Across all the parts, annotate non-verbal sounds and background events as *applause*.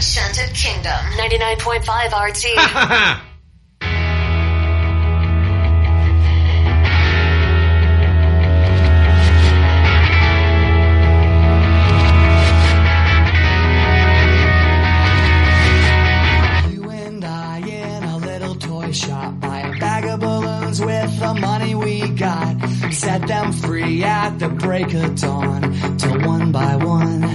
Enchanted Kingdom. 99.5 RT. *laughs* You and I in a little toy shop buy a bag of balloons with the money we got. Set them free at the break of dawn. Till one by one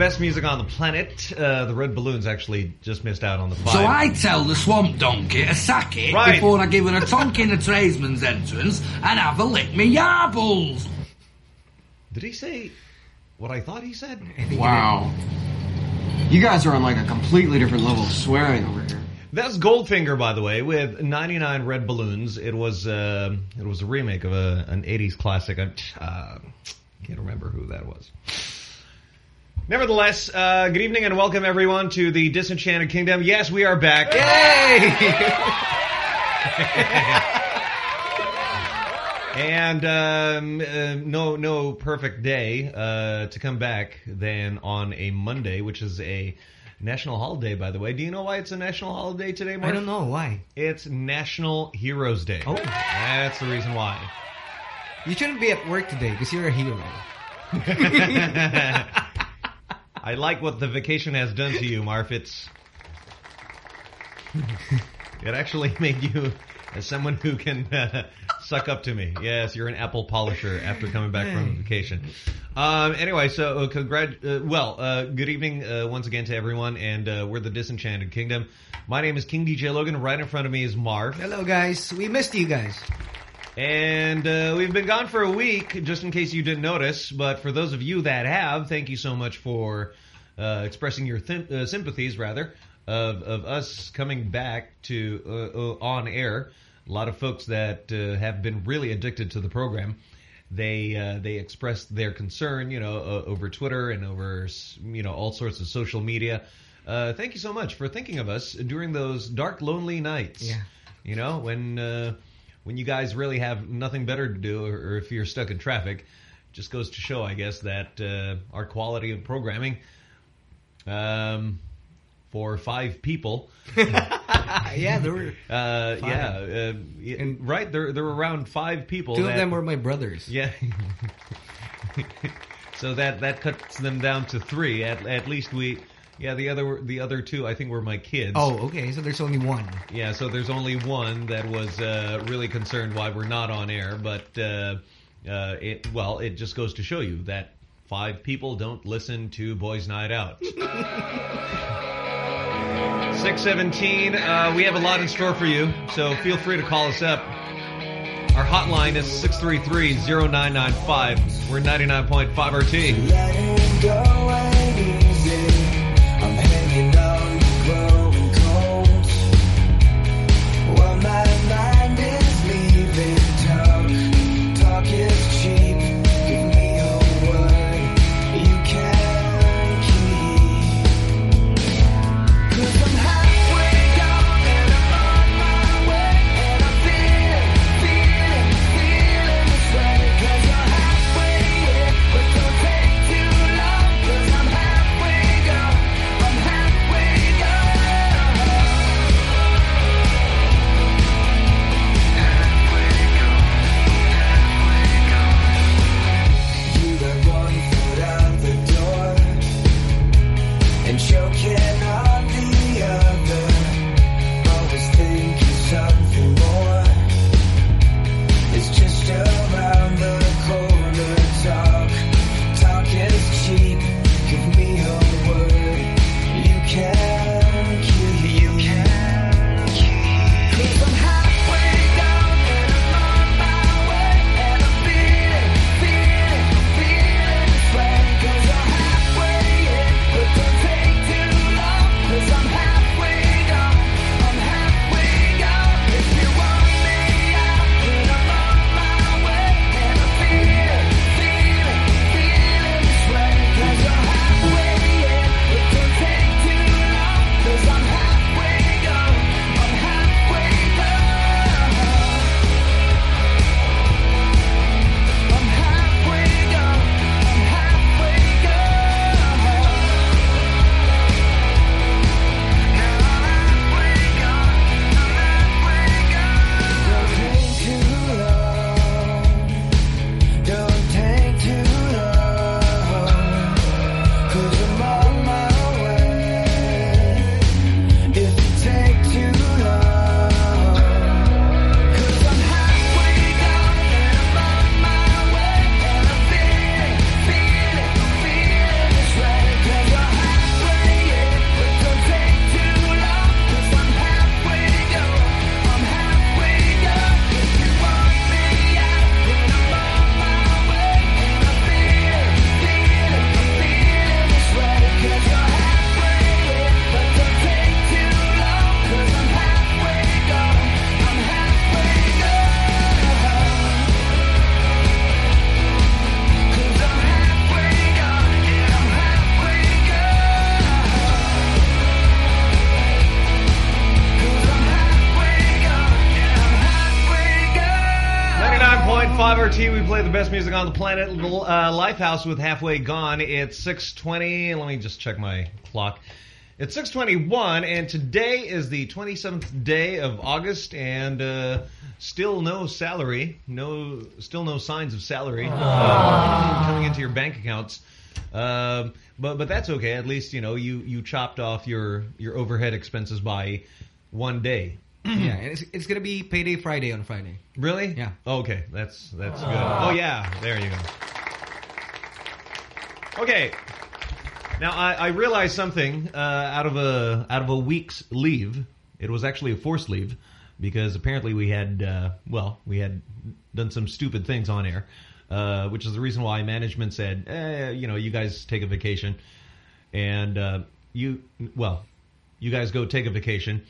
best music on the planet. Uh, the Red Balloons actually just missed out on the five. So I tell the swamp donkey to sack it Right. before I give her a tonk in the tradesman's entrance and have a lick me yarbles. Did he say what I thought he said? *laughs* Wow. You guys are on like a completely different level of swearing over here. That's Goldfinger, by the way, with 99 Red Balloons. It was uh, it was a remake of a, an 80s classic. I uh, can't remember who that was. Nevertheless, uh, good evening and welcome everyone to the Disenchanted Kingdom. Yes, we are back. Yay! *laughs* and um, uh, no, no perfect day uh, to come back than on a Monday, which is a national holiday, by the way. Do you know why it's a national holiday today, Mark? I don't know why. It's National Heroes Day. Oh. That's the reason why. You shouldn't be at work today because you're a hero. *laughs* *laughs* I like what the vacation has done to you, Marf. It's *laughs* it actually made you as someone who can uh, *laughs* Suck up to me. Yes, you're an apple polisher after coming back from vacation. Um, anyway, so uh, congrat. Uh, well, uh, good evening uh, once again to everyone, and uh, we're the Disenchanted Kingdom. My name is King DJ Logan. Right in front of me is Marv, Hello, guys. We missed you guys. And uh, we've been gone for a week, just in case you didn't notice. But for those of you that have, thank you so much for uh, expressing your uh, sympathies, rather, of of us coming back to uh, uh, on air. A lot of folks that uh, have been really addicted to the program. They uh, they expressed their concern, you know, uh, over Twitter and over you know all sorts of social media. Uh, thank you so much for thinking of us during those dark, lonely nights. Yeah. You know, when uh, when you guys really have nothing better to do, or, or if you're stuck in traffic, just goes to show, I guess, that uh, our quality of programming um, for five people, *laughs* yeah, there were *laughs* uh, Five. yeah, uh, And- right, there there were around five people. two that, of them were my brothers. yeah. *laughs* so that that cuts them down to three. At at least we. Yeah, the other the other two I think were my kids. Oh, okay. So there's only one. Yeah, so there's only one that was uh, really concerned why we're not on air, but uh, uh, it well, it just goes to show you that five people don't listen to Boys Night Out. *laughs* 617, uh, we have a lot in store for you, so feel free to call us up. Our hotline is 633-0995. We're 99.5 RT. The on the planet. Uh, Lifehouse with Halfway Gone. It's 620. Let me just check my clock. It's 621, and today is the 27th day of August, and uh, still no salary. No, Still no signs of salary uh, coming into your bank accounts. Um, but but that's okay. At least you know you you chopped off your your overhead expenses by one day. Yeah, and it's, it's gonna be payday Friday on Friday. Really? Yeah. Okay, that's that's good. Oh yeah, there you go. Okay. Now I, I realized something uh, out of a out of a week's leave. It was actually a forced leave because apparently we had uh, well we had done some stupid things on air, uh, which is the reason why management said, eh, you know, you guys take a vacation, and uh, you well, you guys go take a vacation.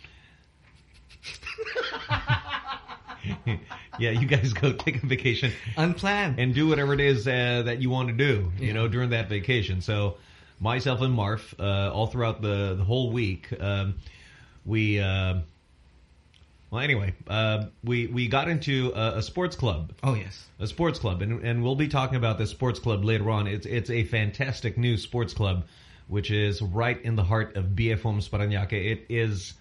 *laughs* yeah, you guys go take a vacation Unplanned. and do whatever it is uh, that you want to do, you Yeah. know, during that vacation. So myself and Marf, uh, all throughout the, the whole week, um, we, uh, well, anyway, uh, we, we got into a, a sports club oh yes. a sports club, and and we'll be talking about this sports club later on. It's it's a fantastic new sports club, which is right in the heart of BF Homes Parañaque. It is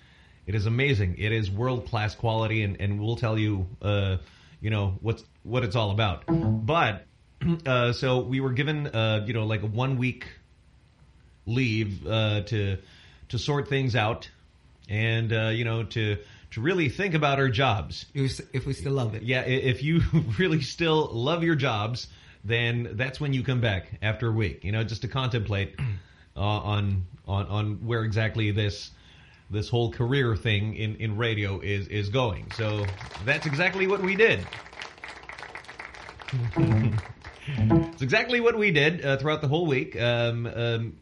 it is amazing. It is world class quality, and and we'll tell you, uh, you know what's what it's all about. But *clears throat* uh, so we were given, uh, you know, like a one week leave uh, to to sort things out, and uh, you know to to really think about our jobs. If we, s- if we still love it. Yeah, if you *laughs* really still love your jobs, then that's when you come back after a week. You know, just to contemplate *clears throat* uh, on on on where exactly this this whole career thing in in radio is is going. So that's exactly what we did. *laughs* it's exactly what we did uh, throughout the whole week. Um, um,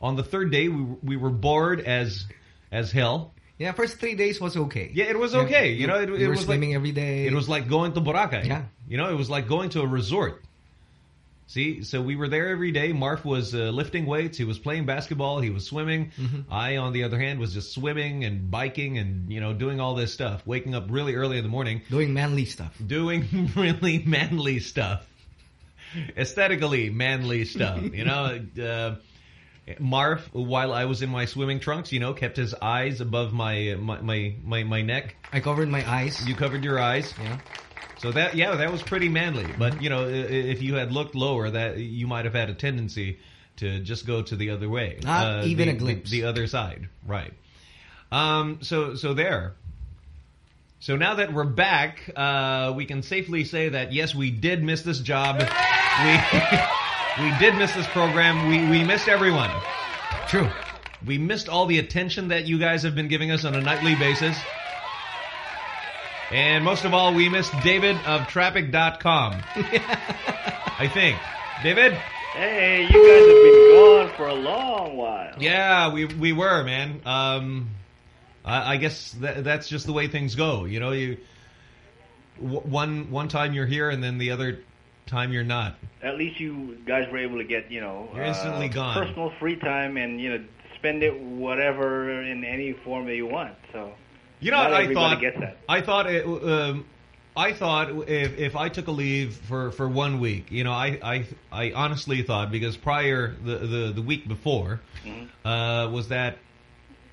on the third day, we we were bored as as hell. Yeah, first three days was okay. Yeah, it was okay. You know, it, it was like every day. it was like going to Boracay. Yeah. You know, it was like going to a resort. See, so we were there every day. Marf was uh, lifting weights. He was playing basketball. He was swimming. Mm-hmm. I, on the other hand, was just swimming and biking and, you know, doing all this stuff. Waking up really early in the morning. doing manly stuff. Doing *laughs* really manly stuff. Aesthetically manly stuff. You know, *laughs* uh, Marf, while I was in my swimming trunks, you know, kept his eyes above my, my, my, my, my neck. I covered my eyes. You covered your eyes. yeah. So that yeah, that was pretty manly. But you know, if you had looked lower, that you might have had a tendency to just go to the other way, Not even the, a glimpse. the, the other side, right? Um, so so there. So now that we're back, uh, we can safely say that yes, we did miss this job. We *laughs* we did miss this program. We we missed everyone. True. We missed all the attention that you guys have been giving us on a nightly basis. And most of all, we missed David of Traffic.com. *laughs* I think. David? Hey, you guys have been gone for a long while. Yeah, we we were, man. Um, I, I guess that, that's just the way things go. You know, you w- one one time you're here, and then the other time you're not. At least you guys were able to get, you know, You're instantly uh, gone. personal free time and, you know, spend it whatever in any form that you want. So, You know, Not I thought gets that. I thought it, um, I thought if if I took a leave for for one week, you know, I I I honestly thought because prior the the, the week before Mm-hmm. uh, was that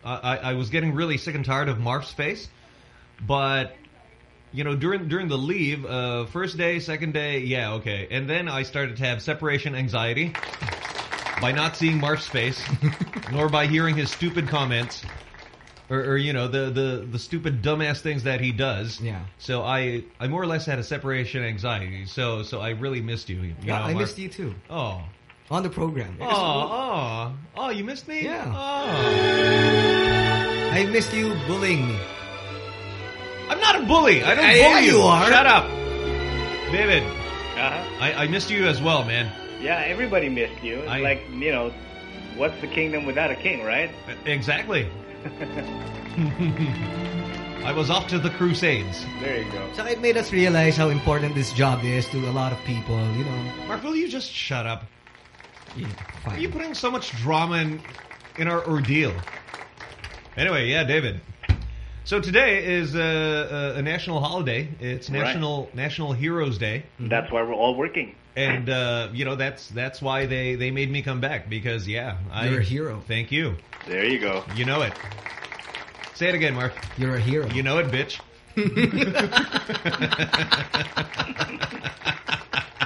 I, I I was getting really sick and tired of Marf's face, but. You know, during during the leave, uh, first day, second day, yeah, okay, and then I started to have separation anxiety by not seeing Marf's face, *laughs* nor by hearing his stupid comments, or, or you know the, the the stupid dumbass things that he does. Yeah. So I I more or less had a separation anxiety. So so I really missed you. you Yeah, know, I Mark. missed you too. Oh. On the program. Oh, oh, oh, you missed me? Yeah. Oh. I missed you bullying me. I'm not a bully. I don't Yeah, bully you are. Shut up. David, uh-huh. I, I missed you as well, man. yeah, everybody missed you. It's I- like, you know, what's the kingdom without a king, right? Exactly. I was off to the Crusades. There you go. So it made us realize how important this job is to a lot of people, you know. Mark, will you just shut up? Yeah, Why are you fine. putting so much drama in, in our ordeal? Anyway, yeah, David. So today is a, a, a national holiday. It's Right. National National Heroes Day, That's why we're all working. And uh, you know that's that's why they they made me come back because yeah, I, You're a hero. Thank you. There you go. You know it. Say it again, Mark. You're a hero. You know it, bitch. *laughs* *laughs*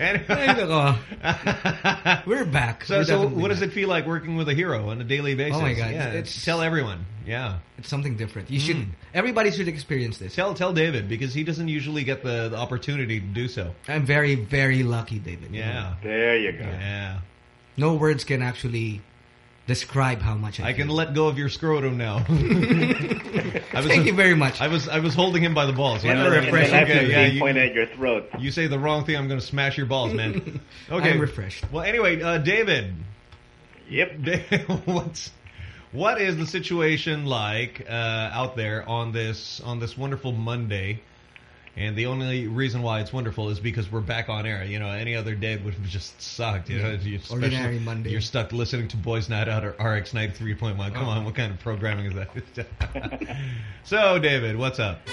Anyway. *laughs* We're back. So, We're so definitely what does it feel like working with a hero on a daily basis? Oh my God, Yeah, it's- tell everyone. Yeah, It's something different. You Hmm. should. Everybody should experience this. tell tell David because he doesn't usually get the, the opportunity to do so. I'm very, very lucky, David. Yeah, There you go. yeah. No words can actually describe how much I, I can let go of your scrotum now. *laughs* *laughs* I was, Thank you very much. I was I was holding him by the balls. You And know? the- a and the refreshing knife is Okay, yeah, being you, pointed at your throat. you say the wrong thing, I'm going to smash your balls, man. *laughs* Okay, I'm refreshed. Well, anyway, uh, David, Yep. David, what's what is the situation like uh, out there on this on this wonderful Monday? And the only reason why it's wonderful is because we're back on air. You know, any other day would have just sucked. You know, you- especially- Ordinary Monday. You're stuck listening to Boys Night Out or RX 93.1. Come oh. on, what kind of programming is that? *laughs* so, David, what's up?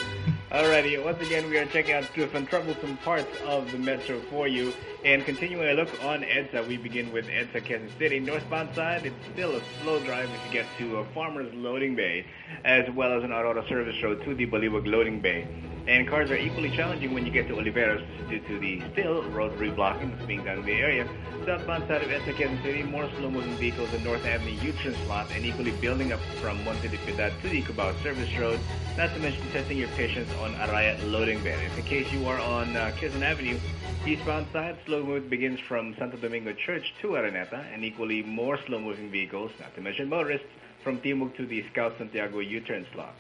Alrighty, once again, we are checking out different troublesome parts of the metro for you. And continuing a look on EDSA, we begin with EDSA Quezon City. Northbound side, it's still a slow drive if you get to a Farmer's Loading Bay, as well as an Aurora Service Road to the Baliwag Loading Bay. And cars are equally challenging when you get to Oliveros due to the still road reblocking that's being done in the area. Southbound side of Quezon City, more slow-moving vehicles in North Avenue U-turn slot and equally building up from Monte de Piedad to the Cubao Service Road, not to mention testing your patience on Araya Loading Bay. In case you are on uh, Avenue, eastbound side, slow move begins from Santo Domingo Church to Araneta, and equally more slow-moving vehicles, not to mention motorists, from Timog to the Scout Santiago U-turn slot.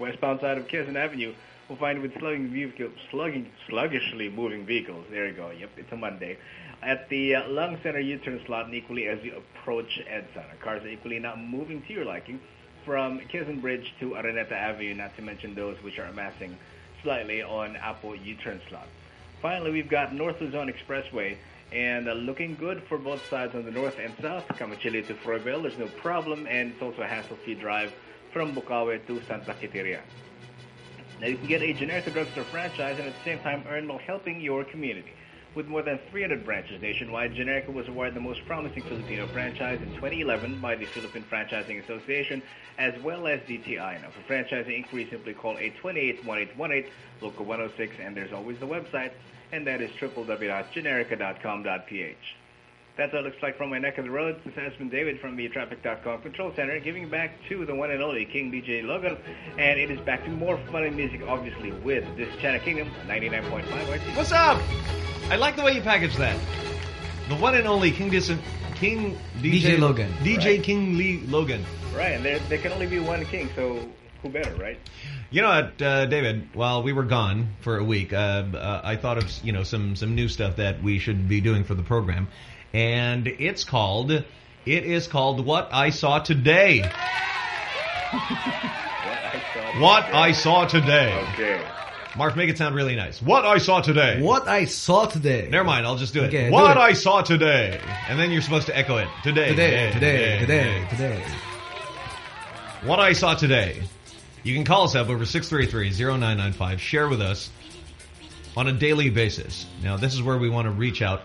Westbound side of Quezon Avenue will find with slugging vehicles, slugging, sluggishly moving vehicles. There you go. Yep, it's a Monday. At the uh, Lung Center U-turn slot, and equally as you approach EDSA, cars are equally not moving to your liking from Quezon Bridge to Araneta Avenue, not to mention those which are amassing slightly on Apo U-turn slot. Finally, we've got North Luzon Expressway, and uh, looking good for both sides on the north and south. Camachile to Froyville, there's no problem, and it's also a hassle-free drive from Bocaue to Santa Quiteria. Now you can get a generic drugstore franchise and at the same time earn while helping your community. With more than 300 branches nationwide, Generica was awarded the most promising Filipino franchise in 2011 by the Philippine Franchising Association as well as DTI. Now, for franchising inquiries, simply call 828-1818, local 106, and there's always the website, and that is www.generica.com.ph. That's what it looks like from my neck of the road. This has been David from the Traffic.com Control Center, giving back to the one and only King DJ Logan. And it is back to more fun and music, obviously, with this China Kingdom 99.5 What's up? I like the way you package that. The one and only King Dis King DJ, DJ Logan. DJ Right. King Lee Logan. Right, and there, there can only be one king, so who better, right? You know what, uh, David? While we were gone for a week, uh, uh, I thought of you know some some new stuff that we should be doing for the program, and it's called it is called What I Saw Today. What I saw. What I saw today. Okay. Mark, make it sound really nice. What I saw today. What I saw today. Never mind, I'll just do it. Okay, do what it. I saw today. And then you're supposed to echo it. Today. Today, today, today, today. What I saw today. You can call us up over 633-0995. Share with us on a daily basis. Now, this is where we want to reach out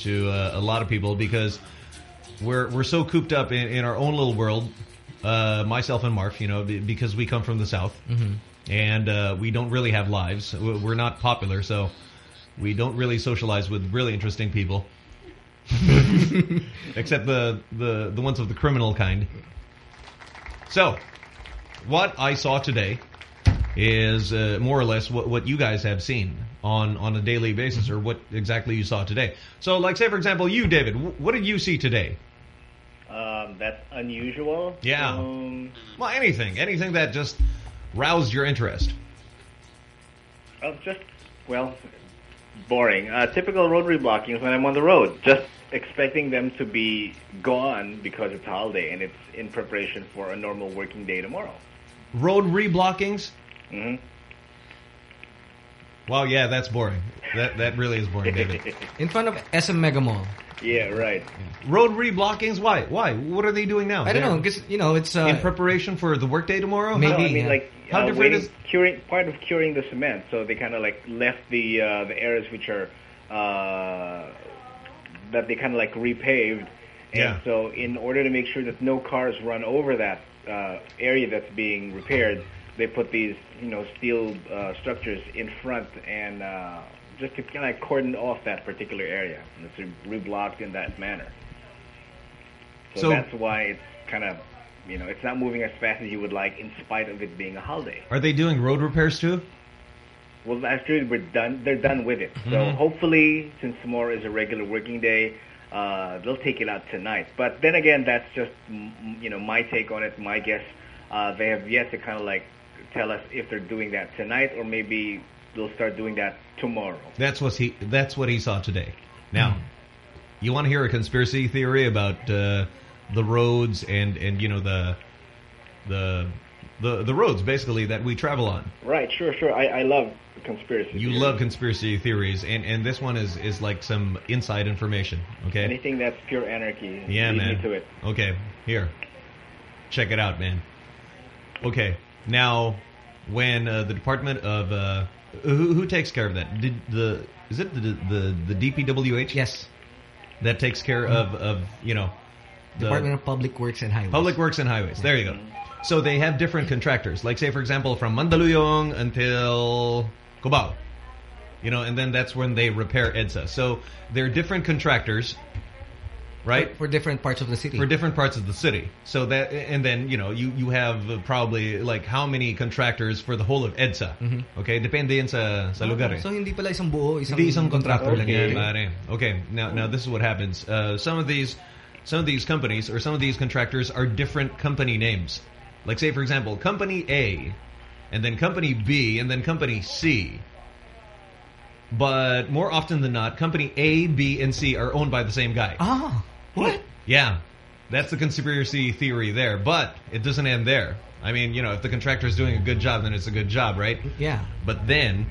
to uh, a lot of people because we're we're so cooped up in, in our own little world. Uh, myself and Marf, you know, because we come from the South. And uh, we don't really have lives. We- We're not popular, so we don't really socialize with really interesting people. *laughs* Except the, the, the ones of the criminal kind. So, what I saw today is uh, more or less what, what you guys have seen on, on a daily basis, or what exactly you saw today. So, like, say, for example, you, David, wh- what did you see today? Um, that's unusual. Yeah. Um, Well, anything. Anything that just roused your interest. oh, just, well, boring. Uh, typical road reblocking is when I'm on the road. Just expecting them to be gone because it's holiday and it's in preparation for a normal working day tomorrow. Road reblockings? hmm Wow, yeah, that's boring. That that really is boring, David. *laughs* In front of SM Mega Mall. yeah, right. Road reblockings? Why? Why? What are they doing now? I don't They're know, because, you know, it's... Uh, In preparation for the workday tomorrow? Maybe. No, I mean, yeah. like How uh, different waiting- is- curing part of curing the cement? So they kind of like left the uh, the areas which are uh, that they kind of like repaved, and Yeah. so in order to make sure that no cars run over that uh, area that's being repaired, they put these you know steel uh, structures in front and uh, just to kind of cordon off that particular area. And it's reblocked in that manner. So, So- that's why it's kind of, you know, it's not moving as fast as you would like in spite of it being a holiday. Are they doing road repairs too? Well, actually, we're done. They're done with it. So Mhm. hopefully, since tomorrow is a regular working day, uh, they'll take it out tonight. But then again, that's just mm, you know my take on it, my guess. Uh, they have yet to kind of like tell us if they're doing that tonight or maybe they'll start doing that tomorrow. That's what he. That's what he saw today. Now, you want to hear a conspiracy theory about uh, the roads and and you know the the the the roads basically that we travel on. Right? Sure, sure. I, I love conspiracy. Theories. You theories. love conspiracy theories, and and this one is is like some inside information. Okay. anything that's pure anarchy. Yeah, man. Me to it. Okay, here. Check it out, man. Okay, now when uh, the Department of uh, who, who takes care of that? Did the is it the the the DPWH? Yes. that takes care of of you know the Department of Public Works and Highways. Public Works and Highways. There you go. So they have different contractors. Like say for example from Mandaluyong until Cubao. You know, and then that's when they repair EDSA. So there are different contractors, right? For different parts of the city. for different parts of the city. So that and then you know you you have probably like how many contractors for the whole of EDSA. Okay, depende yan sa sa lugar. Eh. So hindi pala isang buo, isang, Hindi isang contractor lang Okay. yan, pare. Okay, now now this is what happens. Uh, some of these some of these companies or some of these contractors are different company names. Like say for example, company A and then company B and then company C. But more often than not, company A, B, and C are owned by the same guy. Ah, what? Yeah, that's the conspiracy theory there. But it doesn't end there. I mean, you know, if the contractor is doing a good job, then it's a good job, right? Yeah. But then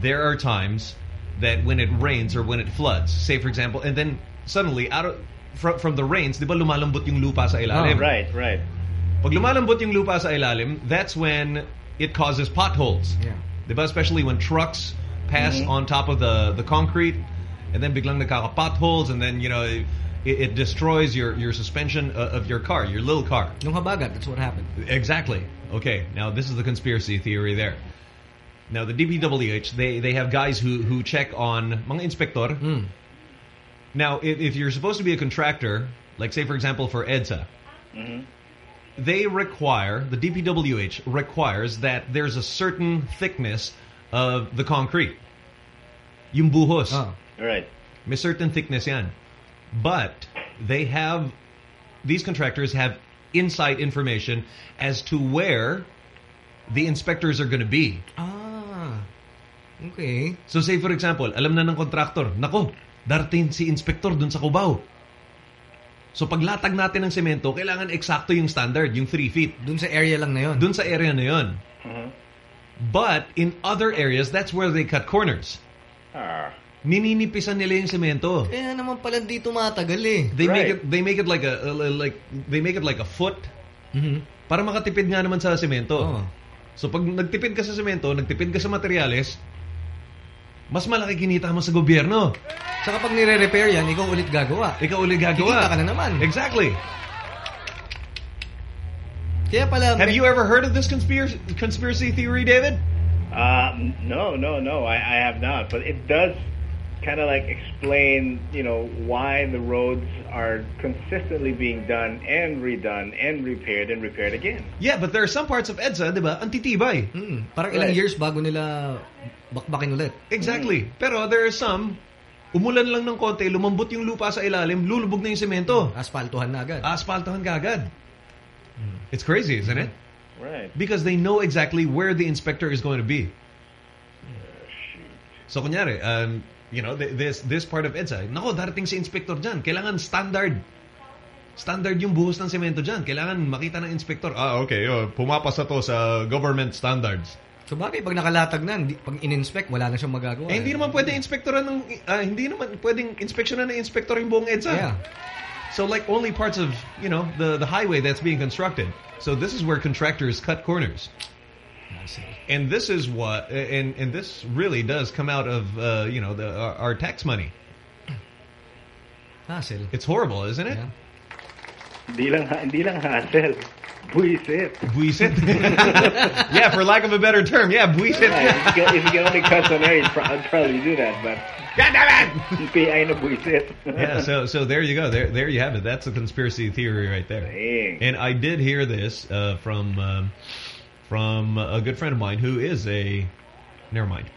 there are times that when it rains or when it floods, say for example, and then suddenly out of from, from the rains, di ba lumalambot yung lupa sa ilalim? Oh, Right, right. Pag lumalambot yung lupa sa ilalim, that's when it causes potholes. Yeah. Di ba? Especially when trucks pass mm-hmm. on top of the the concrete and then biglang nagkaka potholes and then you know it, it destroys your your suspension uh, of your car, your little car. Nung habagat, that's what happened. Exactly. Okay. Now this is the conspiracy theory there. Now the DPWH they they have guys who who check on mga inspector. Hmm. Now if, if you're supposed to be a contractor, like say for example for EDSA, mm-hmm. they require the DPWH requires that there's a certain thickness of the concrete. Yung buhos. Oh. Right. May certain thickness yan. But they have, these contractors have inside information as to where the inspectors are going to be. Ah. Okay. So say for example, alam na ng contractor, nako, darating si inspector dun sa Cubao. So paglatag natin ng semento, kailangan eksakto yung standard, yung 3 feet. Dun sa area lang na yon. Dun sa area na yun. But in other areas, that's where they cut corners. Ah. Nininipisan nila yung semento. Kaya naman pala dito matagal eh. They make it they make it like a a- like they make it like a foot para makatipid nga naman sa semento. Oo. So pag nagtipid ka sa semento, nagtipid ka sa materyales, mas malaki kinita mo sa gobyerno. Saka pag nire-repair yan, ikaw ulit gagawa. Ikaw ulit gagawa. Kikita ka na naman. Exactly. Kaya pala... Have you ever heard of this conspiracy conspiracy theory, David? Uh, no, no, no, I, I have not. But it does kind of like explain, you know, why the roads are consistently being done and redone and repaired and repaired again. Yeah, but there are some parts of EDSA, 'di ba? Ang titibay. Hmm, parang ilang years bago nila bakbakin ulit. Exactly. Pero there are some umulan lang ng konti, lumambot yung lupa sa ilalim, lulubog na yung semento. Aspaltuhan na agad. Asphaltohan ka agad. It's crazy, isn't it? Right. Because they know exactly where the inspector is going to be. So kunyari, um, you know, th- this this part of EDSA, nako, darating si inspector dyan. Kailangan standard. Standard yung buhos ng semento dyan. Kailangan makita ng inspector. Ah, okay. Oh, pumapasa to sa government standards. So bagay, pag nakalatag na, hindi, pag in-inspect, wala na siyang magagawa. Eh, hindi naman pwede inspektoran ng, ah, hindi naman pwedeng inspeksyonan ng inspector yung buong EDSA. Yeah. So like only parts of, you know, the, the highway that's being constructed. So this is where contractors cut corners. And this is what, and and this really does come out of, uh, you know, the our, our tax money. Hassle. It's horrible, isn't it? Yeah. Hindi lang, hindi lang hassle. Buisit. Buisit. *laughs* yeah, for lack of a better term. Yeah, buisit. if, you can, if you can only cuss on air, you'd pro- I'd probably do that, but God damn you say I know buisit. yeah, so so there you go. There there you have it. That's a conspiracy theory right there. Dang. And I did hear this uh, from um, from a good friend of mine who is a. Never mind.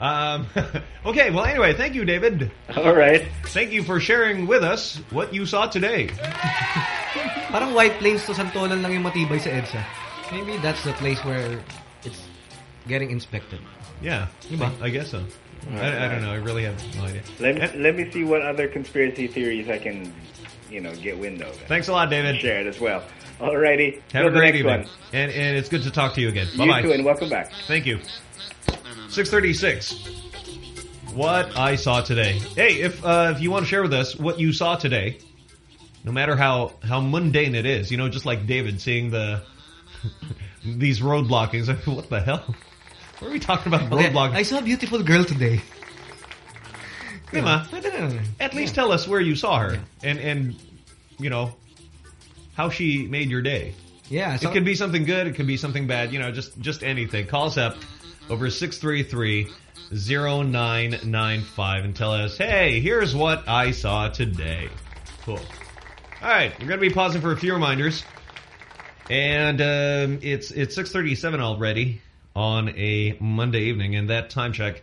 Um, *laughs* okay, well, anyway, thank you, David. All right. Thank you for sharing with us what you saw today. *laughs* Parang White Plains to Santolan lang yung matibay sa EDSA. Maybe that's the place where it's getting inspected. Yeah, Diba? I guess so. I, I don't know. I really have no idea. Let me, And- let me see what other conspiracy theories I can, you know, get wind of. it. Thanks a lot, David. Share it as well. Alrighty. Have a great next evening. One. And and it's good to talk to you again. Bye You bye. too, and welcome back. Thank you. 636. What I saw today. Hey, if uh, if you want to share with us what you saw today, no matter how how mundane it is, you know, just like David seeing the *laughs* these road blockings. *laughs* What the hell? What are we talking about road Okay, blocking? I saw a beautiful girl today. Dima, I don't know. at least tell us where you saw her and and you know how she made your day. Yeah, so, It could be something good. It could be something bad. You know, just just anything. Call us up over 633-0995 and tell us, hey, here's what I saw today. Cool. All right, we're going to be pausing for a few reminders. And um, it's it's 637 already on a Monday evening, and that time check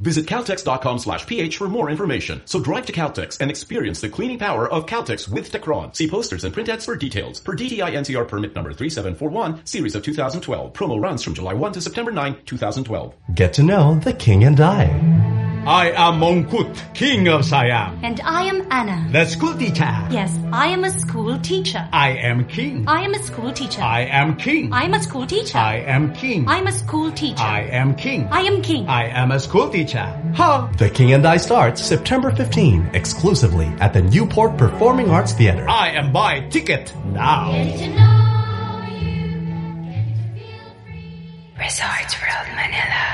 Visit Caltex.com slash PH for more information. So drive to Caltex and experience the cleaning power of Caltex with Techron. See posters and print ads for details. Per DTI NCR permit number 3741, series of 2012. Promo runs from July 1 to September 9, 2012. Get to know the king and I. I am Mongkut, king of Siam. And I am Anna. The school teacher. Yes, I am a school teacher. I am king. I am a school teacher. I am king. I am a school teacher. I am king. I am a school teacher. I am king. I am king. I am a school teacher. Ha! The King and I starts September 15 exclusively at the Newport Performing Arts Theater. I am buy ticket now. Resorts World Manila.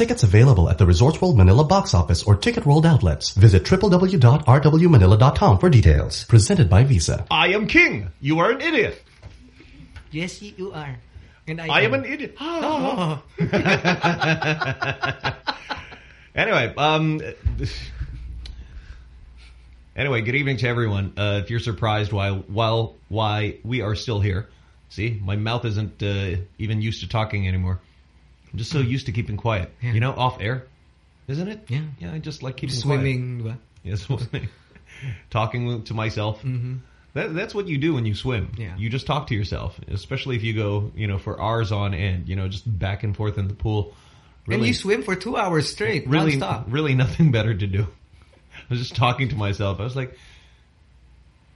Tickets available at the Resorts World Manila box office or Ticket World outlets. Visit www.rwmanila.com for details. Presented by Visa. I am king. You are an idiot. Yes, you are. And I, I am an idiot. Oh. *laughs* anyway, um, anyway, good evening to everyone. Uh, if you're surprised why, while why we are still here, see, my mouth isn't uh, even used to talking anymore. I'm just so used to keeping quiet. Yeah. You know, off air, isn't it? Yeah. yeah. I just like keeping Swimming, quiet. Yeah, *laughs* swimming. Talking to myself. Mm-hmm. That, that's what you do when you swim. Yeah. You just talk to yourself, especially if you go, you know, for hours on end, you know, just back and forth in the pool. And you swim for two hours straight, really, non-stop. really nothing *laughs* better to do. I was just talking to myself. I was like,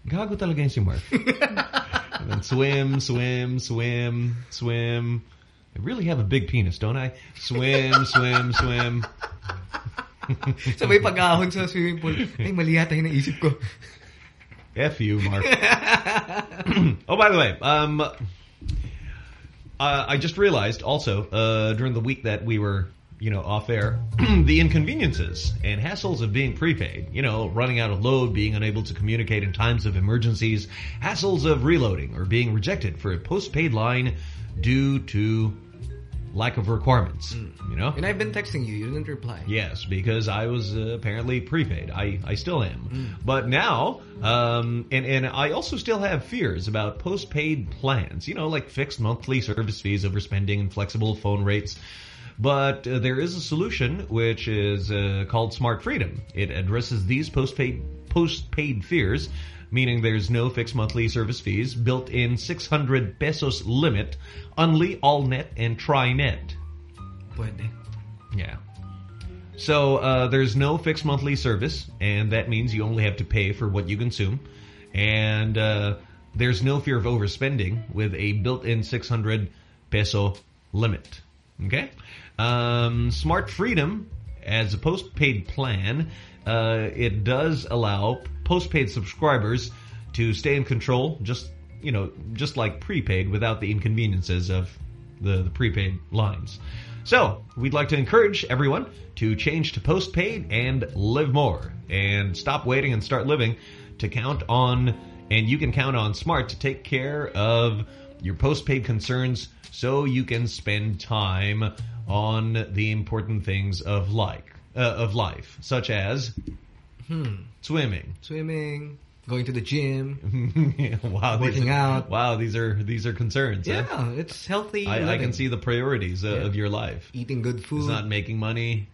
gago talaga yun si Mark. *laughs* and then swim, swim, swim, swim. I really have a big penis, don't I? Swim, swim, swim. *laughs* Sabay pag-ahon sa swimming pool. Ay, mali yata yung naisip ko. F you, Mark. *clears throat* oh, by the way, um, uh, I just realized also uh, during the week that we were, you know, off air, *clears throat* the inconveniences and hassles of being prepaid. You know, running out of load, being unable to communicate in times of emergencies, hassles of reloading or being rejected for a postpaid line due to lack of requirements. You know, And I've been texting you. You didn't reply. Yes, because I was uh, apparently prepaid. I, I still am. But now, um, and, and I also still have fears about postpaid plans, you know, like fixed monthly service fees, overspending, and flexible phone rates. But uh, there is a solution which is uh, called Smart Freedom. It addresses these postpaid postpaid fears, meaning there's no fixed monthly service fees, built-in 600 pesos limit, only AllNet and TriNet. Pwede. Yeah. So uh, there's no fixed monthly service, and that means you only have to pay for what you consume. And uh, there's no fear of overspending with a built-in 600 peso limit. Okay? Um, Smart Freedom, as a postpaid plan, uh, it does allow postpaid subscribers to stay in control, just you know, just like prepaid, without the inconveniences of the, the prepaid lines. So, we'd like to encourage everyone to change to postpaid and live more. And stop waiting and start living to count on, and you can count on Smart to take care of your postpaid concerns so you can spend time on the important things of like uh, of life, such as Hmm. swimming, Swimming, going to the gym, *laughs* wow, these working are, out. Wow, these are these are concerns. huh? Yeah, it's healthy. I, I can see the priorities uh, Yeah. of your life. Eating good food. It's not making money,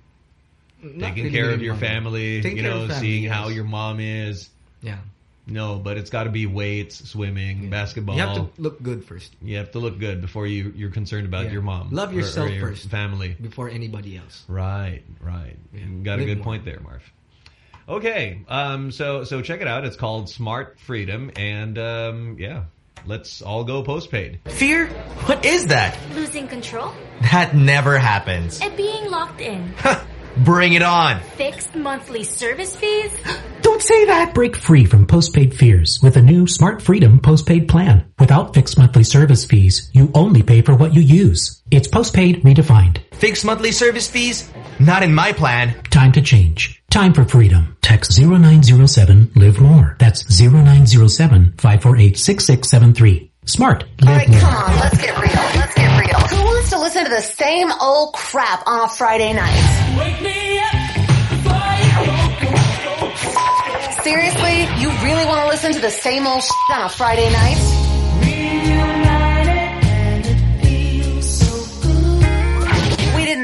Not taking really care of your money. family, Taking you know, family, seeing yes. how your mom is. Yeah. No, but it's got to be weights, swimming, basketball. You have to look good first You have to look good before you you're concerned about Yeah. your mom. Love or- or yourself your first. family. before anybody else. Right, right. You Got a good more. point there, Marf. Okay, um, so so check it out. It's called Smart Freedom, and um, yeah, let's all go postpaid. Fear? What is that? Losing control? That never happens. And being locked in. *laughs* Bring it on. Fixed monthly service fees? *gasps* Don't say that! Break free from postpaid fears with a new Smart Freedom postpaid plan. Without fixed monthly service fees, you only pay for what you use. It's postpaid redefined. Fixed monthly service fees? Not in my plan. Time to change. Time for freedom. Text 0907 Live More. That's 0907 548 6673. Smart. Live more. Come on, let's get real. Let's get real. Who wants to listen to the same old crap on a Friday night? Wake me up. Seriously? You really want to listen to the same old shit on a Friday night?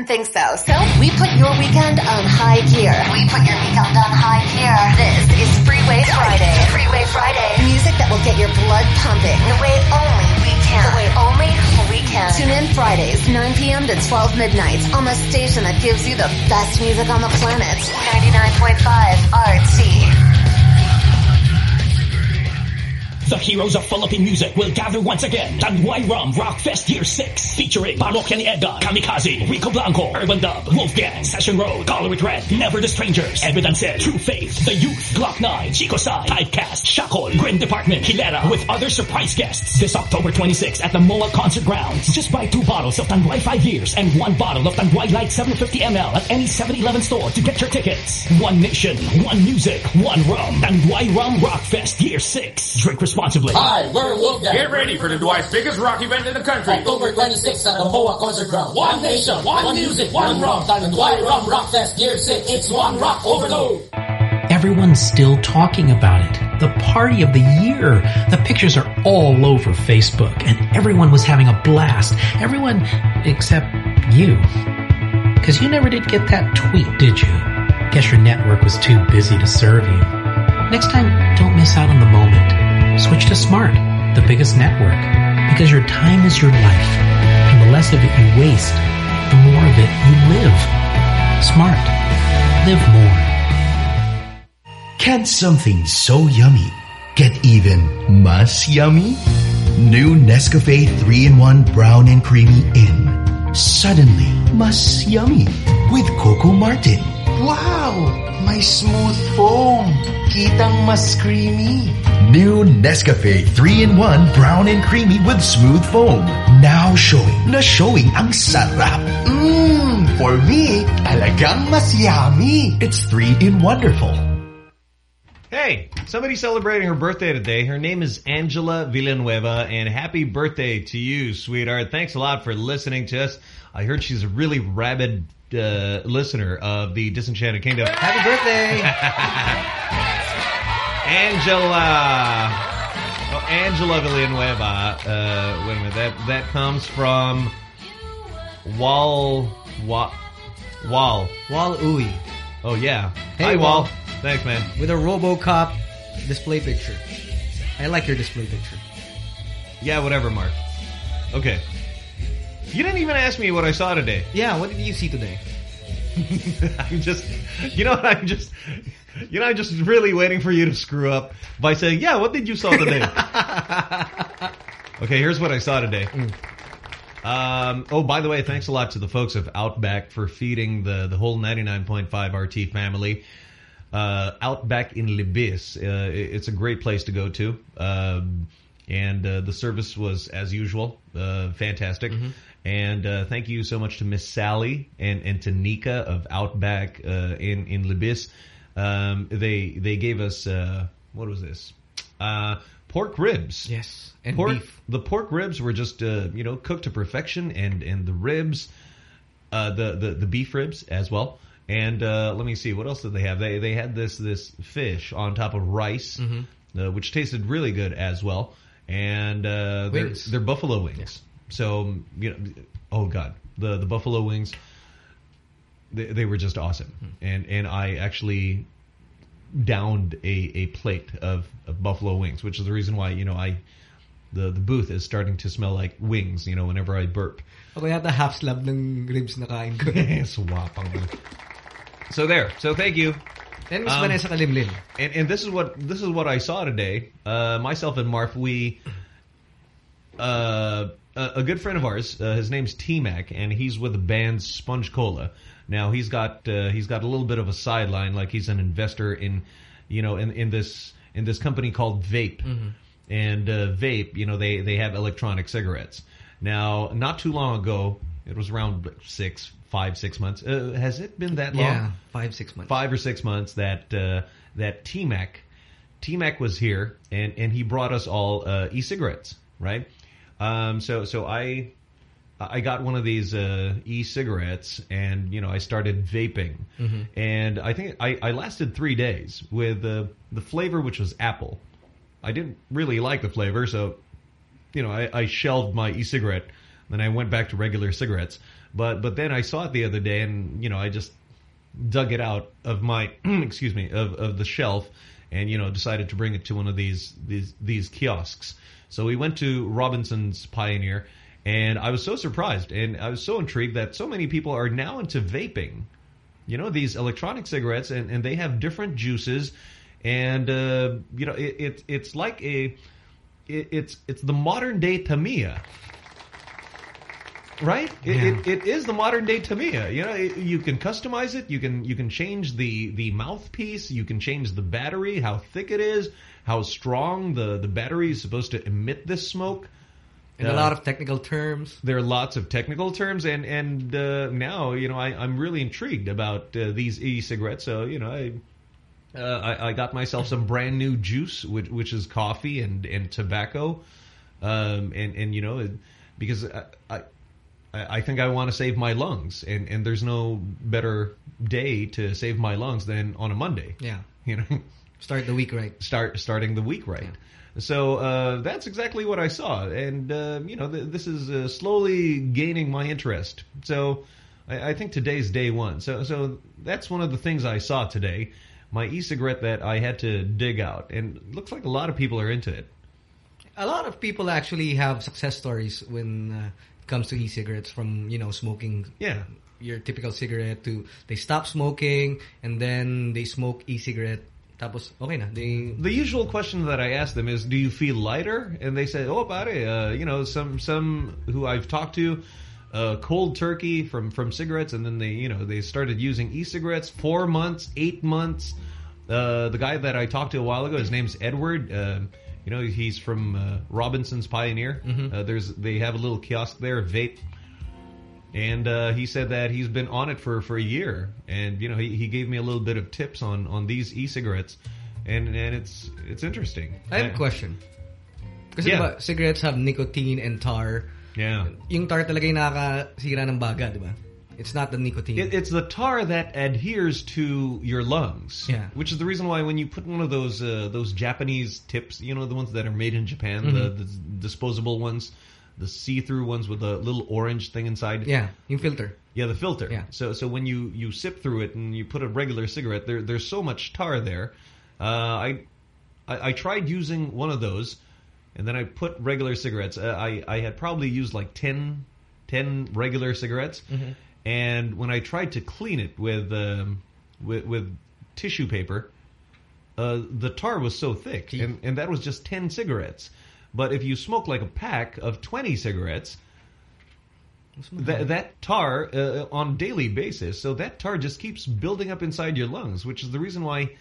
Didn't think so. So we put your weekend on high gear. We put your weekend on high gear. This is Freeway Friday. Freeway Friday. Music that will get your blood pumping. The way only we can. The way only we can. Tune in Fridays, 9 p.m. to 12 midnight on the station that gives you the best music on the planet. 99.5 RT. The heroes of Philippine music will gather once again. Rum Rock Fest Year 6. Featuring Parokya ni Edgar, Kamikazee, Rico Blanco, Urbandub, Wolfgang, Session Road, Color Red, Never the Strangers, Evidence, True Faith, The Youth, Gloc-9, Chico Sai, Typecast, Shackle, Grin Department, Hilera, with other surprise guests. This October 26th at the MOA Concert Grounds. Just buy two bottles of Tanduay 5 Years and one bottle of Tanduay Light 750 ml at any 7-Eleven store to get your tickets. One nation, one music, one rum. Tanduay Rum Rock Fest Year 6. Drink responsibly. Hi, we're Wolfgang. Get ready for Tanduay's biggest rock event in the country. October 26th at the MOA Concert Ground. One nation, one music, one rum. Tanduay Rum Rock Fest Year 6. It's one rock overload. Everyone's still talking about it. The party of the year. The pictures are all over Facebook and everyone was having a blast. Everyone except you. Cause you never did get that tweet, did you? Guess your network was too busy to serve you. Next time, don't miss out on the. Switch to Smart, the biggest network. Because your time is your life. And the less of it you waste, the more of it you live. Smart. Live more. Can something so yummy get even mas yummy? New Nescafe 3-in-1 Brown and Creamy in. Suddenly, mas yummy with Coco Martin. Wow! My smooth foam. Kitang mas creamy. New Nescafe 3-in-1 Brown and Creamy with smooth foam. Now showing na showing ang sarap. Mmm! For me, talagang mas yummy. It's 3-in wonderful. Hey, somebody's celebrating her birthday today. Her name is Angela Villanueva, and happy birthday to you, sweetheart. Thanks a lot for listening to us. I heard she's a really rabid uh, listener of the Disenchanted Kingdom. Happy birthday! *laughs* Angela. Oh, Angela Villanueva. Uh, wait a minute. That that comes from Wal Wal Wal Wal Uy. Oh yeah. Hey, Hi Wal. Wal. Thanks, man. With a RoboCop display picture. I like your display picture. Yeah, whatever, Mark. Okay. You didn't even ask me what I saw today. Yeah, what did you see today? *laughs* I'm just, you know? I'm just, You know, I'm just really waiting for you to screw up by saying, yeah, what did you saw today? *laughs* okay, here's what I saw today. Um, oh, by the way, thanks a lot to the folks of Outback for feeding the, the whole 99.5 RT family. Uh, Outback in Libis. Uh, it's a great place to go to. Um, and uh, the service was, as usual, uh, fantastic. And uh, thank you so much to Miss Sally and, and to Nika of Outback uh, in, in Libis. Um, they they gave us, uh, what was this? Uh, pork ribs. Yes, and pork, beef. The pork ribs were just, uh, you know, cooked to perfection, and, and the ribs, uh, the, the, the beef ribs as well. And uh, let me see, what else did they have? They they had this this fish on top of rice, uh, which tasted really good as well. And uh, Wings. they're buffalo wings. So you know, oh god, the the buffalo wings, they, they were just awesome. And and I actually downed a, a plate of, of buffalo wings, which is the reason why you know I the the booth is starting to smell like wings. You know, whenever I burp. Ako yata half slab ng ribs na kain ko. *laughs* Swapang. So there. So thank you. And Miss Um, Vanessa Kalimlin. And and this is what this is what I saw today. Uh, myself and Marf, we uh, a, a good friend of ours. Uh, his name's T Mac, and he's with the band Sponge Cola. Now he's got uh, he's got a little bit of a sideline, like he's an investor in, you know, in in this in this company called Vape. And uh, Vape, you know, they they have electronic cigarettes. Now, not too long ago, it was around six, five, six months. Uh, has it been that long? Yeah, five, six months. five or six months that uh, that T-Mac T-Mac was here and and he brought us all uh, e-cigarettes, right? Um, so so I I got one of these uh, e-cigarettes and you know I started vaping Mhm. and I think I, I lasted three days with uh, the flavor which was apple. I didn't really like the flavor, so you know I, I shelved my e-cigarette. Then I went back to regular cigarettes. But but then I saw it the other day, and you know I just dug it out of my *clears throat* excuse me of of the shelf, and you know decided to bring it to one of these these these kiosks. So we went to Robinson's Pioneer, and I was so surprised, and I was so intrigued that so many people are now into vaping. You know these electronic cigarettes, and and they have different juices, and uh, you know it, it it's like a it, it's it's the modern day Tamiya. Right? It, it, it is the modern day Tamiya. You know, it, you can customize it. You can you can change the the mouthpiece. You can change the battery, how thick it is, how strong the the battery is supposed to emit this smoke. And a lot of technical terms. There are lots of technical terms, and and uh, now you know I, I'm really intrigued about uh, these e-cigarettes. So you know I. Uh, I, I got myself some brand new juice, which which is coffee and and tobacco, um, and and you know, it- because I I, I think I want to save my lungs, and and there's no better day to save my lungs than on a Monday. Yeah. *laughs* you know, start the week right. Start starting the week right. So uh, that's exactly what I saw, and uh, you know, th this is uh, slowly gaining my interest. So I, I think today's day one. So so that's one of the things I saw today. My e-cigarette that I had to dig out, and it looks like a lot of people are into it. A lot of people actually have success stories when uh, comes to e-cigarettes from, you know, smoking yeah. your typical cigarette to they stop smoking and then they smoke e-cigarette tapos okay na. They The usual question that I ask them is, "Do you feel lighter?" And they say, "Oh, pare, uh, you know, some some who I've talked to, uh, cold turkey from from cigarettes, and then they, you know, they started using e-cigarettes. Four months, eight months. Uh, the guy that I talked to a while ago, his name's Edward. You know, he's from uh, Robinson's Pioneer. Mhm. Uh, there's they have a little kiosk there, vape. And uh, he said that he's been on it for, for a year, and you know he, he gave me a little bit of tips on, on these e-cigarettes, and and it's it's interesting. I have a question. Kasi Yeah. diba, cigarettes have nicotine and tar. Yeah. Yung tar talaga yung nakakasira ng baga, di ba? It's not the nicotine. It, it's the tar that adheres to your lungs. Yeah. Which is the reason why when you put one of those uh, those Japanese tips, you know the ones that are made in Japan, the, Mhm. the disposable ones, the see-through ones with the little orange thing inside. Yeah, yung filter. Yeah, the filter. Yeah. So so when you you sip through it and you put a regular cigarette, there there's so much tar there. Uh, I, I I tried using one of those, and then I put regular cigarettes. Uh, I I had probably used like 10, 10 regular cigarettes, Mhm. And when I tried to clean it with um, with with tissue paper, uh, the tar was so thick, and, and that was just 10 cigarettes. But if you smoke like a pack of 20 cigarettes, that, that tar uh, on daily basis, so that tar just keeps building up inside your lungs, which is the reason why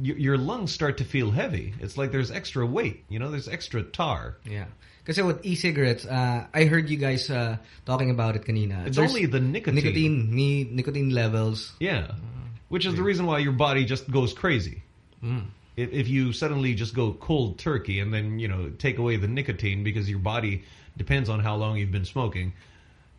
your, your lungs start to feel heavy. It's like there's extra weight, you know, there's extra tar. Yeah. Kasi with e-cigarettes, uh, I heard you guys uh, talking about it kanina. It's There's only the nicotine. Nicotine, ni nicotine levels. Yeah. Which is the reason why your body just goes crazy. Mm. If, if you suddenly just go cold turkey and then, you know, take away the nicotine because your body depends on how long you've been smoking,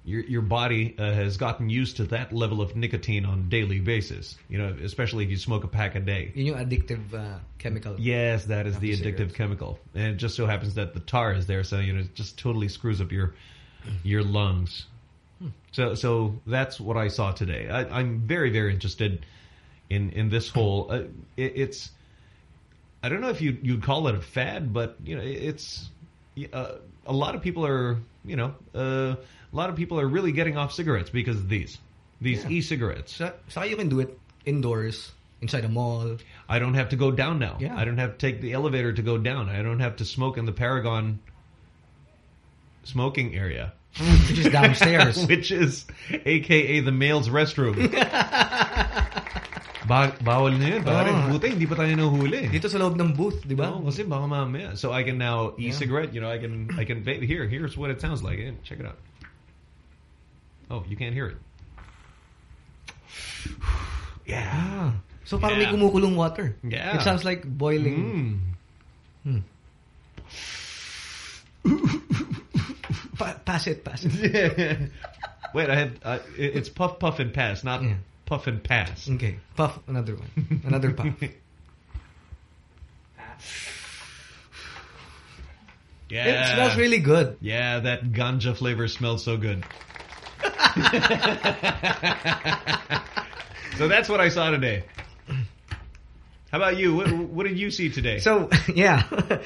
your your body uh, has gotten used to that level of nicotine on a daily basis. You know, especially if you smoke a pack a day. Yun yung addictive uh, chemical. Yes, that is the addictive cigarettes. chemical. And it just so happens that the tar is there, so, you know, it just totally screws up your your lungs. So so that's what I saw today. I, I'm very, very interested in, in this whole... Uh, it, it's... I don't know if you, you'd call it a fad, but, you know, it's... Uh, a lot of people are, you know... A lot of people are really getting off cigarettes because of these. These Yeah. e-cigarettes. So, so you can do it indoors, inside a mall. I don't have to go down now. Yeah. I don't have to take the elevator to go down. I don't have to smoke in the Paragon smoking area. Which is downstairs. *laughs* Which is AKA the male's restroom. *laughs* ba bawal na yun. Pare, buti, hindi pa tayo nahuhuli. Dito sa loob ng booth, di ba? Oo, kasi baka mamaya. So I can now e-cigarette, you know, I can I can. Here, here's what it sounds like. Eh, Check it out. Oh, you can't hear it. *sighs* Yeah. Ah. So parang Yeah. may kumukulong water. Yeah. It sounds like boiling. Hmm. Pa pass it, pass it. *laughs* Wait, I had uh, it- it's puff puff and pass, not puff and pass. Okay, puff another one, another puff. Yeah, *laughs* It smells really good. Yeah, that ganja flavor smells so good. *laughs* so that's what I saw today. How about you? What, what did you see today? So, *laughs* yeah. *laughs*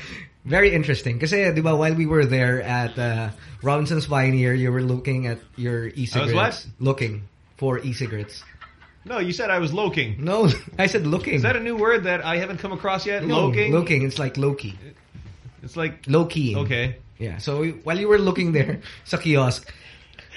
Very interesting. Kasi, di ba, while we were there at uh, Robinson's Pioneer, you were looking at your e-cigarettes. what? Looking for e-cigarettes. no, you said I was looking. No, I said looking. Is that a new word that I haven't come across yet? no, Loking? Looking. It's like low-key. It's like... Low-keying. Okay. Yeah, so while you were looking there sa kiosk,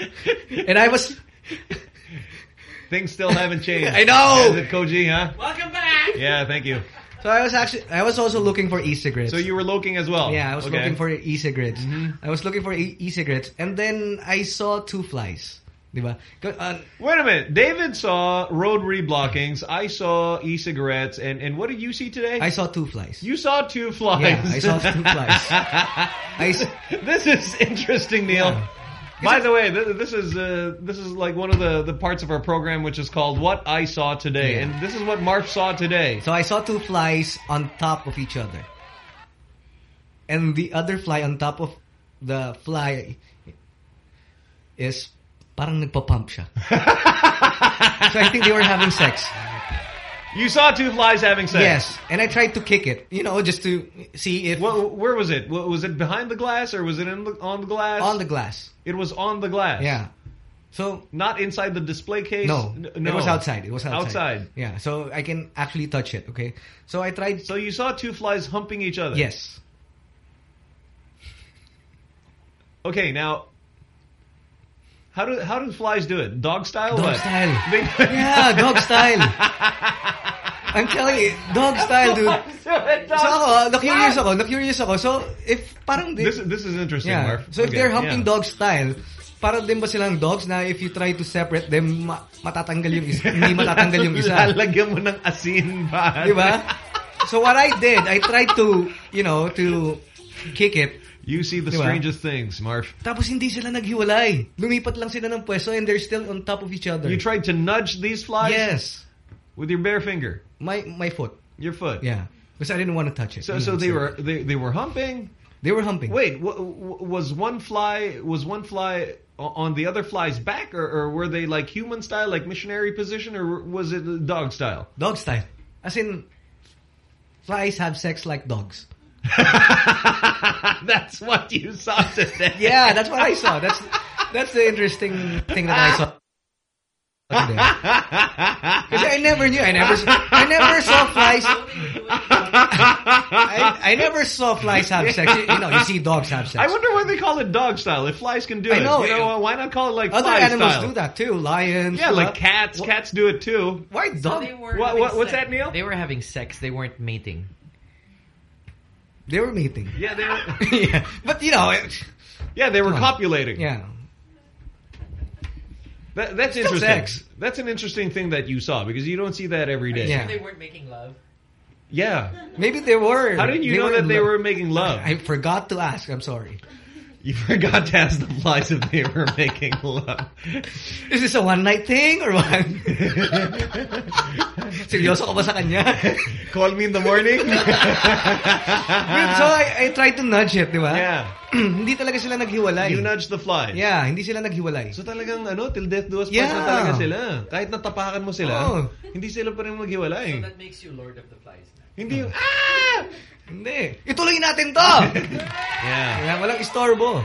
*laughs* and I was... *laughs* Things still haven't changed. I know! Is it Koji, huh? Welcome back! Yeah, thank you. So I was actually, I was also looking for e-cigarettes. So you were looking as well? Yeah, I was Okay. looking for e-cigarettes. I was looking for e- e-cigarettes, and then I saw two flies. Diba? Uh, Wait a minute. David saw road reblockings. I saw e-cigarettes. And, and what did you see today? I saw two flies. You saw two flies. Yeah, I saw two flies. *laughs* I s- this is interesting, Neil. Yeah. By the way, th this is uh, this is like one of the, the parts of our program which is called "What I Saw Today," Yeah. and this is what Marf saw today. So I saw two flies on top of each other. And the other fly on top of the fly is parang nagpa-pump siya. *laughs* so I think they were having sex. You saw two flies having sex. Yes. And I tried to kick it, you know, just to see if... Wh- where was it? Was it behind the glass or was it in the, on the glass? On the glass. It was on the glass. Yeah. So Not inside the display case. No, N- it was outside. It was outside. Outside. Yeah, so I can actually touch it. Okay, so I tried. So you saw two flies humping each other. Yes. Okay, now. How do how do flies do it? Dog style? Dog What? style. *laughs* They, Yeah, dog style. *laughs* I'm telling you, dog style, dude. *laughs* So ako, ah, na-curious ako, na-curious ako. So, if parang... di- This this is interesting, yeah. Marf. So, if Okay, they're humping yeah. dog style, para din ba silang dogs na if you try to separate them, ma matatanggal yung isa, hindi matatanggal yung isa. *laughs* Lalagyan mo ng asin ba? Di ba? So, what I did, I tried to, you know, to kick it. You see the Di ba? strangest things, Marf. Tapos hindi sila naghiwalay. Lumipat lang sila ng pwesto and they're still on top of each other. You tried to nudge these flies? Yes. With your bare finger? My my foot. Your foot? Yeah. Because I didn't want to touch it. So so they were they they were humping. They were humping. Wait, w- w- was one fly was one fly on the other fly's back, or, or were they like human style, like missionary position, or was it dog style? Dog style. As in, flies have sex like dogs. *laughs* That's what you saw today. Yeah, that's what I saw. That's that's the interesting thing that I saw. *laughs* *laughs* Because I never knew. I never. I never saw flies. I, I never saw flies have sex. You know, you see dogs have sex. I wonder why they call it dog style. If flies can do I it, know. you know, why not call it like Other fly animals style? do that too. Lions. Yeah, like uh, cats. Cats do it too. Why So dog? they were What- what- what's sex. that, Neil? They were having sex. They weren't mating. They were mating. Yeah, they were. *laughs* yeah, but you know, it, Yeah, they were Come on. copulating. yeah. That, that's Still interesting. sex. That's an interesting thing that you saw because you don't see that every day. Yeah. They weren't making love. Yeah. Maybe they were. How did you They know that they were making love? I forgot to ask. I'm sorry. You forgot to ask the flies if they were *laughs* making love. Is this a one night thing or what? *laughs* Seryoso ka ba sa kanya? *laughs* Call me in the morning. *laughs* so I, I tried to nudge it, di ba? yeah. *clears throat* hindi talaga sila naghiwalay. You nudge the flies. Yeah, hindi sila naghiwalay. So talagang ano, till death do us part Yeah. na talaga sila. Kahit natapakan mo sila, Oo. hindi sila pa rin maghiwalay. That makes you Lord of the Flies. Hindi yung, ah! Hindi. Ituloy natin to! *laughs* Yeah. Kaya walang istorbo.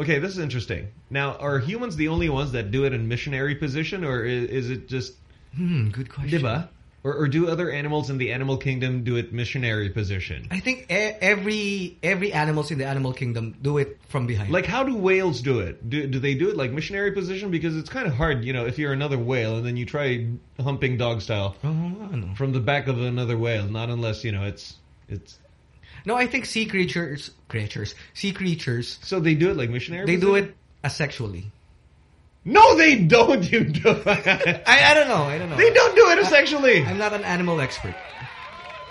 Okay, this is interesting. Now, are humans the only ones that do it in missionary position, or is, is it just, Hmm, good question. diba? Or, or do other animals in the animal kingdom do it missionary position? I think e every every animals in the animal kingdom do it from behind. Like, how do whales do it? Do, do they do it like missionary position? Because it's kind of hard, you know, if you're another whale and then you try humping dog style Oh, from the back of another whale, not unless, you know, it's it's. No, I think sea creatures, creatures, sea creatures, So they do it like missionary they do it asexually. No, they don't, you *laughs* do I, I don't know, I don't know. They don't do it asexually. I'm not an animal expert.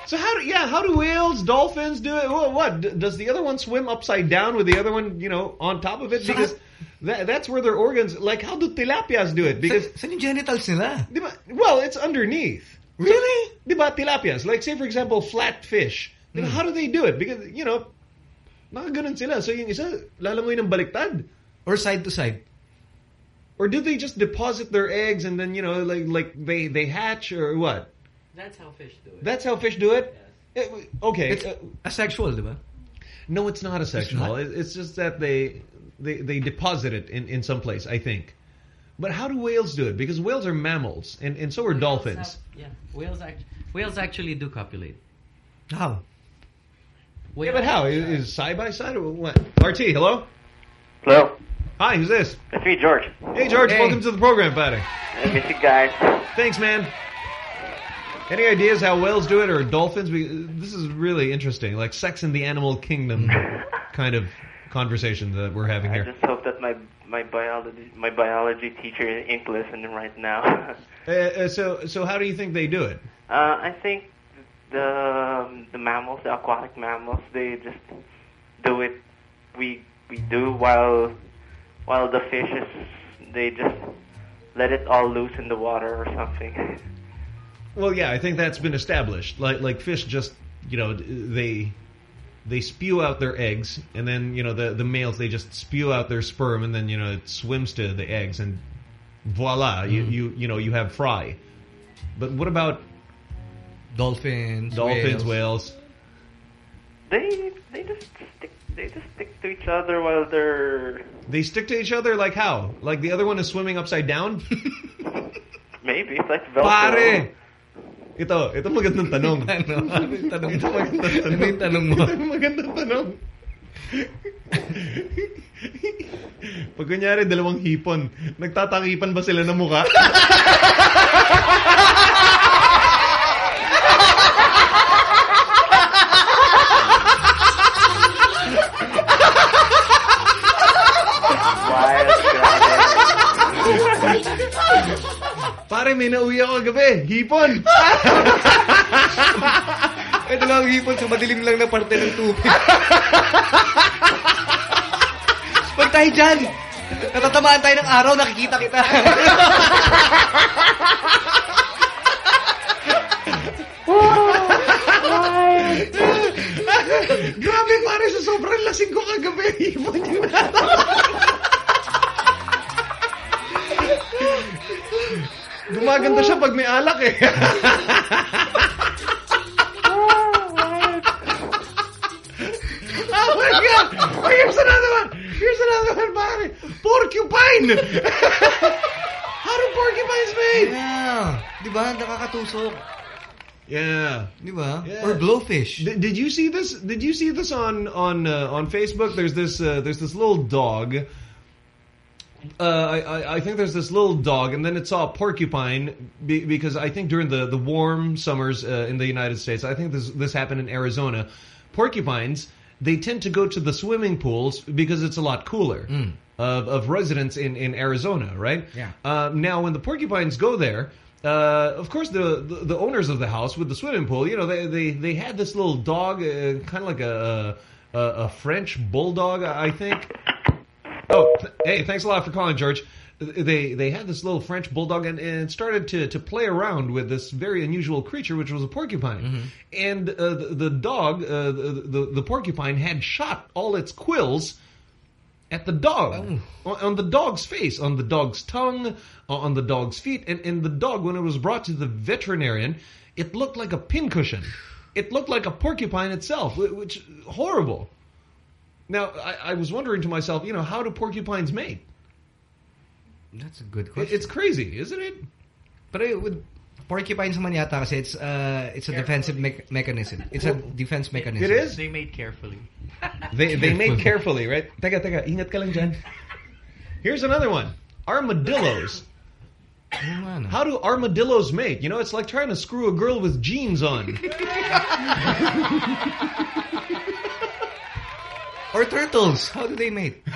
So how do yeah how do whales dolphins do it? What, what does the other one swim upside down with the other one you know on top of it So because that, that's where their organs like how do tilapias do it because Sa, genitals nila? well it's underneath Really? ba tilapias like say for example flat fish di ba, how do they do it because you know nakaganon sila so yung isa lalangoy ng baliktad Or side to side? or do they just deposit their eggs and then you know like like they they hatch or what That's how fish do it. that's how fish do it Eh, okay It's uh, asexual, di ba? No, it's not asexual. not? It's just that they they they deposit it in in some place, I think. But how do whales do it? Because whales are mammals, and and so are dolphins. Have- yeah, whales act whales actually do copulate. How? Yeah, but how is, is side by side or what? RT, hello. Hello, Hi, who's this? it's me, George. Hey, George. Hey. Welcome to the program, buddy. I miss you guys. Thanks, man. Any ideas how whales do it or dolphins? We, this is really interesting, like sex in the animal kingdom *laughs* kind of conversation that we're having here. I just hope that my my biology my biology teacher ain't listening right now. *laughs* Uh, uh, so, so how do you think they do it? uh, I think the um, the mammals, the aquatic mammals, they just do it. We we do while while the fishes they just let it all loose in the water or something. Well, yeah, I think that's been established. Like like fish just, you know, they they spew out their eggs and then, you know, the the males they just spew out their sperm and then, you know, it swims to the eggs and voila, you mm. you you know, you have fry. But what about Dolphins, dolphins, whales. whales? They they just stick they just stick to each other while they're They stick to each other like how? Like the other one is swimming upside down? *laughs* maybe it's like Velcro. Pare! Ito, ito magandang tanong. *laughs* Ano? Ano yung tanong Ito mo? magandang tanong. Ano yung tanong mo? *laughs* Ito magandang tanong. Pag kunyari, dalawang hipon, nagtatakipan ba sila ng mukha? Pare, may nauwi ako kagabi. Hipon! *laughs* Ito lang ang hipon sa madilim lang na parte ng tubig. Pag tayo dyan, natatamaan tayo ng araw, nakikita kita. *laughs* Grabe pare, sa sobrang lasing ko kagabi. Hipon yung *laughs* Gumaganda siya pag may alak eh. oh my God! Oh, here's another one! Here's another one, pare. Porcupine! How do porcupines mate? Yeah. Di ba? Nakakatusok. Yeah. Di ba? Yeah. Or blowfish. Did, did you see this? Did you see this on on uh, on Facebook? There's this uh, there's this little dog. Uh, I, I I think there's this little dog, and then it saw a porcupine be, because I think during the the warm summers uh, in the United States, I think this this happened in Arizona. Porcupines they tend to go to the swimming pools because it's a lot cooler. Of, of residents in, in Arizona, right? Yeah. Uh, now, when the porcupines go there, uh, of course, the, the the owners of the house with the swimming pool, you know, they they, they had this little dog, uh, kind of like a, a a French bulldog, I think. Oh, th hey, thanks a lot for calling, George. They they had this little French bulldog and, and started to to play around with this very unusual creature, which was a porcupine. And uh, the, the dog, uh, the, the the porcupine, had shot all its quills at the dog, on, on the dog's face, on the dog's tongue, on the dog's feet, and, and the dog, when it was brought to the veterinarian, it looked like a pincushion. It looked like a porcupine itself, which horrible. Now, I, I was wondering to myself, you know, how do porcupines mate? That's a good It- question. It's crazy, isn't it? But uh, with porcupines naman yata kasi it's uh, it's a defensive me mechanism. It's a defense mechanism. It is? They made carefully. *laughs* They they mate carefully, right? Teka, teka, ingat ka lang dyan. Here's another one. Armadillos. How do armadillos mate? You know, it's like trying to screw a girl with jeans on. *laughs* Or turtles. How do they mate? *laughs* Ang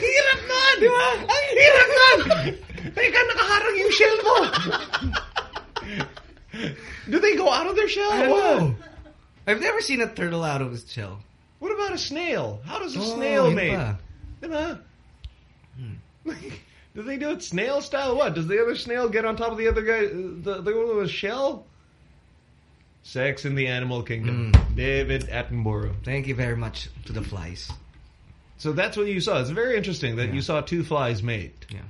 hirap nun! Di ba? Ang hirap nun! Teka, nakaharang yung shell mo! Do they go out of their shell? I or don't what? know. I've never seen a turtle out of its shell. What about a snail? How does a Oh, snail mate? pa. Diba? Hmm. *laughs* Do they do it snail style? What? Does the other snail get on top of the other guy, the, the one with a shell? Sex in the Animal Kingdom. David Attenborough. Thank you very much to the flies. So that's what you saw. It's very interesting that you saw two flies mate. Yeah.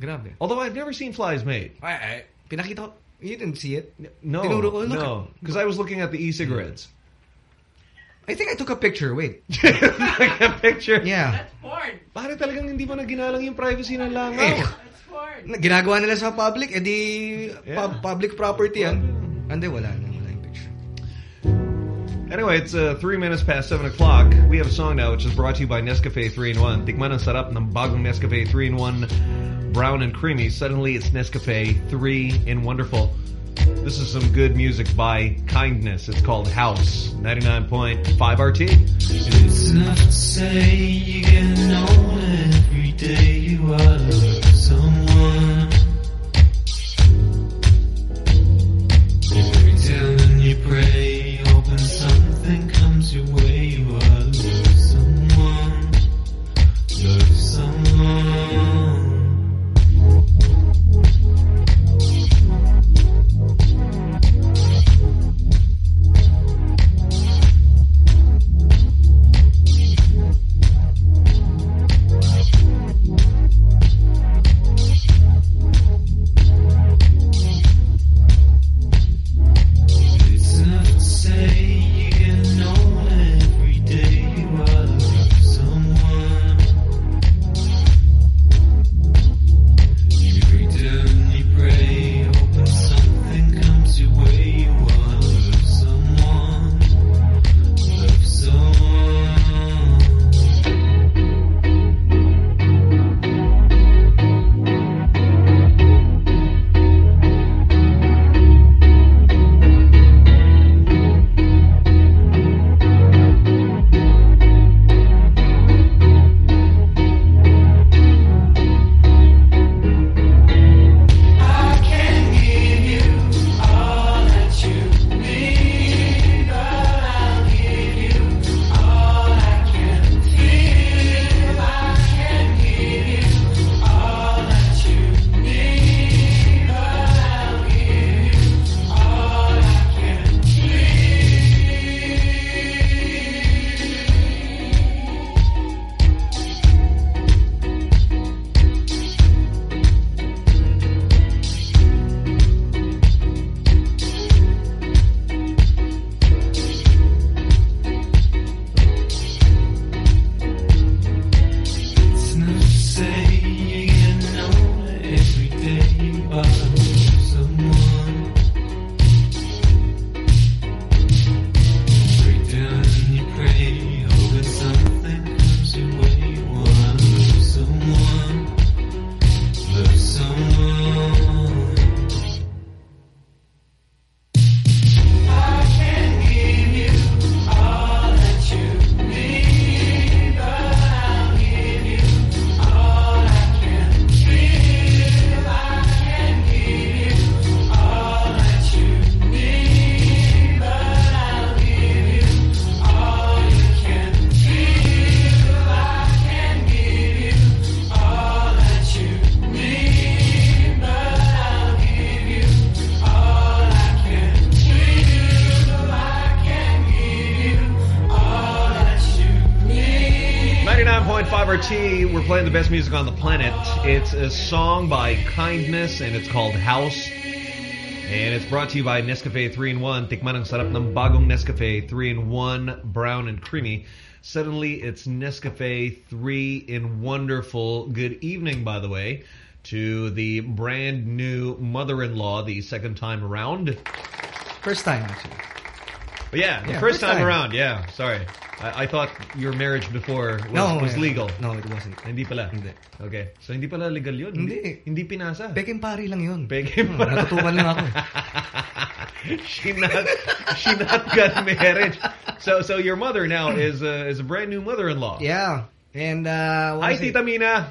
Grabe. Although I've never seen flies mate. Ay, ay, pinakita ko. You didn't see it? No, Tinuro ko, no. Because I was looking at the e-cigarettes. I think I took a picture. Wait. *laughs* Like a picture? Yeah. That's Porn. Bakit talagang hindi mo na ginalang yung privacy ng langaw? Eh, That's porn. na- ginagawa nila sa public, edi pub- public property yan. Hindi, wala na. Anyway, it's uh, three minutes past seven o'clock. We have a song now, which is brought to you by Nescafe 3-in-1. Tikman ang sarap ng bagong Nescafe 3-in-1 Brown and Creamy. Suddenly, it's Nescafe 3 in Wonderful. This is some good music by Kindness. It's called House, 99.5 RT. It's enough to say you get know every day you are someone. It's a song by Kindness and it's called House. And it's brought to you by Nescafe 3-in-1. Tikman ang sarap ng bagong Nescafe 3-in-1 brown and creamy. Suddenly, it's Nescafe 3 in wonderful. Good evening, by the way, to the brand new mother-in-law, the second time around. First time, actually. But yeah, the Yeah, first, first time, time. around, yeah. Sorry. I, I thought your marriage before was, No, was yeah. legal. No, it wasn't. Hindi pala? Hindi. Okay. So, hindi pala legal yun? Hindi. Hindi pinasa? Peking pari lang yun. Peking Hmm, pari. Natutukan lang ako. *laughs* she not she not got married. So so your mother now is a, is a brand new mother-in-law. Yeah. And, uh... what Hi? Tita Mina.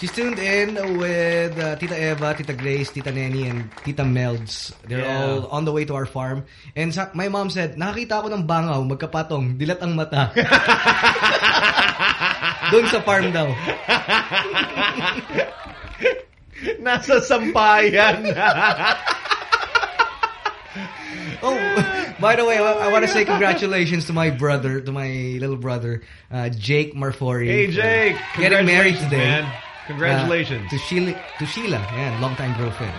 She's tuned in with uh, Tita Eva, Tita Grace, Tita Nenny, and Tita Melds. They're Yeah. all on the way to our farm. And sa, my mom said, nakakita ako ng bangaw, magkapatong, dilat ang mata. *laughs* Doon sa farm daw. *laughs* Nasa sampayan. *laughs* Oh, by the way, I, want to say congratulations to my brother, to my little brother, uh, Jake Marfori. Hey, Jake. Getting married today. man. Congratulations. Uh, to Sheila, to Sheila, yeah, long-time girlfriend.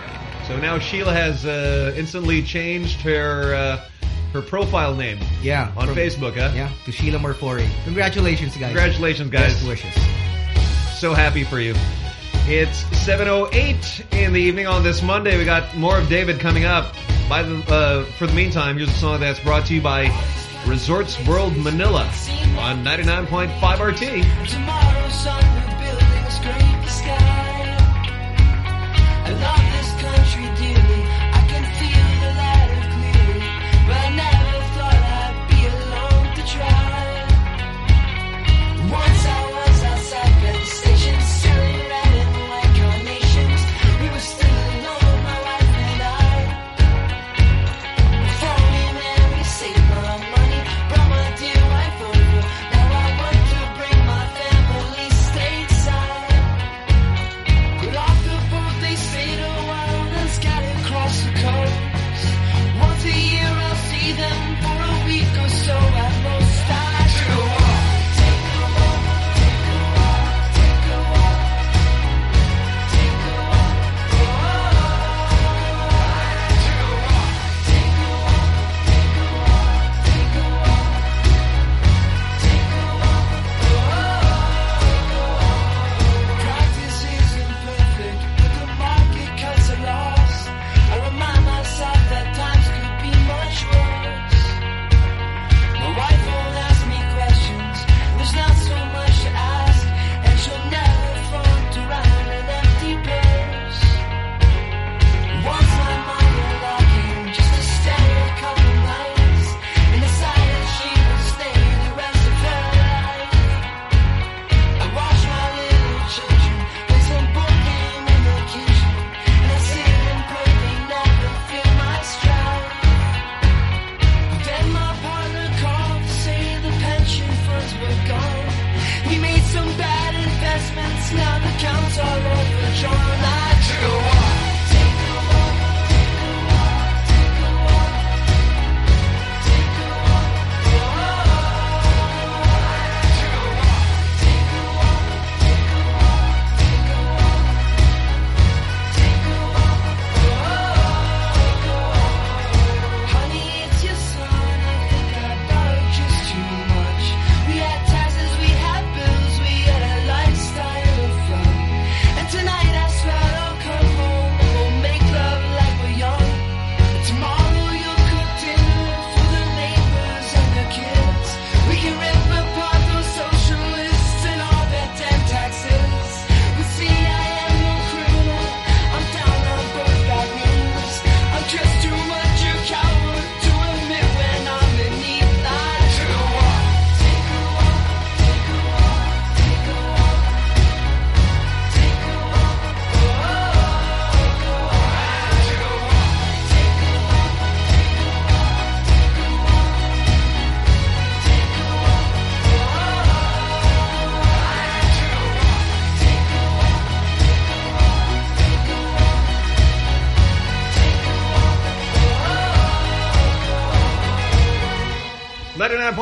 So now Sheila has uh, instantly changed her uh, her profile name. Yeah. On from- Facebook, huh? Yeah, to Sheila Marfori. Congratulations, guys. Congratulations, guys. Best wishes. So happy for you. It's 7.08 in the evening on this Monday. We got more of David coming up. By the uh, For the meantime, here's a song that's brought to you by Resorts World Manila on 99.5 RT. Love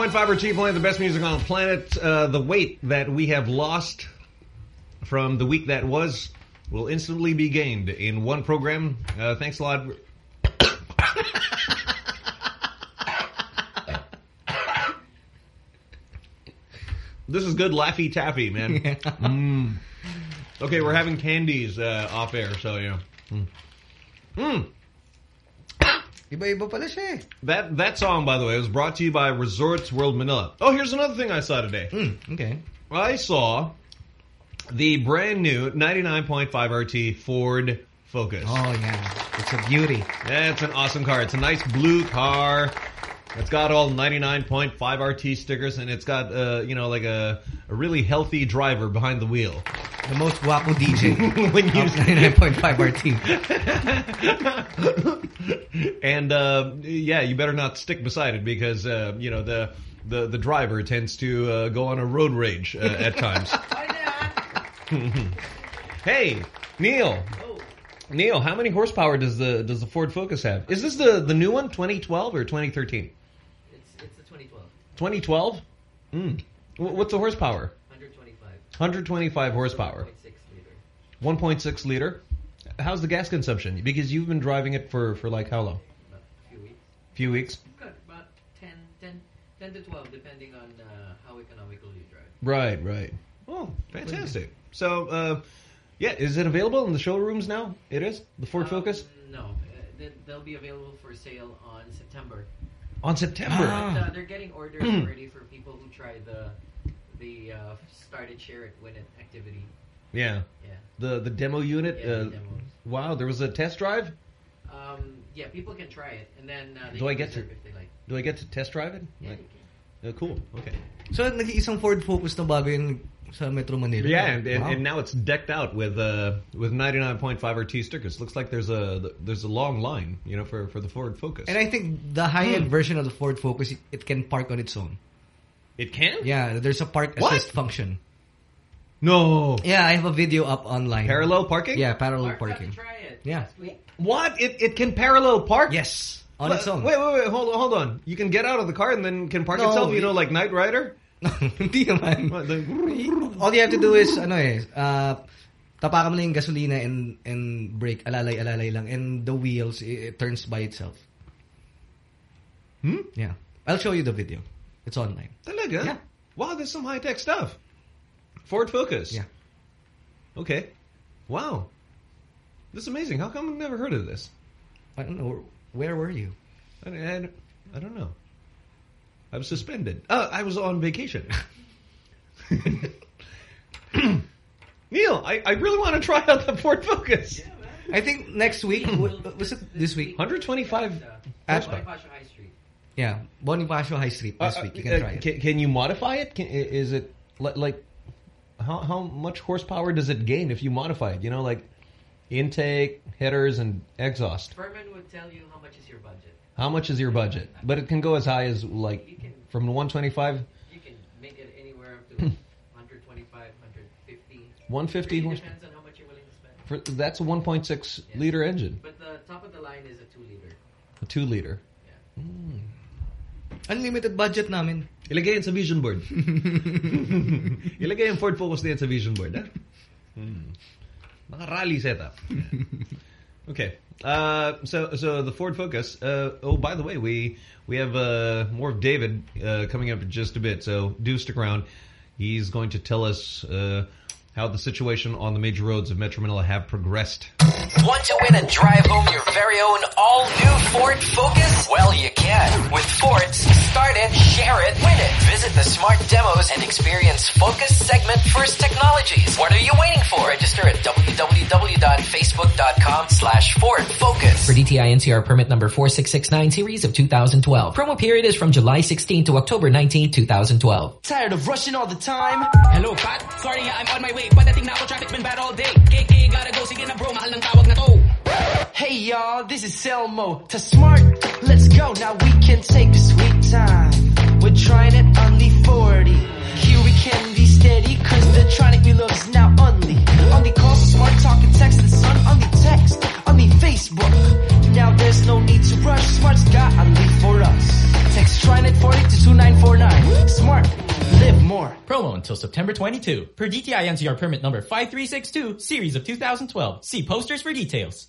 101.5 or T-Planet, the best music on the planet. Uh, the weight that we have lost from the week that was will instantly be gained in one program. Uh, thanks a lot. this is good Laffy Taffy, man. *laughs* Yeah. Mm. Okay, we're having candies uh, off air, so yeah. Hmm. Mm. mm. Iba-iba pala siya eh. That that song, by the way, was brought to you by Resorts World Manila. Oh, here's another thing I saw today. okay. I saw the brand new 99.5 RT Ford Focus. Oh, yeah. It's a beauty. That's an awesome car. It's a nice blue car. It's got all 99.5 RT stickers, and it's got, uh, you know, like a, a really healthy driver behind the wheel. The most guapo DJ *laughs* when you of 99.5 RT. *laughs* and uh, yeah, you better not stick beside it because uh, you know the the the driver tends to uh, go on a road rage uh, at times. *laughs* hey, Neil. Neil, how many horsepower does the does the Ford Focus have? Is this the the new one, 2012 or 2013? It's it's the 2012. 2012. Mm. What's the horsepower? 125. 125 horsepower. 1.6 liter. 1.6 liter. How's the gas consumption? Because you've been driving it for for like how long? A few weeks. Few weeks. Got about 10, 10, 10 to 12 depending on uh, how economical you drive. Right, right. Oh, fantastic. So, uh, yeah, is it available in the showrooms now? It is? The Ford Focus? No, uh, they'll be available for sale on September. On September? But, uh, they're getting orders already for people who try the the uh, started share it win it activity. Yeah. Yeah. The the demo unit? Yeah, uh, demos. Wow, there was a test drive? Um, yeah, people can try it and then uh, they Do can I get to if they like. Do I get to test drive it? Yeah, Like- uh, cool. Okay. So, nag-iisang Ford Focus na bago yun sa Metro Manila. Yeah, and, and, Wow. and now it's decked out with uh, with 99.5 RT stickers. Looks like there's a there's a long line, you know, for for the Ford Focus. And I think the high-end version of the Ford Focus, it, it can park on its own. It can? Yeah, there's a park What? assist function. No. Yeah, I have a video up online. Parallel parking? Yeah, parallel parking. Try it. Yeah. What? It it can parallel park? Yes, on Wait, its own. Wait, wait, wait. Hold on, hold on. You can get out of the car and then can park No, itself. You it- know, like Knight Rider. Hindi naman. All you have to do is, ano eh, uh, tapakan mo lang yung gasolina and, and brake, alalay-alalay lang. And the wheels, it, it turns by itself. Hmm? Yeah. I'll show you the video. It's online. Talaga? Yeah. Wow, there's some high tech stuff. Ford Focus. Yeah. Okay. Wow. This is amazing. How come I've never heard of this? I don't know. Where were you? I, I, I don't know. I was suspended. Uh, I was on vacation. *laughs* Neil, I, I really want to try out the Ford Focus. Yeah, I think next week, *laughs* w- was it this week? 125 At- Bonifacio High Street. Yeah, Bonifacio High Street this Uh, week. You uh, can try it. Can, can you modify it? Can, is it like how how much horsepower does it gain if you modify it? You know, like intake, headers, and exhaust. Furman would tell you how much is your budget. How much is your budget? But it can go as high as like from 125, You can make it anywhere up to 125, 150. 150 Really depends on how much you're willing to spend. for that's a 1.6 liter engine, But the top of the line is a 2 liter. a two liter. Unlimited budget namin. Ilagay yan sa vision board. *laughs* Ilagay yung Ford Focus na yan sa vision board. Ha? Hmm. Mga rally setup. *laughs* okay. Uh, so so the Ford Focus. Uh, oh, by the way, we we have uh, more of David uh, coming up in just a bit. So do stick around. He's going to tell us uh, how the situation on the major roads of Metro Manila have progressed. Want to win and drive home your very own all-new Ford Focus? Well, you can. With Ford's Start It, Share It, Win It. Visit the smart demos and experience Focus segment first technologies. What are you waiting for? Register at www.facebook.com slash Ford Focus. For DTI NCR permit number 4669 series of 2012. Promo period is from July 16 to October 19, 2012. Tired of rushing all the time? Hello, Pat. Sorry I'm on my way. Padating na ako, traffic's been bad all day. KK, gotta go. Sige na bro, mahal ng tawag na to. Hey y'all, this is Selmo. To smart, let's go. Now we can take a sweet time. We're trying it only 40. Here we can be steady, cause the tronic we love is now only. Only calls, smart talking, and text the sun. Only text, only Facebook. Now there's no need to rush. Smart's got only for us. Text TriNet 40 to 2949. Smart, live more. Promo until September 22. Per DTI NCR permit number 5362, series of 2012. See posters for details.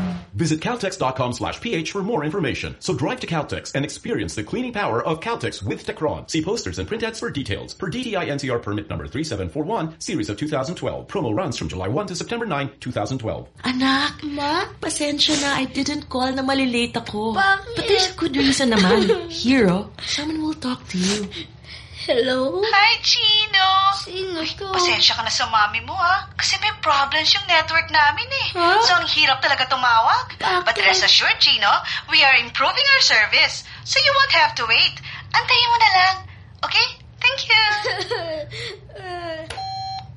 Visit Caltex.com slash PH for more information. So drive to Caltex and experience the cleaning power of Caltex with Techron. See posters and print ads for details. Per DTI NCR permit number 3741, series of 2012. Promo runs from July 1 to September 9, 2012. Anak, Ma, pasensya na. I didn't call na malilate ako. Bakit? But there's a good reason naman. *laughs* Hero, someone will talk to you. Hello? Hi, Chino! Sino to? Pasensya ka na sa mami mo, ha? Kasi may problems yung network namin, eh. Huh? So, ang hirap talaga tumawag. But rest assured, Chino, we are improving our service. So, you won't have to wait. Antayin mo na lang. Okay? Thank you.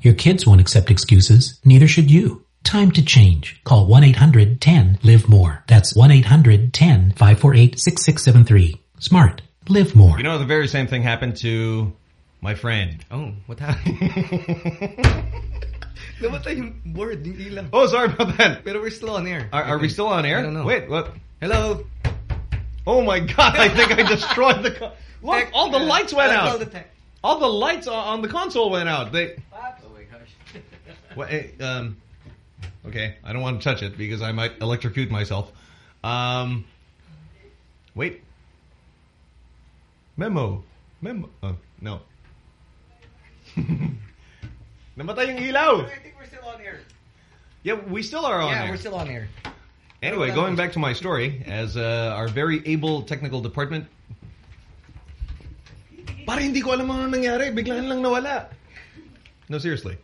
*laughs* Your kids won't accept excuses. Neither should you. Time to change. Call 1-800-10-LIVE-MORE. That's 1-800-10-548-6673. Smart. Live more. You know, the very same thing happened to my friend. Oh, what happened? Namatay yung board, yung ilaw. Oh, sorry about that. Pero we're still on air. Are, are we still on air? I don't know. Wait, what? Hello? Oh my god, I think I destroyed the... Co *laughs* Look, Tech- all the yeah. lights went I out. the. All the lights on- on the console went out. They... Oh my gosh. *laughs* Well, um, okay, I don't want to touch it because I might electrocute myself. Um, wait. Memo. Memo. Oh, no. *laughs* Namatay yung ilaw. I think we're still on air. Yeah, we still are on yeah, air. we're still on air. Anyway, going back to my story, as uh, our very able technical department... Para hindi ko alam ano nangyari. Biglaan lang nawala. No, seriously.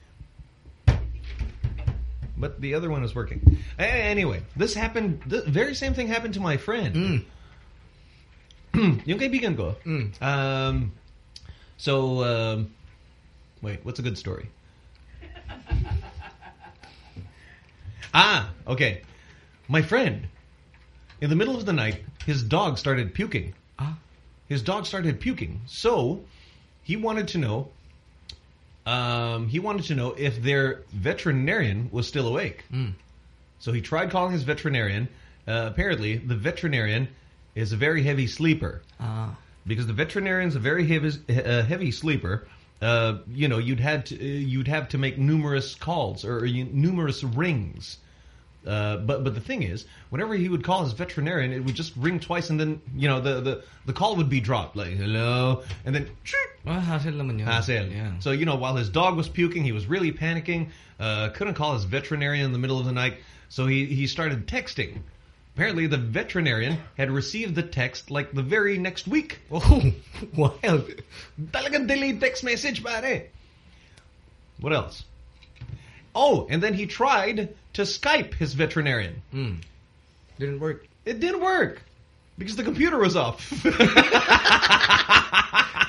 But the other one is working. Anyway, this happened... The very same thing happened to my friend. *clears throat* yung kaibigan ko. Um, so, um, wait, what's a good story? *laughs* ah, okay. My friend, in the middle of the night, his dog started puking. Ah. His dog started puking. So, he wanted to know, um, he wanted to know if their veterinarian was still awake. So he tried calling his veterinarian. Uh, apparently, the veterinarian is a very heavy sleeper. Ah. Because the veterinarian's a very heavy, uh, heavy sleeper. Uh, you know, you'd had to, uh, you'd have to make numerous calls or you, numerous rings. Uh, but but the thing is, whenever he would call his veterinarian, it would just ring twice, and then you know the the, the call would be dropped, like hello, and then Ah, hassle hassle. Yeah. So you know, while his dog was puking, he was really panicking. Uh, couldn't call his veterinarian in the middle of the night, so he he started texting. Apparently, the veterinarian had received the text like the very next week. *laughs* Oh, wild. Talagang delayed text message, pare. What else? Oh, and then he tried to Skype his veterinarian. Didn't work. It didn't work because the computer was off. *laughs*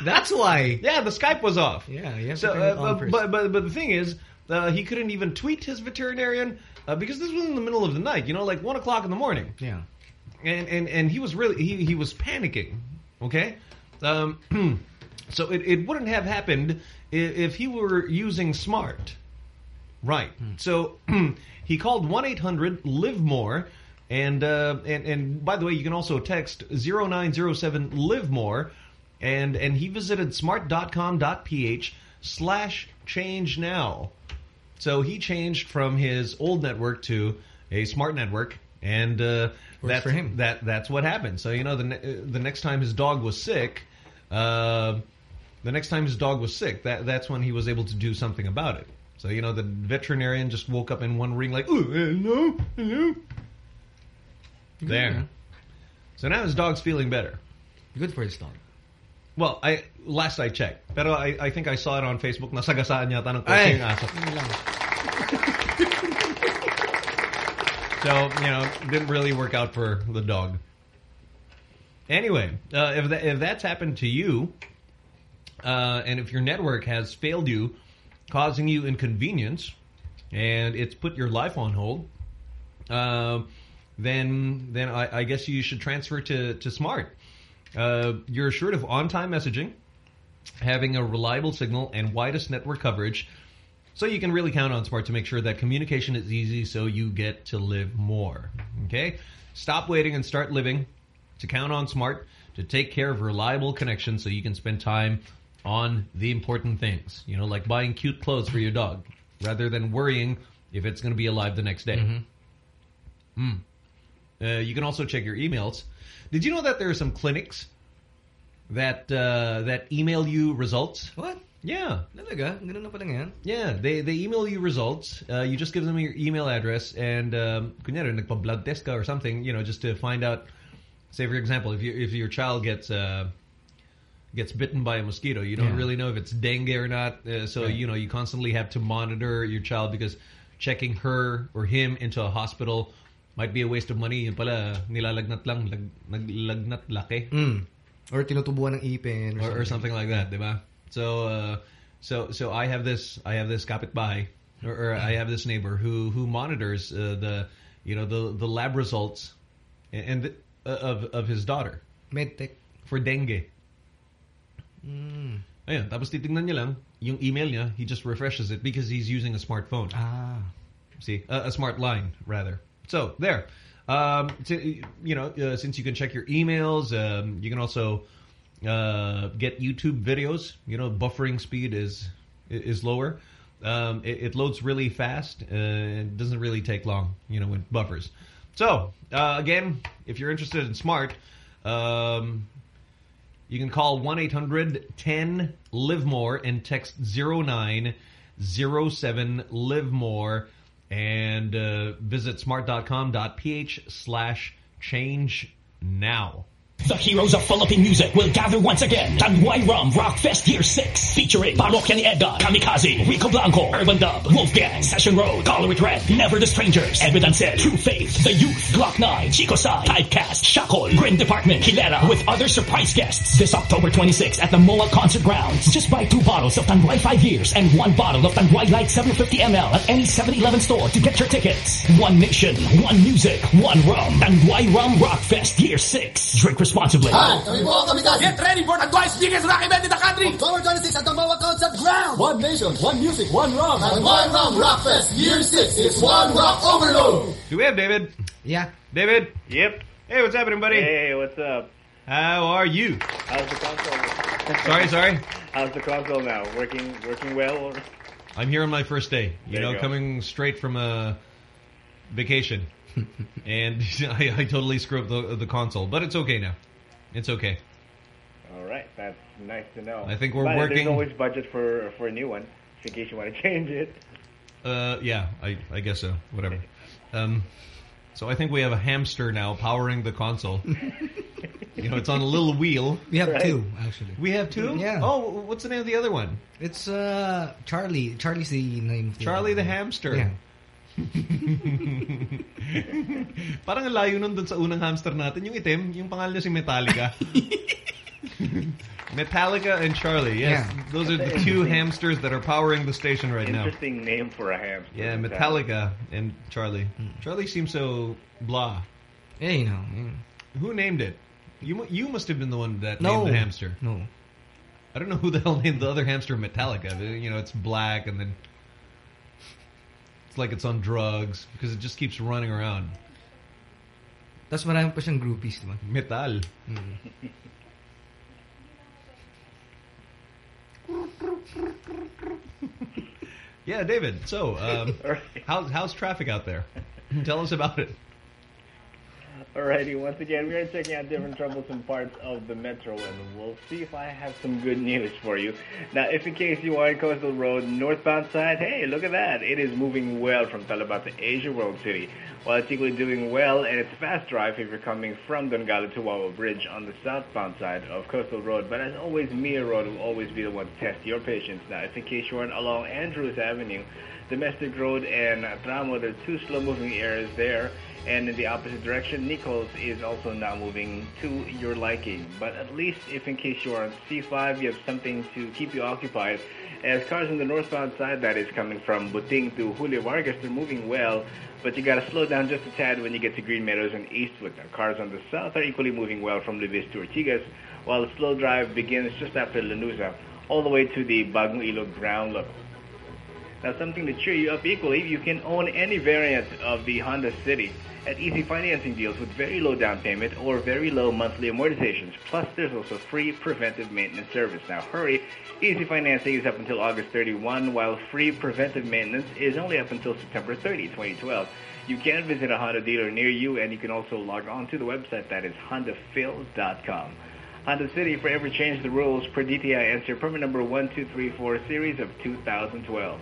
That's why. Yeah, the Skype was off. Yeah, So, uh, on but, first. but but but the thing is, uh, he couldn't even tweet his veterinarian uh, because this was in the middle of the night. You know, like one o'clock in the morning. Yeah. and and and he was really he he was panicking. Okay, um, *clears throat* so it it wouldn't have happened if, if he were using smart, right? So *clears throat* he called one eight hundred live more. And, uh, and and by the way, you can also text 0907 live more, and and he visited smart.com.ph slash change now. So he changed from his old network to a smart network, and uh, that's for him. That that's what happened. So you know the ne uh, the next time his dog was sick, uh, the next time his dog was sick, that that's when he was able to do something about it. So you know the veterinarian just woke up in one ring like, oh, hello, hello. There. Yeah. So now his dog's feeling better. Good for his dog. Well, I last I checked. Pero I, I think I saw it on Facebook. Nasagasaan yata ng Ay, kotse yung aso. *laughs* So, you know, didn't really work out for the dog. Anyway, uh, if, that, if that's happened to you, uh, and if your network has failed you, causing you inconvenience, and it's put your life on hold, uh, then then I, I guess you should transfer to to Smart. Uh, you're assured of on-time messaging, having a reliable signal and widest network coverage. So you can really count on Smart to make sure that communication is easy so you get to live more. Okay? Stop waiting and start living to count on Smart to take care of reliable connections so you can spend time on the important things. You know, like buying cute clothes for your dog rather than worrying if it's going to be alive the next day. Mm. Uh, you can also check your emails. Did you know that there are some clinics that uh, that email you results? What? Yeah. Talaga? Ganun na pala? Yeah, they they email you results. Uh, you just give them your email address and um, kunyari nagpa-blood test ka or something, you know, just to find out. Say for example, if you if your child gets uh, gets bitten by a mosquito, you don't Yeah. really know if it's dengue or not. Uh, so Right. you know you constantly have to monitor your child because checking her or him into a hospital might be a waste of money. Yun pala nilalagnat lang, lag, naglagnat laki. Mm. Or tinutubuan ng ipin or, or, or something like that, diba? So, uh, so, so I have this, I have this kapitbahay, or, or I have this neighbor who who monitors uh, the, you know, the the lab results, and, and the, uh, of of his daughter Medtech. for dengue. Mm. Ayun, tapos titingnan niya lang yung email niya. He just refreshes it because he's using a smartphone. Ah. See, uh, a smart line rather. So there, um, to, you know, uh, since you can check your emails, um, you can also uh, get YouTube videos. You know, buffering speed is is lower. Um, it, it loads really fast. Uh, it doesn't really take long. You know, when buffers. So uh, again, if you're interested in smart. Um, you can call 1-800-10-LIVE-MORE and text 0907-LIVE-MORE and uh, visit smart.com.ph slash change now. The heroes of Philippine music will gather once again. Tanduay Rum Rock Fest Year 6 featuring Parokya ni Edgar, Kamikazee, Rico Blanco, Urbandub, Wolfgang, Session Road, Color It Red, Never the Strangers, Evidence Said, True Faith, The Youth, Gloc-9, Chico Sai, Typecast, Shakol, Grin Department, Hilera, with other surprise guests this October 26th at the MOA Concert Grounds. Just buy two bottles of Tanduay 5 years and one bottle of Tanduay Light 750 ml at any 7-Eleven store to get your tickets. One nation, one music, one rum. Tanduay Rum Rock Fest Year 6. Drink responsibly. Hi, kami po ang Kamikazee. Get ready for the twice biggest rock event in the country. October 26 at the Mawa Concert Ground. One nation, one music, one rum. And one rum rock fest. Year 6 is one rock overload. Do we have David? Yeah. David? Yep. Hey, what's happening, buddy? Hey, what's up? How are you? How's the console? *laughs* Sorry, sorry? How's the console now? Working working well? Or? I'm here on my first day. You There know, you coming straight from a vacation. *laughs* and *laughs* I, I totally screwed up the, the console. But it's okay now. It's okay. All right, that's nice to know. I think we're But working- There's always budget for for a new one, in case you want to *laughs* change it. Uh, yeah, I, I guess so. Whatever. Um, so I think we have a hamster now powering the console. you know, it's on a little wheel. We have two, actually. We have two? Yeah. Oh, what's the name of the other one? It's uh Charlie. Charlie's the name. of the Charlie the one. hamster. Yeah. *laughs* Parang ang layo nun dun sa unang hamster natin. Yung itim, yung pangalan niya si Metallica. *laughs* Metallica and Charlie, yes. Yeah. Those are the two hamsters that are powering the station right now. Interesting name for a hamster. Yeah, Metallica and Charlie. Hmm. Charlie seems so blah. Yeah, you know. Who named it? You you must have been the one that No. named the hamster. No. I don't know who the hell named the other hamster Metallica. You know, it's black and then it's like it's on drugs because it just keeps running around. Tapos marami pa siyang groupies, ba? Metal. *laughs* Yeah, David. So, um, *laughs* how's how's traffic out there? Tell us about it. Alrighty, once again, we are checking out different troublesome parts of the metro, and we'll see if I have some good news for you. Now, if in case you are on Coastal Road northbound side, hey, look at that. It is moving well from Talabat to Asia World City. While it's equally doing well, and it's fast drive if you're coming from Dongalo to Wawa Bridge on the southbound side of Coastal Road. But as always, Mia Road will always be the one to test your patience. Now, if in case you aren't along Andrews Avenue, Domestic Road and Tramo, there are two slow-moving areas there. And in the opposite direction, Nichols is also not moving to your liking. But at least if in case you are on C5, you have something to keep you occupied. As cars on the northbound side that is coming from Buting to Julio Vargas, they're moving well, but you gotta slow down just a tad when you get to Green Meadows and Eastwood. Now, cars on the south are equally moving well from Libis to Ortigas, while the slow drive begins just after Lanuza, all the way to the Bagong ground level. Now, something to cheer you up equally, you can own any variant of the Honda City at easy financing deals with very low down payment or very low monthly amortizations. Plus, there's also free preventive maintenance service. Now, hurry! Easy financing is up until August 31, while free preventive maintenance is only up until September 30, 2012. You can visit a Honda dealer near you, and you can also log on to the website that is HondaPhil.com. Honda City forever changed the rules per DTI NCR permit number 1234 series of 2012.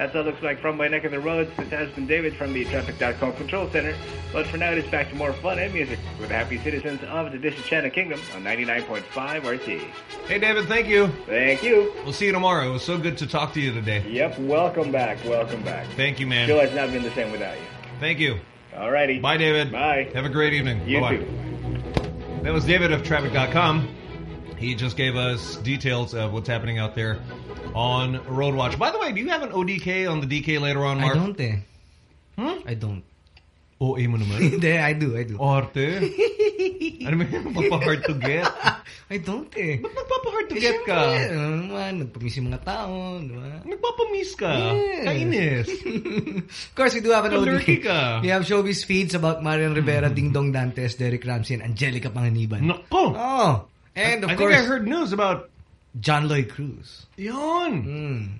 That's all it looks like from my neck of the roads. This has been David from the Traffic.com Control Center. But for now, it is back to more fun and music with the happy citizens of the Disenchanted Kingdom on 99.5 RT. Hey, David, thank you. Thank you. We'll see you tomorrow. It was so good to talk to you today. Yep, welcome back. Welcome back. Thank you, man. Show has not been the same without you. Thank you. All righty. Bye, David. Bye. Have a great evening. You Bye-bye. too. That was David of Traffic.com. He just gave us details of what's happening out there on Roadwatch. By the way, do you have an ODK on the DK later on, Mark? I don't eh. Hmm? I don't. OA mo naman? *laughs* Hindi, I do, I do. Arte? *laughs* ano mo yung mapapa-hard to get? I don't eh. Ba't magpapa-hard to get ka? Ano naman, nagpamiss yung mga tao, di ba? Nagpapamiss ka? Yes. Kainis. *laughs* Of course, we do have an ODK. ka. We have showbiz feeds about Marian Rivera, Dingdong Dantes, Derek Ramsey, and Angelica Panganiban. Nako! Oh! And of I course, think I heard news about John Lloyd Cruz. Yon.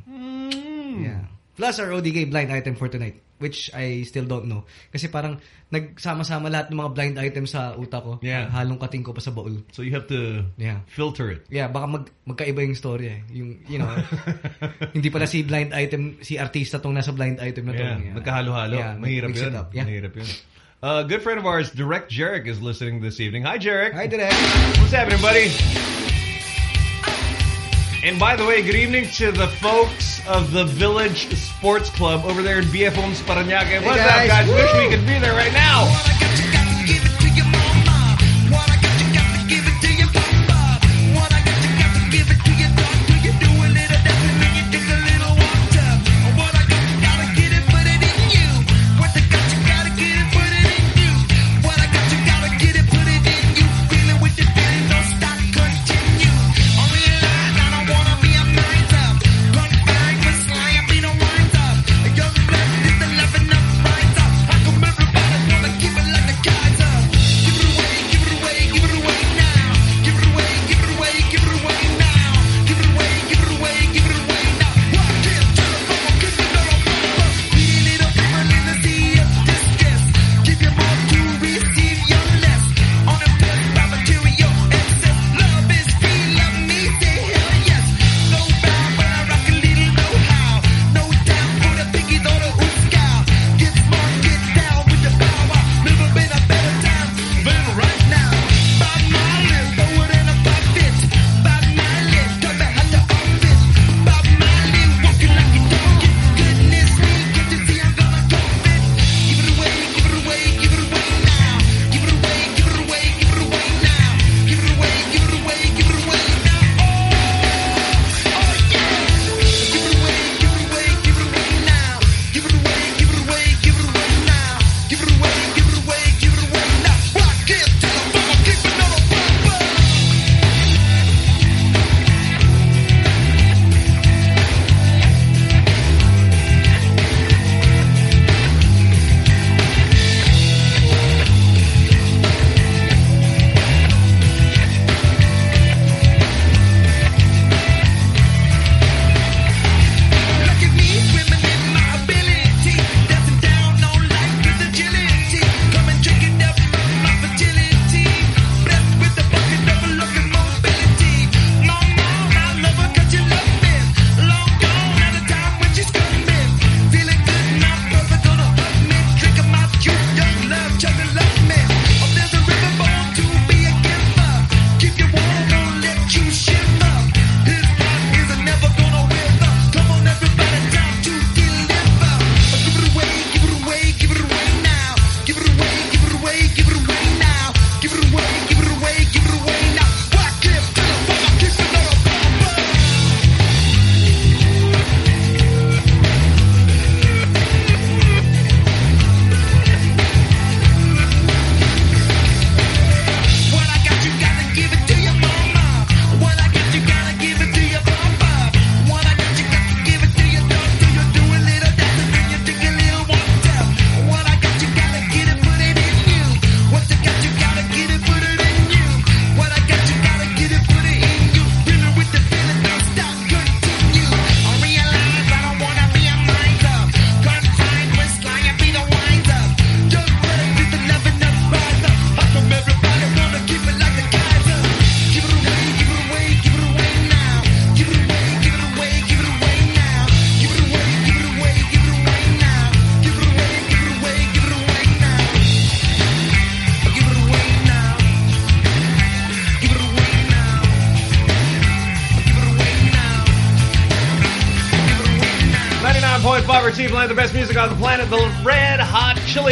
Mm. Yeah. Plus our ODK blind item for tonight, which I still don't know. Kasi parang nagsama-sama lahat ng mga blind items sa utak ko. Yeah. Halong kating ko pa sa baul. So you have to Yeah. filter it. Yeah, baka mag magkaiba yung story eh. Yung, you know, *laughs* hindi pala si blind item, si artista tong nasa blind item na to. Yeah. Yeah, Mahirap mix it yun. up. Yeah. Mahirap yun. A good friend of ours, Direct Jarek, is listening this evening. Hi, Jarek. Hi, Direct. What's happening, buddy? And by the way, good evening to the folks of the Village Sports Club over there in BF Homes Paranaque. What's guys. up, guys? Woo! Wish we could be there right now.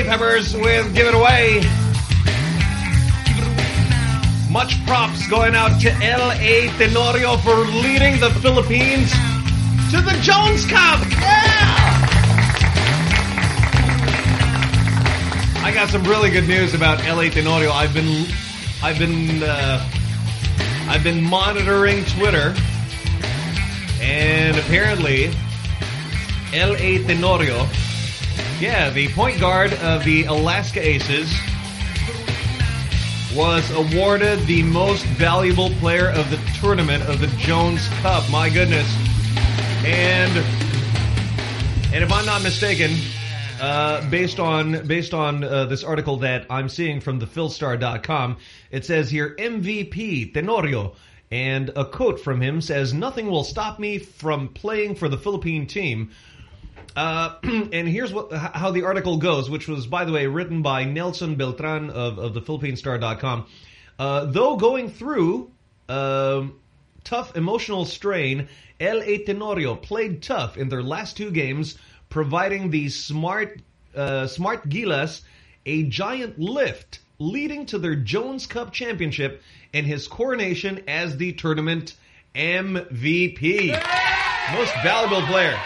Peppers with Give It Away. Much props going out to L.A. Tenorio for leading the Philippines to the Jones Cup. Yeah! I got some really good news about L.A. Tenorio. I've been, I've been, uh, I've been monitoring Twitter, and apparently, L.A. Tenorio, yeah, the point guard of the Alaska Aces, was awarded the most valuable player of the tournament of the Jones Cup. My goodness. And and if I'm not mistaken, uh, based on based on uh, this article that I'm seeing from the Philstar.com, it says here MVP Tenorio, and a quote from him says, "Nothing will stop me from playing for the Philippine team." Uh, *clears throat* and here's what how the article goes, which was, by the way, written by Nelson Beltran of, of the PhilippineStar.com. Uh, though going through um, tough emotional strain, L.A. Tenorio played tough in their last two games, providing the smart uh, smart Gilas a giant lift, leading to their Jones Cup championship and his coronation as the tournament MVP. Most valuable player.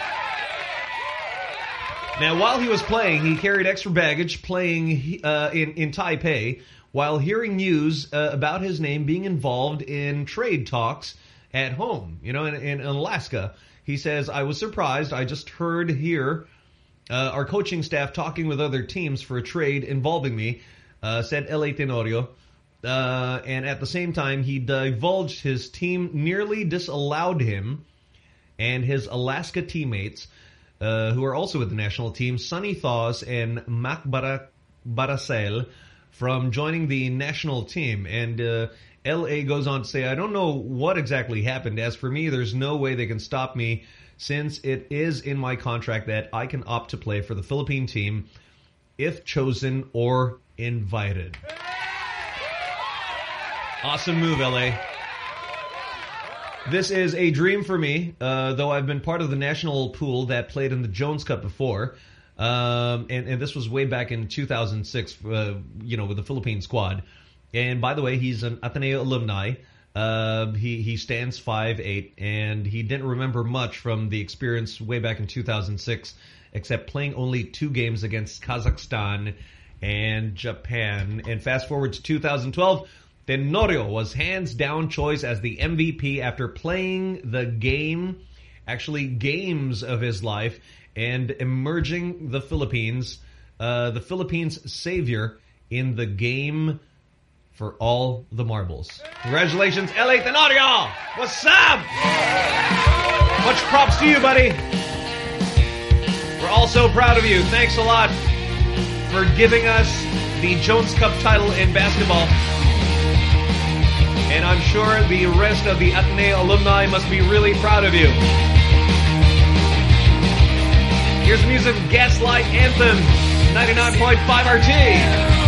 Now, while he was playing, he carried extra baggage playing uh, in, in Taipei while hearing news uh, about his name being involved in trade talks at home, you know, in, in Alaska. He says, I was surprised. I just heard here uh, our coaching staff talking with other teams for a trade involving me, uh, said L.A. Tenorio. Uh, and at the same time, he divulged his team nearly disallowed him and his Alaska teammates uh, who are also with the national team, Sonny Thoss and Mac Bara Baracael, from joining the national team. And uh, L.A. goes on to say, I don't know what exactly happened. As for me, there's no way they can stop me since it is in my contract that I can opt to play for the Philippine team if chosen or invited. Awesome move, L.A. This is a dream for me, uh, though I've been part of the national pool that played in the Jones Cup before. Um, and, and this was way back in 2006, uh, you know, with the Philippine squad. And by the way, he's an Ateneo alumni. Uh, he, he stands 5'8", and he didn't remember much from the experience way back in 2006, except playing only two games against Kazakhstan and Japan. And fast forward to 2012, Tenorio was hands down choice as the MVP after playing the game, actually games of his life, and emerging the Philippines, uh, the Philippines' savior in the game for all the marbles. Congratulations, L.A. Tenorio! What's up? Much props to you, buddy. We're all so proud of you. Thanks a lot for giving us the Jones Cup title in basketball. And I'm sure the rest of the Ateneo alumni must be really proud of you. Here's music Gaslight Anthem, 99.5 RT.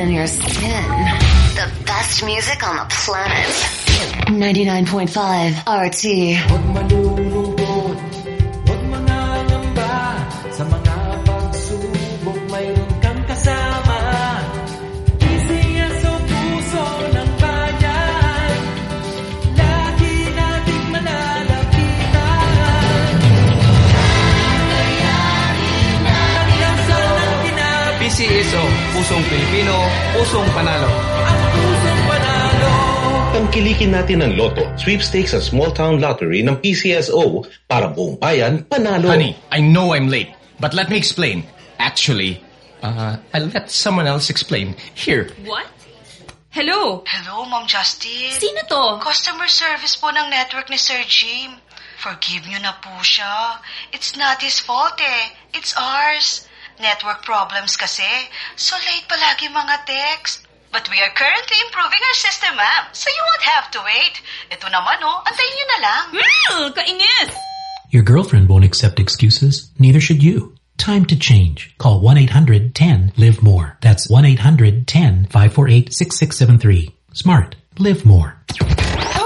In your skin. The best music on the planet. 99.5 RT. Natin ang loto, sweepstakes at small town lottery ng PCSO para buong bayan panalo. Honey, I know I'm late, but let me explain. Actually, uh, I'll let someone else explain. Here. What? Hello? Hello, Ma'am Justin. Sino to? Customer service po ng network ni Sir Jim. Forgive nyo na po siya. It's not his fault eh. It's ours. Network problems kasi. So late palagi mga text. But we are currently improving our system, ma'am. So you won't have to wait. Ito naman oh, antayin nyo na lang. Hmm, kainis! Your girlfriend won't accept excuses. Neither should you. Time to change. Call 1-800-10-LIVE MORE. That's 1-800-10-548-6673. Smart. Live more.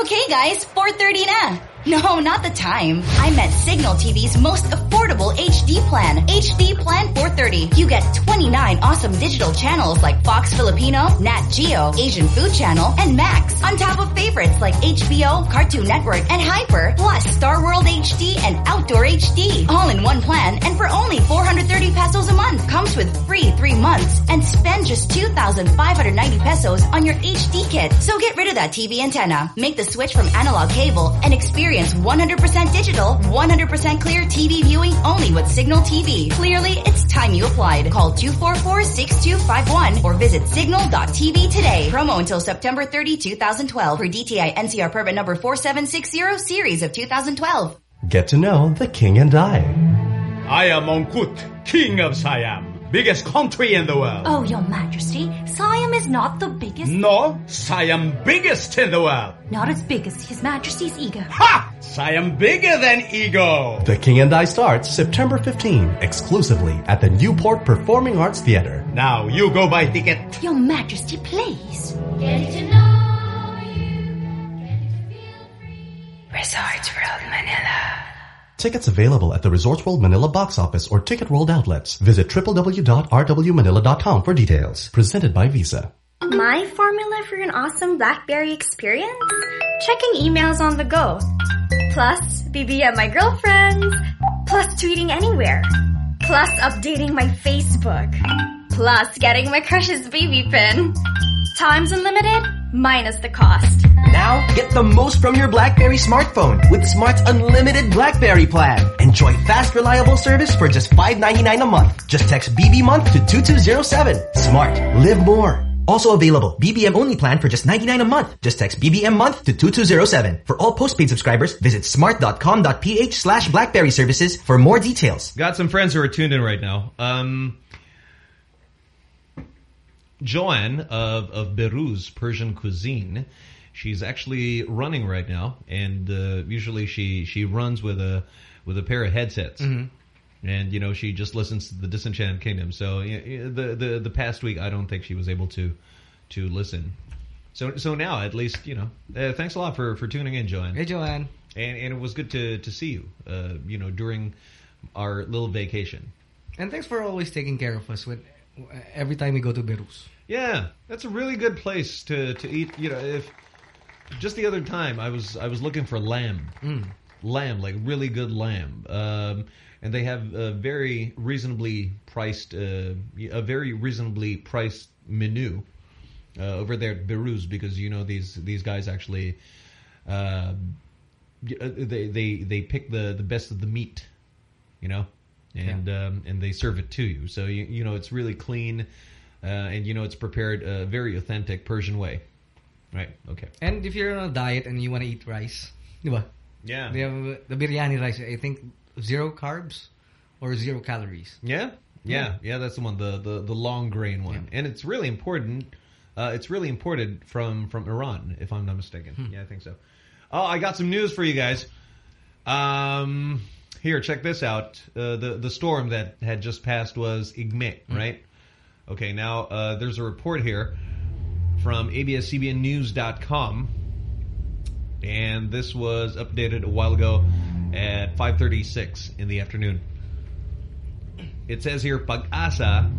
Okay, guys, 4.30 na. No, not the time. I'm at Cignal TV's most affordable HD plan. HD Plan 430. You get 29 awesome digital channels like Fox Filipino, Nat Geo, Asian Food Channel, and Max. On top of favorites like HBO, Cartoon Network, and Hyper, plus Star World HD and Outdoor HD. All in one plan and for only 430 pesos a month. Comes with free three months and spend just 2,590 pesos on your HD kit. So get rid of that TV antenna. Make the switch from analog cable and experience 100% digital, 100% clear TV viewing only with Cignal TV. Clearly, it's time you applied. Call 244-6251 or visit cignal.tv today. Promo until September 30, 2012 for DTI NCR permit number 4760 series of 2012. Get to know the king and I. I am Mongkut, king of Siam, biggest country in the world. Oh, your majesty, Siam is not the biggest... No, Siam biggest in the world. Not as big as his majesty's ego. Ha! Siam bigger than ego. The King and I starts September 15, exclusively at the Newport Performing Arts Theater. Now you go buy ticket. Your majesty, please. Getting to know you. Get to feel free. Resorts World Manila. Tickets available at the Resorts World Manila box office or Ticket World outlets. Visit www.rwmanila.com for details. Presented by Visa. My formula for an awesome BlackBerry experience? Checking emails on the go. Plus, BBM my girlfriends. Plus, tweeting anywhere. Plus, updating my Facebook. Plus, getting my crush's BB PIN. Times unlimited, minus the cost. Now, get the most from your BlackBerry smartphone with Smart's unlimited BlackBerry plan. Enjoy fast, reliable service for just $5.99 a month. Just text BB month to 2207. Smart. Live more. Also available, BBM only plan for just 99 a month. Just text BBM month to 2207. For all postpaid subscribers, visit smart.com.ph slash blackberry services for more details. Got some friends who are tuned in right now. Um, Joanne of, of Behrouz Persian Cuisine, she's actually running right now, and uh, usually she, she runs with a with a pair of headsets. Mhm. And you know she just listens to the Disenchanted Kingdom. So the the the past week I don't think she was able to to listen. So so now at least you know. Uh, thanks a lot for for tuning in, Joanne. Hey, Joanne. And and it was good to to see you. Uh, you know during our little vacation. And thanks for always taking care of us with every time we go to Behrouz. Yeah, that's a really good place to to eat. You know, if just the other time I was I was looking for lamb, Mm. lamb like really good lamb, um, and they have a very reasonably priced uh, a very reasonably priced menu uh, over there at Behrouz because you know these these guys actually uh, uh, they they they pick the the best of the meat, you know, and um, and they serve it to you. So you you know it's really clean, uh, and you know it's prepared a very authentic Persian way. Right. Okay. And if you're on a diet and you want to eat rice, di ba? Yeah. They have the biryani rice. I think zero carbs or zero calories. Yeah, yeah, yeah. That's the one, the the, the long grain one, and it's really important. Uh, it's really imported from from Iran, if I'm not mistaken. Yeah, I think so. Oh, I got some news for you guys. Um, here, check this out. Uh, the the storm that had just passed was Igme, right? Okay, now uh, there's a report here from ABS-CBNNews.com, and this was updated a while ago at 5:36 in the afternoon. It says here, Pag-asa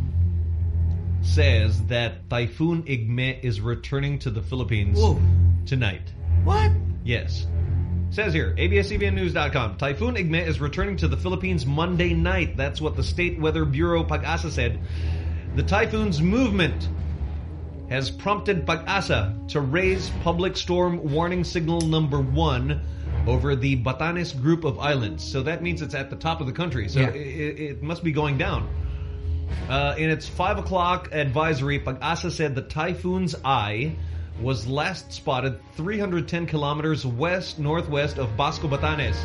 says that Typhoon Igme is returning to the Philippines Whoa. tonight. What? Yes. Says here, ABS-CBNNews.com, Typhoon Igme is returning to the Philippines Monday night. That's what the State Weather Bureau Pag-asa said. The typhoon's movement has prompted Pag-asa to raise public storm warning signal number one over the Batanes group of islands. So that means it's at the top of the country. So Yeah. it, it must be going down. Uh, in its 5 o'clock advisory, Pag-asa said the typhoon's eye was last spotted 310 kilometers west-northwest of Basco Batanes.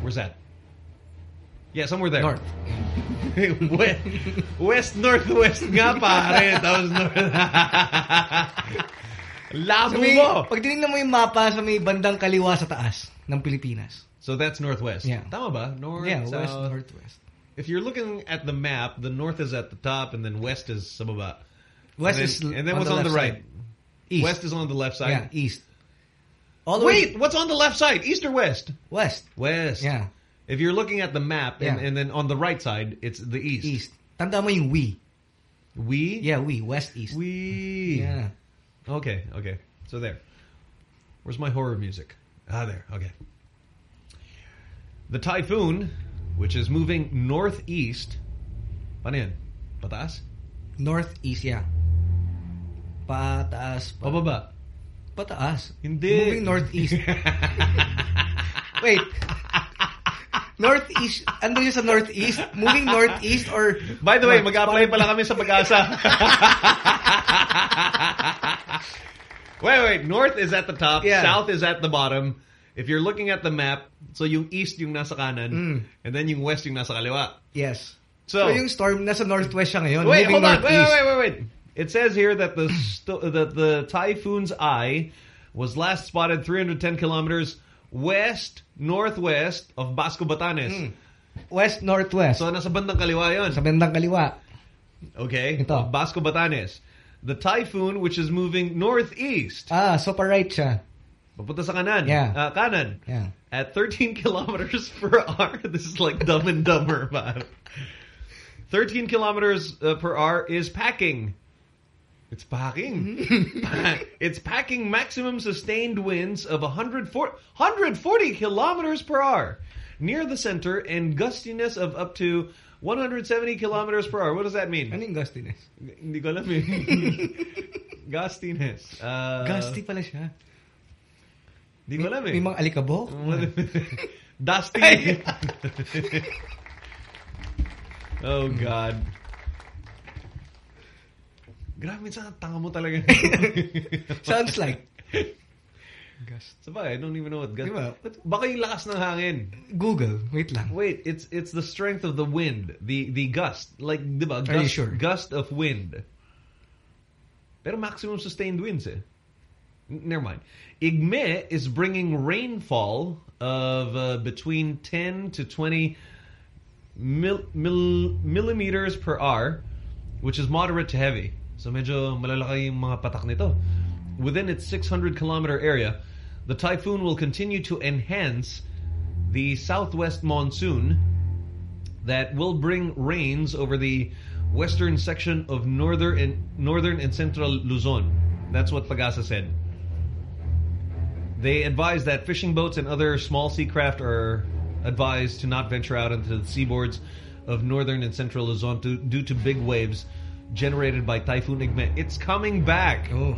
Where's that? Yeah, somewhere there. North. *laughs* west, west northwest nga pare. Tapos north. Labo may, mo. pag tinignan mo yung mapa sa may bandang kaliwa sa taas ng Pilipinas. So that's northwest. Yeah. Tama ba? North, Yeah, south. west, northwest. If you're looking at the map, the north is at the top and then west is sa baba. West and is then, and then on what's the on the right? side. East. West is on the left side. Yeah, east. All the Wait, way what's on the left side? East or west? west. West. Yeah. If you're looking at the map and, Yeah. and then on the right side, it's the east. East. Tanda mo yung we. We? Yeah, we. West, east. We. Yeah. Okay, okay. So there. Where's my horror music? Ah, there. Okay. The typhoon, which is moving northeast. Paano yan? Pataas? Northeast, yeah. Pataas. Pa Pababa? Pataas. Hindi. Moving northeast. *laughs* Wait. Northeast. Ano yun sa northeast? Moving northeast or... By the way, mag-apply pala kami sa pag-asa. *laughs* wait, wait. North is at the top. Yeah. South is at the bottom. If you're looking at the map, so yung east yung nasa kanan, Mm. and then yung west yung nasa kaliwa. Yes. So, So, yung storm nasa northwest siya ngayon. Wait, hold on. Northeast. wait, wait, wait, wait. It says here that the that the typhoon's eye was last spotted 310 kilometers west northwest of Basco Batanes. Mm. West, northwest. So nasa bandang kaliwa yun. Sa bandang kaliwa. Okay. Ito. Of Basco Batanes. The typhoon which is moving northeast. Ah, so pa right siya. Papunta sa kanan. Yeah. Uh, kanan. Yeah. At 13 *laughs* kilometers per hour. *laughs* This is like dumb and dumber, man. 13 kilometers uh, per hour is packing. It's packing. *laughs* it's packing maximum sustained winds of 140, 140 kilometers per hour near the center and gustiness of up to 170 kilometers per hour. What does that mean? Ano yung gustiness? Hindi ko alam eh. Gustiness. Uh, Gusty pala siya. Hindi ko alam eh. May mga alikabok. *laughs* *laughs* Dusty. oh, God. Grabe, minsan tanga mo talaga. *laughs* Sounds like. Gust. Sabay, I don't even know what gust. Diba? Baka yung lakas ng hangin. Google. Wait lang. Wait, it's it's the strength of the wind, the the gust, like? Gust, Are you sure? Gust of wind. Pero maximum sustained winds eh. Never mind. Igme is bringing rainfall of uh, between 10 to 20 mil, mil, millimeters per hour, which is moderate to heavy. So medyo malalaki yung mga patak nito. Within its 600 kilometer area, the typhoon will continue to enhance the southwest monsoon that will bring rains over the western section of northern and northern and central Luzon. That's what Pagasa said. They advise that fishing boats and other small sea craft are advised to not venture out into the seaboards of northern and central Luzon to, due to big waves generated by Typhoon Igme. It's coming back. Oh.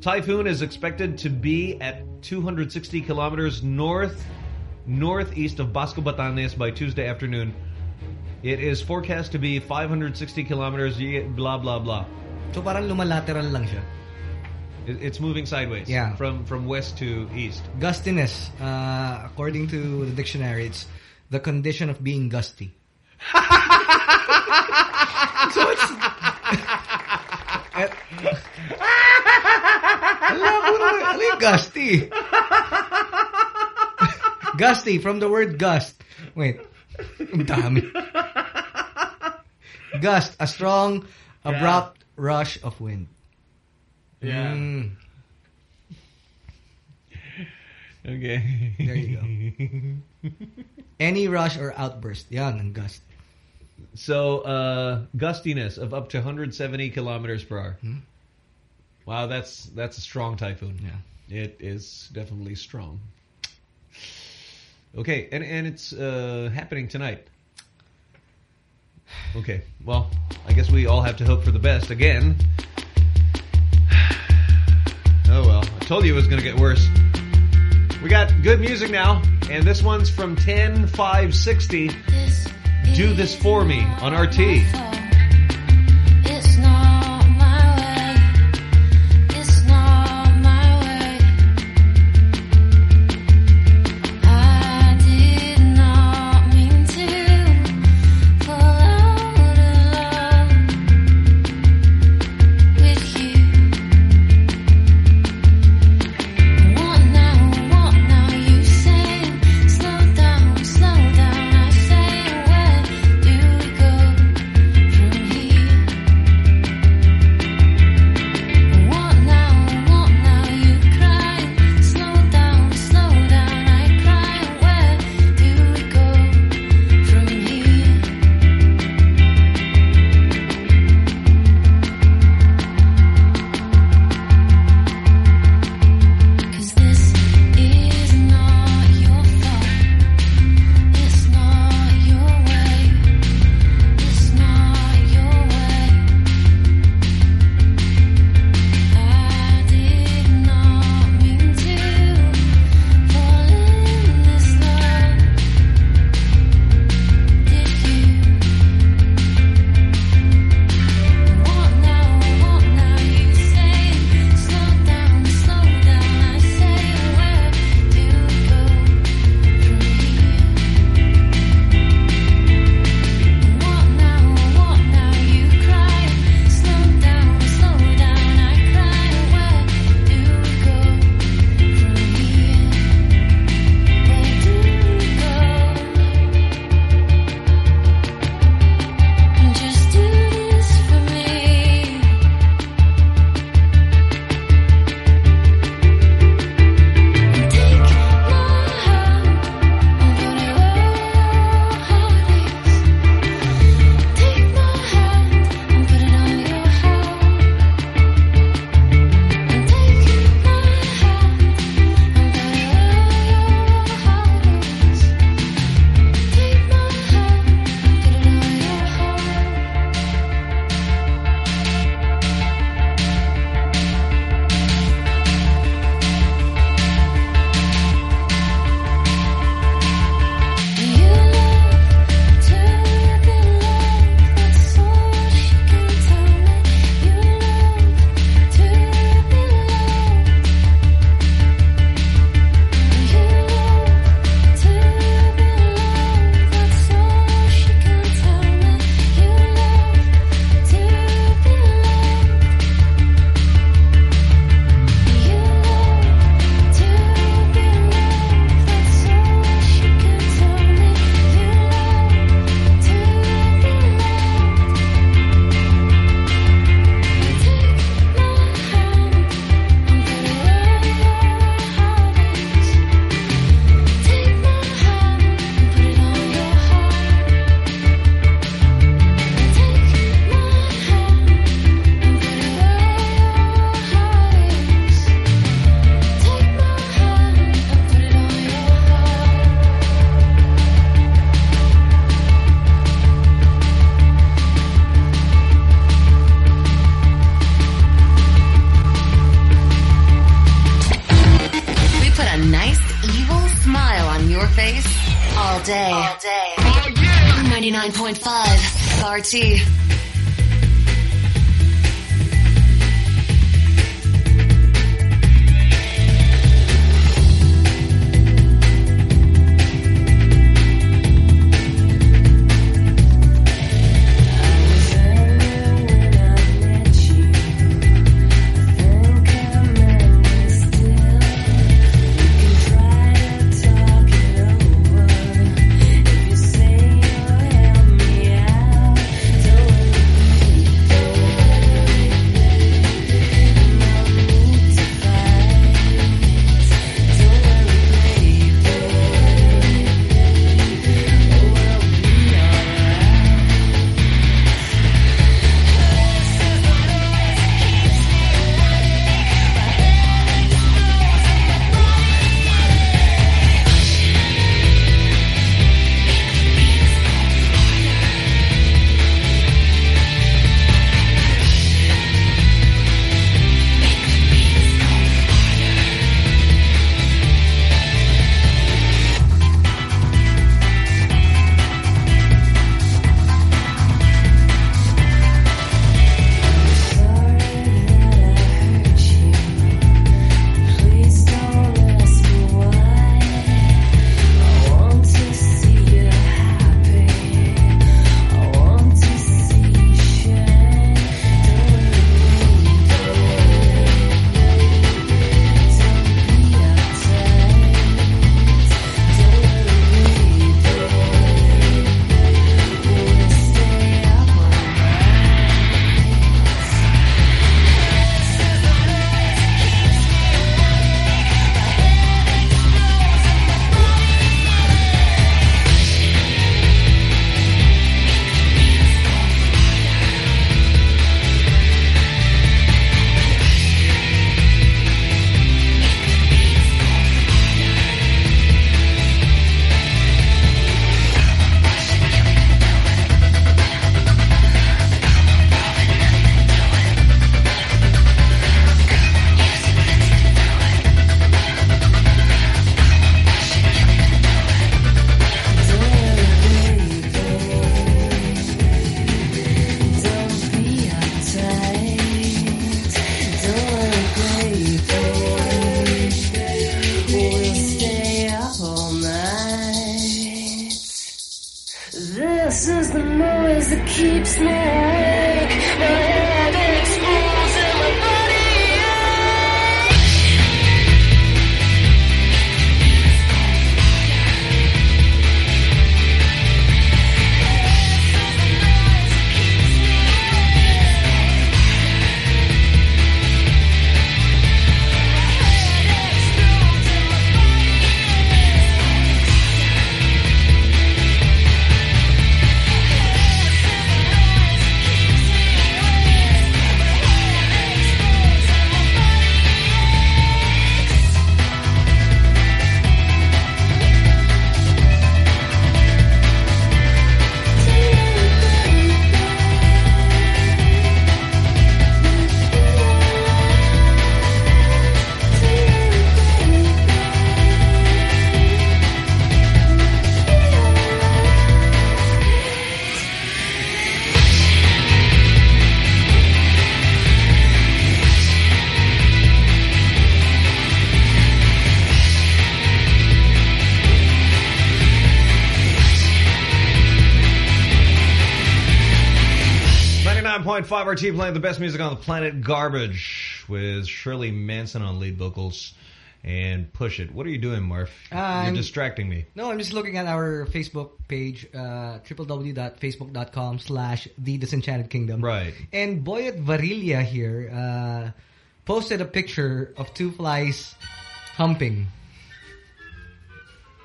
Typhoon is expected to be at 260 kilometers north northeast of Basco Batanes by Tuesday afternoon. It is forecast to be 560 kilometers, blah, blah, blah. So parang lumalateral lang siya. It's moving sideways Yeah. from, from west to east. Gustiness, uh, according to the dictionary, it's the condition of being gusty. *laughs* so it's. Gusty? gusty, from the word gust. Wait, Damn. Gust, a strong, yeah. abrupt rush of wind. Yeah. Mm. Okay. There you go. Any rush or outburst. Yeah, gust. So uh, gustiness of up to 170 kilometers per hour. Hmm. Wow, that's that's a strong typhoon. Yeah, it is definitely strong. Okay, and and it's uh, happening tonight. Okay, well, I guess we all have to hope for the best again. *sighs* Oh well, I told you it was going to get worse. We got good music now, and this one's from 10 560 do this for me on RT. 101.5 RT playing the best music on the planet, Garbage, with Shirley Manson on lead vocals and Push It. What are you doing, Marf? I'm- You're distracting me. No, I'm just looking at our Facebook page, uh, www.facebook.com slash The Disenchanted Kingdom. Right. And Boyet Varilla here uh, posted a picture of two flies humping.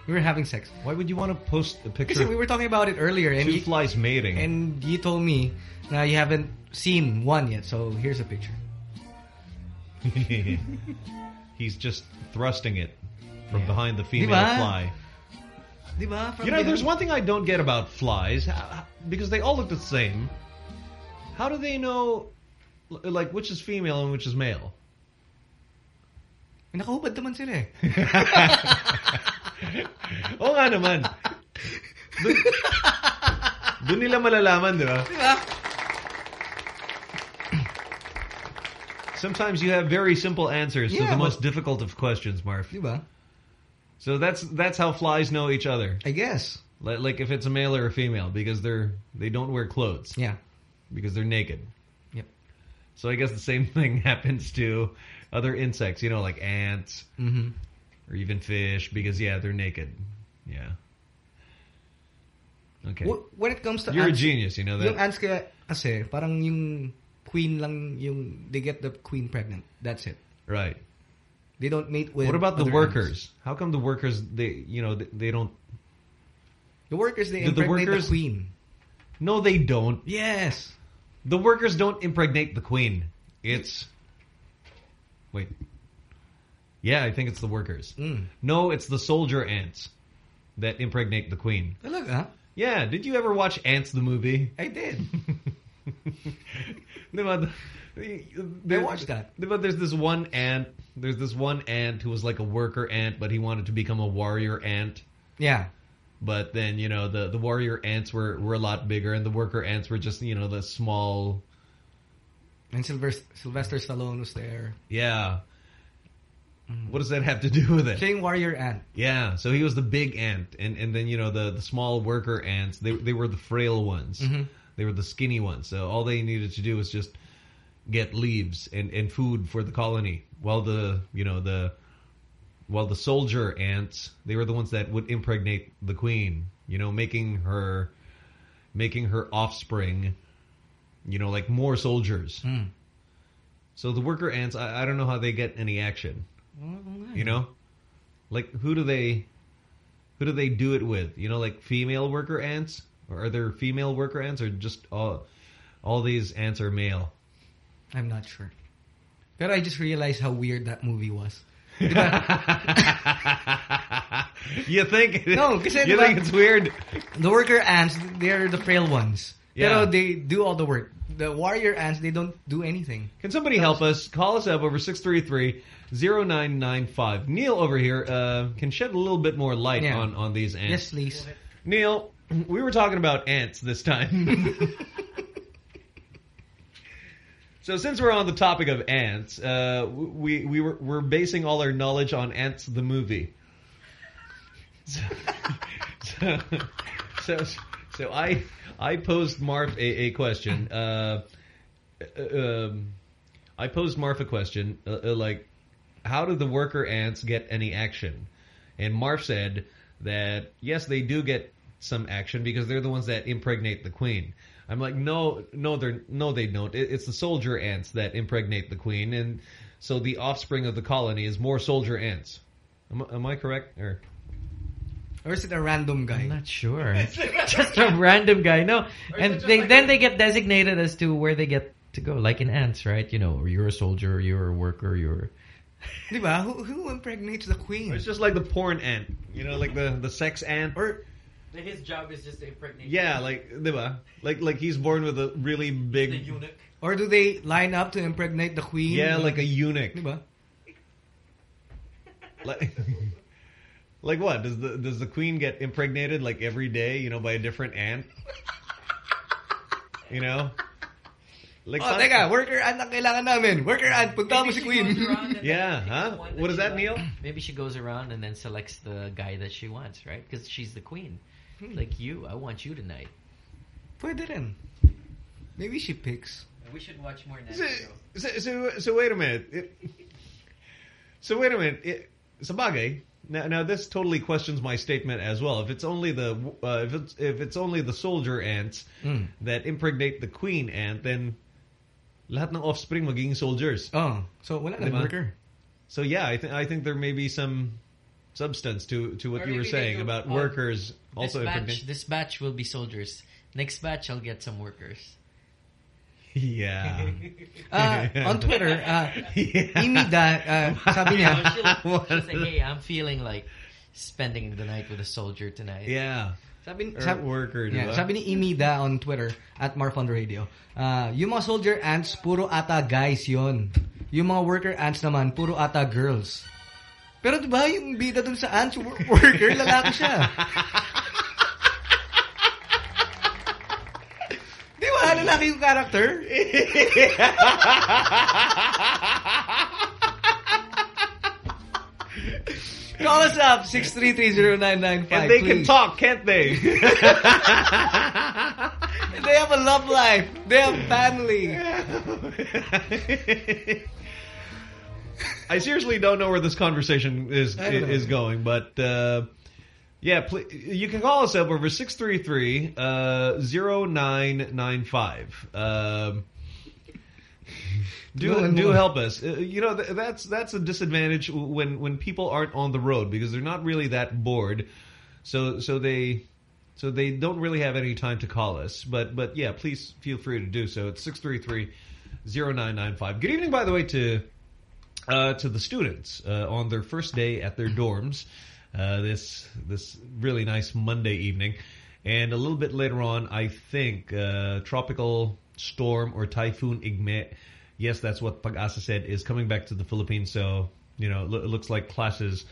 We were having sex. Why would you want to post a picture? Because we were talking about it earlier. And Two you, flies mating. And you told me now you haven't seen one yet, so here's a picture. *laughs* He's just thrusting it from behind the female Diba? fly. Diba? From You know, there's one thing I don't get about flies, because they all look the same. How do they know, like, which is female and which is male? Nakahubad naman sila eh. *laughs* Oo nga naman. Dun, dun nila malalaman, di ba? Diba? Sometimes you have very simple answers to the most difficult of questions, Marf. Diba? So that's that's how flies know each other. I guess. Like, like if it's a male or a female, because they're they don't wear clothes. Yeah. Because they're naked. Yep. So I guess the same *laughs* thing happens to other insects, you know, like ants Mhm. or even fish, because yeah, they're naked. Yeah. Okay. When it comes to You're a genius, you know that. Yung ants kaya, kasi, parang yung queen lang yung, they get the queen pregnant. That's it. Right. They don't mate with what about the workers? ants. How come the workers they you know they, they don't The workers, they Do the impregnate the, workers- queen. No, they don't. Yes. The workers don't impregnate the queen. It's Wait. Yeah, I think it's the workers. Mm. No, it's the soldier ants that impregnate the queen. Talaga? Yeah, did you ever watch Antz the movie? I did. *laughs* I watched that. But there's this one ant. There's this one ant who was like a worker ant, but he wanted to become a warrior ant. Yeah. But then you know the the warrior ants were were a lot bigger, and the worker ants were just you know the small. And Sylvester, Sylvester Stallone was there. Yeah. What does that have to do with it? Playing warrior ant. Yeah, so he was the big ant, and and then you know the the small worker ants. They they were the frail ones. Mhm. They were the skinny ones. So all they needed to do was just get leaves and and food for the colony. While the you know the while the soldier ants, they were the ones that would impregnate the queen. You know, making her making her offspring. You know, like more soldiers. Hmm. So the worker ants, I, I don't know how they get any action. You know, like who do they, who do they do it with? You know, like female worker ants, or are there female worker ants, or just all, all these ants are male? I'm not sure. But I just realized how weird that movie was. *laughs* You think? No, kasi you think it's weird? The worker ants, they're the frail ones. Yeah. Pero they do all the work. The warrior ants, they don't do anything. Can somebody help us? Call us up over 633-0995. Neil over here uh, can shed a little bit more light Yeah. on, on these ants. Yes, please. Neil, we were talking about ants this time. *laughs* so since we're on the topic of ants, uh, we we were we're basing all our knowledge on Antz the movie. So *laughs* so so, so I I posed Marf a, a question. Uh, uh, um, I posed Marf a question uh, uh, like, how do the worker ants get any action? And Marf said that yes, they do get some action because they're the ones that impregnate the queen. I'm like, no, no, they're no, they don't. It, it's the soldier ants that impregnate the queen, and so the offspring of the colony is more soldier ants. Am, I- am I correct? Or Or is it a random guy? I'm not sure. *laughs* Just a random guy. No, and they then they get designated as to where they get to go, like in ants, right? You know, you're a soldier, you're a worker, you're. Diba? Who, who impregnates the queen? it's just like the porn ant, you know, like the the sex ant. Or His job is just to impregnate. yeah, like diba? like like he's born with a really big the eunuch. Or do they line up to impregnate the queen? Yeah, like a eunuch. Diba? *laughs* Like, *laughs* like what? Does the does the queen get impregnated like every day? You know, by a different ant. You know. Like oh, teka, worker ant ang kailangan namin. Worker ant, punta mo si queen. *laughs* Yeah, huh? What is that, Neil? Maybe she goes around and then selects the guy that she wants, right? Because she's the queen. Hmm. Like you, I want you tonight. Pwede rin. Maybe she picks. We should watch more So, Netflix. so, so, so wait a minute. It, so wait a minute. It, sabagay. Now, now this totally questions my statement as well. If it's only the uh, if it's if it's only the soldier ants Mm. that impregnate the queen ant, then lahat ng offspring magiging soldiers. Oh, so wala na Diba? worker. So yeah, I think I think there may be some substance to to what Or you were saying about workers also this batch, this batch will be soldiers. Next batch, I'll get some workers. *laughs* Yeah. Uh, on Twitter, uh, *laughs* Imida, uh, *laughs* sabi niya, she'll, she'll say, "Hey, I'm feeling like spending the night with a soldier tonight." Yeah. Sabi, Or sab- worker, yeah, diba? sabi ni Imida on Twitter at Marfon Radio, uh, yung mga soldier ants, puro ata guys yon. Yung mga worker ants naman, puro ata girls. Pero diba, yung bida dun sa ants, worker, lalaki siya. Di ba, lalaki yung character? Call us up, 6330995, And they can talk, can't they? They have a love life. They have family. *laughs* I seriously don't know where this conversation is is going, but uh, yeah, pl- you can call us up over 633 uh, 0995. Um, do do help us. Uh, you know th that's that's a disadvantage when when people aren't on the road because they're not really that bored. So so they so they don't really have any time to call us. But but yeah, please feel free to do so. It's 633-0995. Good evening, by the way, to uh, to the students uh, on their first day at their dorms. Uh, this this really nice Monday evening, and a little bit later on, I think uh, tropical storm or typhoon Igme. Yes, that's what Pag-asa said is coming back to the Philippines. So you know, it looks like classes,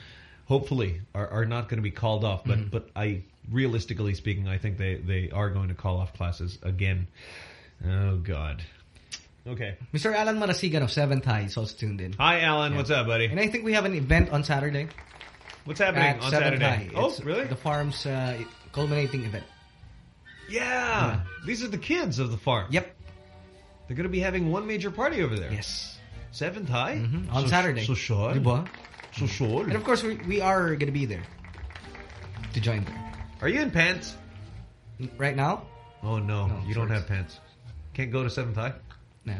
hopefully, are, are not going to be called off. But but I realistically speaking, I think they they are going to call off classes again. Oh God. Okay. Mr. Alan Marasigan of 7th High is also tuned in. Hi, Alan. What's up, buddy? And I think we have an event on Saturday. What's happening At on 7th Saturday? High. Oh, It's really? The farm's uh, culminating event. Yeah. These are the kids of the farm. Yep. They're going to be having one major party over there. Yes. Seventh high? Mhm. On So- Saturday. So sure. Diba? So sure. And of course, we, we are going to be there to join them. Are you in pants? Right now? Oh, no. No, you don't have pants. Can't go to seventh high? No.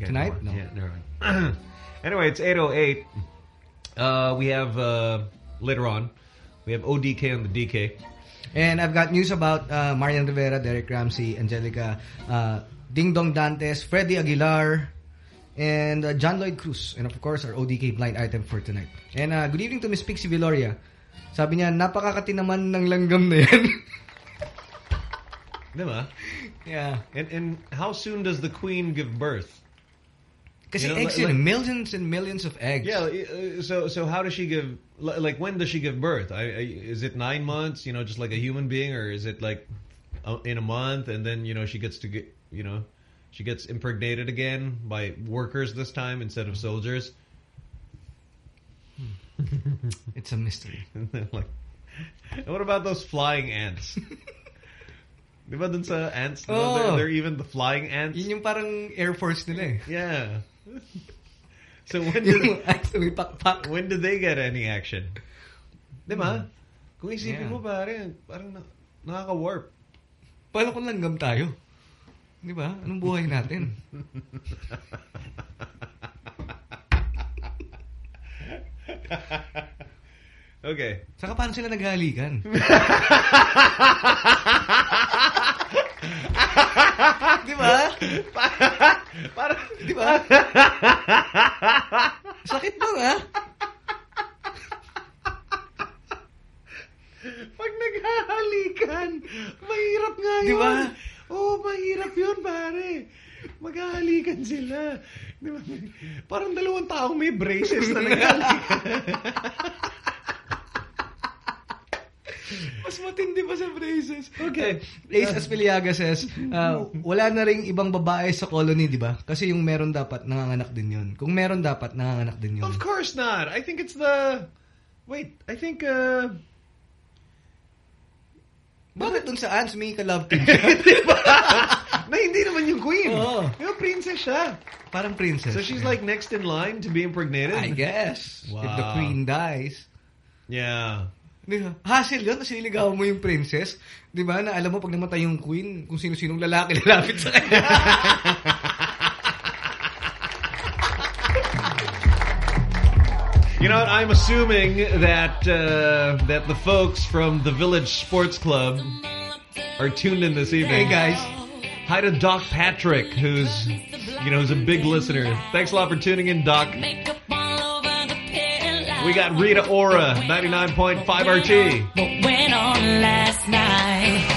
Tonight? No. Yeah, never *clears throat* mind. anyway, it's 8.08. Uh, we have, uh, later on, we have ODK on the DK. And I've got news about uh, Marian Rivera, Derek Ramsey, Angelica, uh, Dingdong Dantes, Freddie Aguilar, and uh, John Lloyd Cruz. And of course, our ODK blind item for tonight. And uh, good evening to Miss Pixie Viloria. Sabi niya, napakakati naman ng langgam na yan. *laughs* Diba? yeah. And, and how soon does the queen give birth? Because You know, eggs like- millions and millions of eggs. Yeah. uh, So so how does she give? Like when does she give birth? I, I, is it nine months? You know, just like a human being, or is it like in a month and then you know she gets to get you know she gets impregnated again by workers this time instead of soldiers? It's a mystery. *laughs* like, what about those flying ants? *laughs* Di ba dun sa ants? diba, Oh. They're, they're even the flying ants. Yun yung parang Air Force nila eh. Yeah. *laughs* So when did, *laughs* when did they get any action? Di ba? Kung isipin Yeah. mo pare, parang na, nakaka-warp. Paano kung langgam tayo? Di ba? Anong buhay natin? *laughs* okay. Saka paano sila naghahalikan? *laughs* Di ba? Para, Di ba? Sakit ba nga? Pag naghahalikan, mahirap nga yun. Di ba? Oo, oh, mahirap yun, pare. Maghahalikan sila. Di ba? Parang dalawang taong may braces na *laughs* naghahalikan. Mas matindi pa sa braces. Okay. Eh, Ace Aspiliaga says, uh, mm-hmm. wala na ring ibang babae sa colony, di ba? Kasi yung meron dapat, nanganganak din yun. Kung meron dapat, nanganganak din yun. Of course not. I think it's the... Wait, I think... Uh... Bakit dun sa Antz may ka-love *laughs* team diba? na hindi naman yung queen. Oo. Yung princess siya. Parang princess. So she's yeah. like next in line to be impregnated? I guess. Wow. If the queen dies. Yeah. Hassle yun kasi mo yung princess. Di ba? Na alam mo pag namatay yung queen, kung sino-sinong lalaki *laughs* lalapit sa kanya. You know what? I'm assuming that uh, that the folks from the Village Sports Club are tuned in this evening. Hey guys. Hi to Doc Patrick, who's you know, who's a big listener. Thanks a lot for tuning in, Doc. We got Rita Ora, 99.5 RT. What went on last night?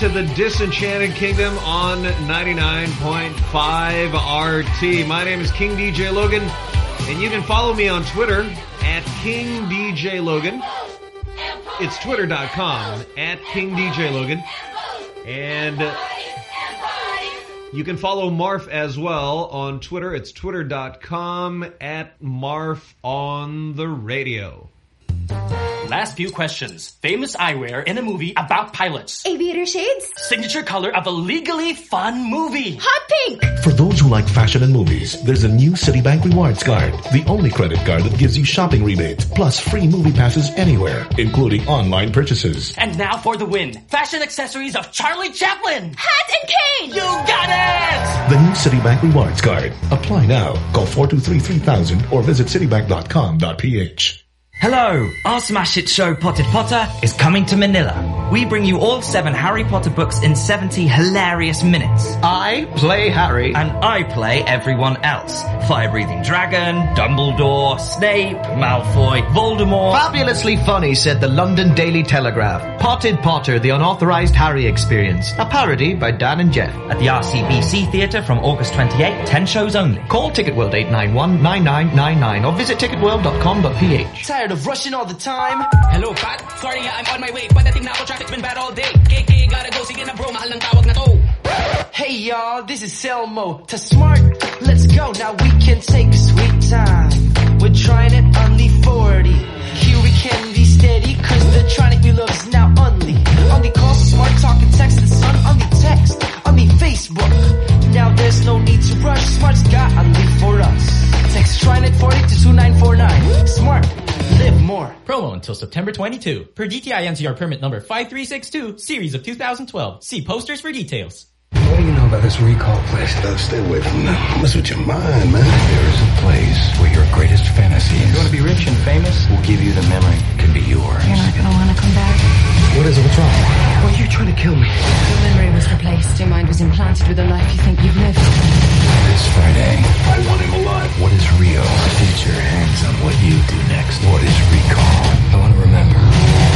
to the Disenchanted Kingdom on 99.5 RT. My name is King DJ Logan, and you can follow me on Twitter at King DJ Logan. It's twitter.com at King DJ Logan. And you can follow Marf as well on Twitter. It's twitter.com at Marf on the radio last few questions. Famous eyewear in a movie about pilots. Aviator shades. Signature color of a legally fun movie. Hot pink. For those who like fashion and movies, there's a new Citibank Rewards card. The only credit card that gives you shopping rebates, plus free movie passes anywhere, including online purchases. And now for the win. Fashion accessories of Charlie Chaplin. Hat and cane. You got it! The new Citibank Rewards card. Apply now. Call 423-3000 or visit citibank.com.ph. Hello! Our Smash It show Potted Potter is coming to Manila. We bring you all seven Harry Potter books in 70 hilarious minutes. I play Harry. And I play everyone else. Fire-breathing dragon, Dumbledore, Snape, Malfoy, Voldemort. Fabulously funny, said the London Daily Telegraph. Potted Potter, the unauthorized Harry experience. A parody by Dan and Jeff. At the RCBC Theatre from August 28, 10 shows only. Call Ticketworld 891-9999 or visit ticketworld.com.ph. Tired of rushing all the time? Hello, Pat. Sorry, I'm on my way. But Padating na ako, traffic's been bad all day. KK, gotta go. Sige na bro, mahal ng tawag na to. Hey y'all, this is Selmo. To smart, let's go. Now we can take a sweet time. We're trying it only 40. Here we can be steady, cause the tronic we love is now only. Only call smart talk and text the sun. Only text, only Facebook. Now there's no need to rush. Smart's got only for us. Text TRINET 40 to 2949. Smart, live more. Promo until September 22. Per DTI NCR permit number 5362, series of 2012. See posters for details. What do you know about this recall place? Uh, stay away from them. Mess with your mind, man. There is a place where your greatest fantasy is. You want to be rich and famous? We'll give you the memory. It can be yours. You're not gonna wanna come back. What is it? What's wrong? Why are you trying to kill me? Your memory was replaced. Your mind was implanted with a life you think you've lived. This Friday, I want him alive. What is real? The future hangs on what you do next. What is recall? I want to remember.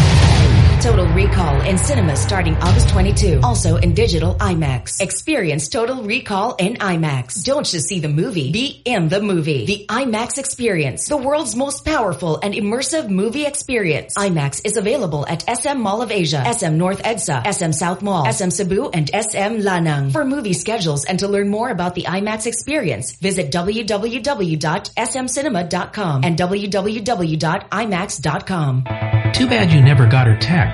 Total Recall in cinemas starting August 22. Also in digital IMAX. Experience Total Recall in IMAX. Don't just see the movie, be in the movie. The IMAX experience. The world's most powerful and immersive movie experience. IMAX is available at SM Mall of Asia, SM North EDSA, SM South Mall, SM Cebu, and SM Lanang. For movie schedules and to learn more about the IMAX experience, visit www.smcinema.com and www.imax.com. Too bad you never got her text.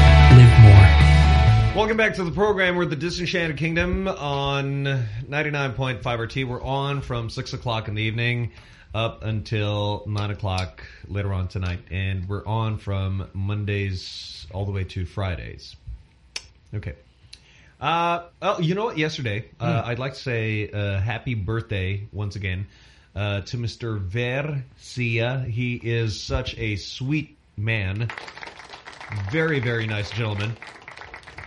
Welcome back to the program. We're the Disenchanted Kingdom on 99.5 RT. We're on from 6 o'clock in the evening up until 9 o'clock later on tonight. And we're on from Mondays all the way to Fridays. Okay. Uh, oh, you know what? Yesterday, uh, Hmm. I'd like to say uh, happy birthday once again uh, to Mr. Ver Sia. He is such a sweet man. Very, very nice gentleman.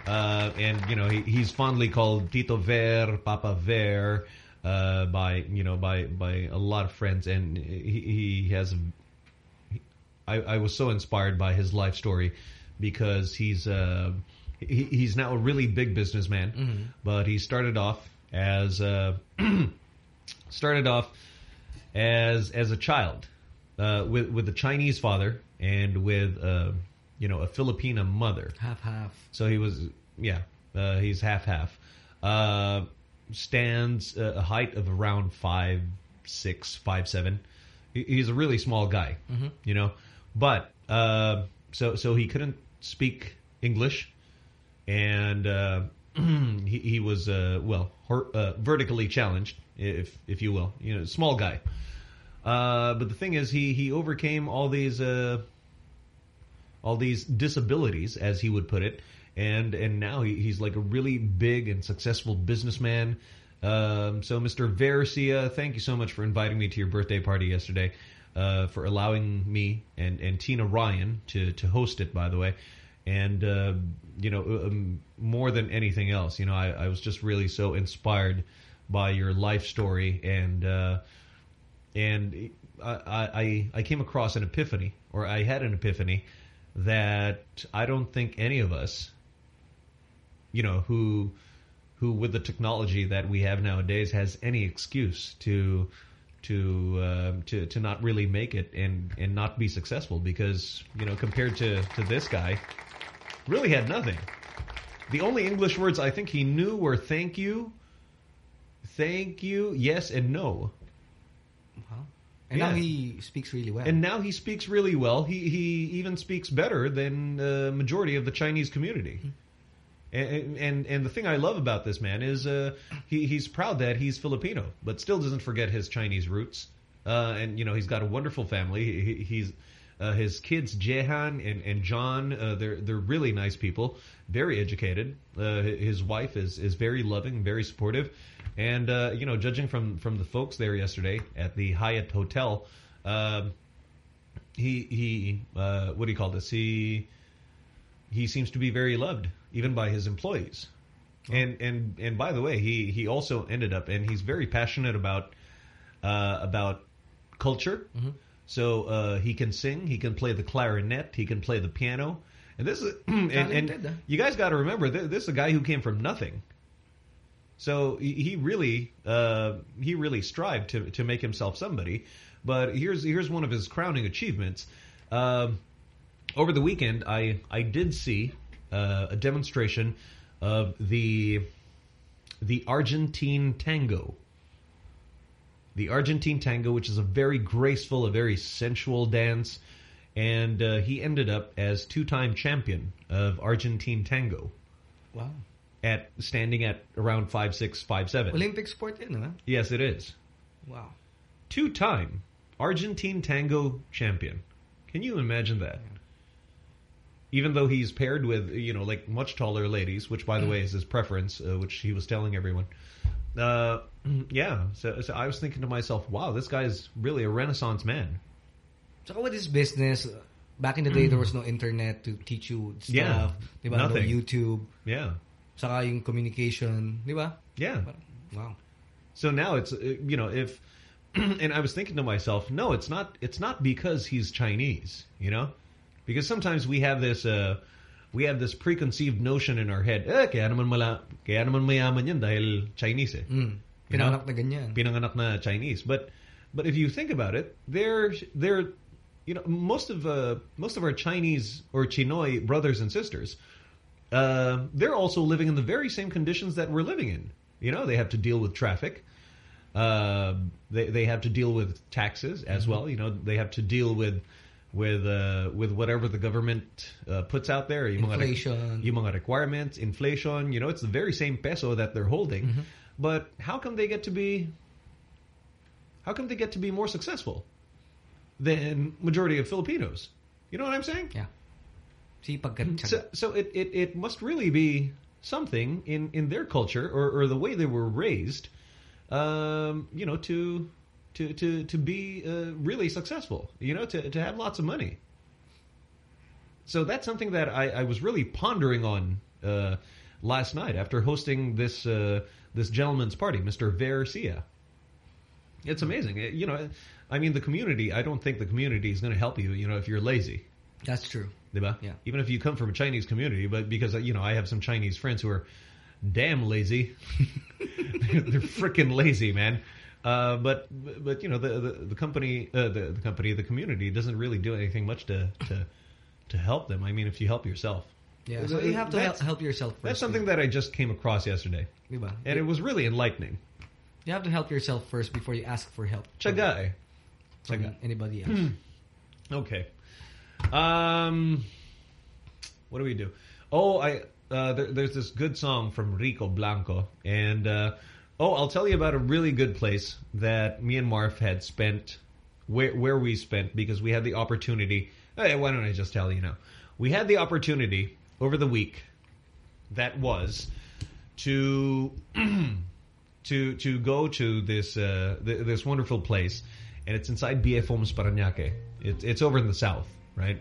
Uh, and you know he, he's fondly called Tito Ver, Papa Ver, uh, by you know by by a lot of friends, and he, he has. I, I was so inspired by his life story because he's uh, he, he's now a really big businessman, Mhm. but he started off as uh, *clears throat* started off as as a child uh, with with a Chinese father and with uh, you know a Filipina mother. Half half. So he was yeah uh, he's half half. Uh, stands uh, a height of around five six five seven. He's a really small guy, Mhm. you know. But uh, so so he couldn't speak English, and uh, *clears throat* he, he was uh, well uh, vertically challenged, if if you will, you know, small guy. Uh, but the thing is, he he overcame all these uh, all these disabilities, as he would put it, and and now he, he's like a really big and successful businessman. Um, so, Mr. Versia, thank you so much for inviting me to your birthday party yesterday, uh, for allowing me and and Tina Ryan to to host it. By the way, and uh, you know, um, more than anything else, you know, I, I was just really so inspired by your life story and. Uh, and I, I I came across an epiphany, or I had an epiphany that I don't think any of us, you know, who who with the technology that we have nowadays has any excuse to to uh, to to not really make it and and not be successful because you know compared to to this guy, really had nothing. The only English words I think he knew were thank you, thank you, yes, and no. And now he speaks really well. And now he speaks really well. He he even speaks better than the majority of the Chinese community. And, and and the thing I love about this man is uh, he he's proud that he's Filipino, but still doesn't forget his Chinese roots. Uh, and you know he's got a wonderful family. He, he's uh, his kids Jehan and and John. Uh, they're they're really nice people, very educated. Uh, his wife is is very loving, very supportive, and uh, you know judging from from the folks there yesterday at the Hyatt Hotel, um, he he uh, what do you call this? He he seems to be very loved even by his employees. And and and by the way, he he also ended up and he's very passionate about uh, about culture. So uh, he can sing, he can play the clarinet, he can play the piano. And this is *clears throat* and, and you guys got to remember this is a guy who came from nothing. So he really uh, he really strived to to make himself somebody. But here's here's one of his crowning achievements. Um, over the weekend, I I did see uh, a demonstration of the the Argentine tango. The Argentine tango, which is a very graceful, a very sensual dance, and uh, he ended up as two-time champion of Argentine tango Wow. At standing at around five six, five seven. Olympic sport yun, ha? Yes, it is. Wow. Two-time Argentine tango champion. Can you imagine that? Even though he's paired with, you know, like much taller ladies, which by the way is his preference, uh, which he was telling everyone. Uh, *clears throat* yeah, so, so I was thinking to myself, wow, this guy's really a renaissance man. So with this business, back in the day, there was no internet to teach you stuff. Yeah. Ba? No Nothing. YouTube. Yeah. Saka yung communication. Di ba? Yeah. Wow. So now it's uh, you know if *clears throat* and I was thinking to myself, no, it's not it's not because he's Chinese, you know? Because sometimes we have this uh we have this preconceived notion in our head, eh kaya naman mala kaya naman mayaman yan dahil Chinese eh. Mm. Pinanganak na ganyan. Pinanganak na Chinese. But but if you think about it, they're they're you know most of uh most of our Chinese or Chinoy brothers and sisters uh, they're also living in the very same conditions that we're living in. You know, they have to deal with traffic. Uh, they they have to deal with taxes as Mhm. well. You know, they have to deal with with uh, with whatever the government uh, puts out there. Yung mga Inflation. yung mga requirements, inflation. You know, it's the very same peso that they're holding. Mhm. But how come they get to be? How come they get to be more successful than majority of Filipinos? You know what I'm saying? Yeah. So, so it, it, it must really be something in, in their culture or, or the way they were raised, um, you know, to to to to be uh, really successful. You know, to to have lots of money. So that's something that I, I was really pondering on uh, last night after hosting this uh, this gentleman's party, Mr. Vercia. It's amazing. It- you know, I mean, the community. I don't think the community is going to help you. You know, if you're lazy. That's true. Diba? Yeah. Even if you come from a Chinese community, but because, you know, I have some Chinese friends who are damn lazy. *laughs* They're freaking lazy, man. Uh, but, but, you know, the, the, the company, uh, the, the company, the community doesn't really do anything much to, to, to help them. I mean, if you help yourself. Yeah, so you have to help, That's- help yourself first. That's something that I just came across yesterday. Diba? And it was really enlightening. You have to help yourself first before you ask for help. Chagay. From Chagay. anybody else. *clears throat* Okay. Um, what do we do? Oh, I uh, there, there's this good song from Rico Blanco, and uh, oh, I'll tell you about a really good place that me and Marf had spent, where where we spent because we had the opportunity. Hey, why don't I just tell you now? We had the opportunity over the week that was to *clears throat* to to go to this uh, th this wonderful place, and it's inside BF Homes Parañaque. It's it's over in the south, right?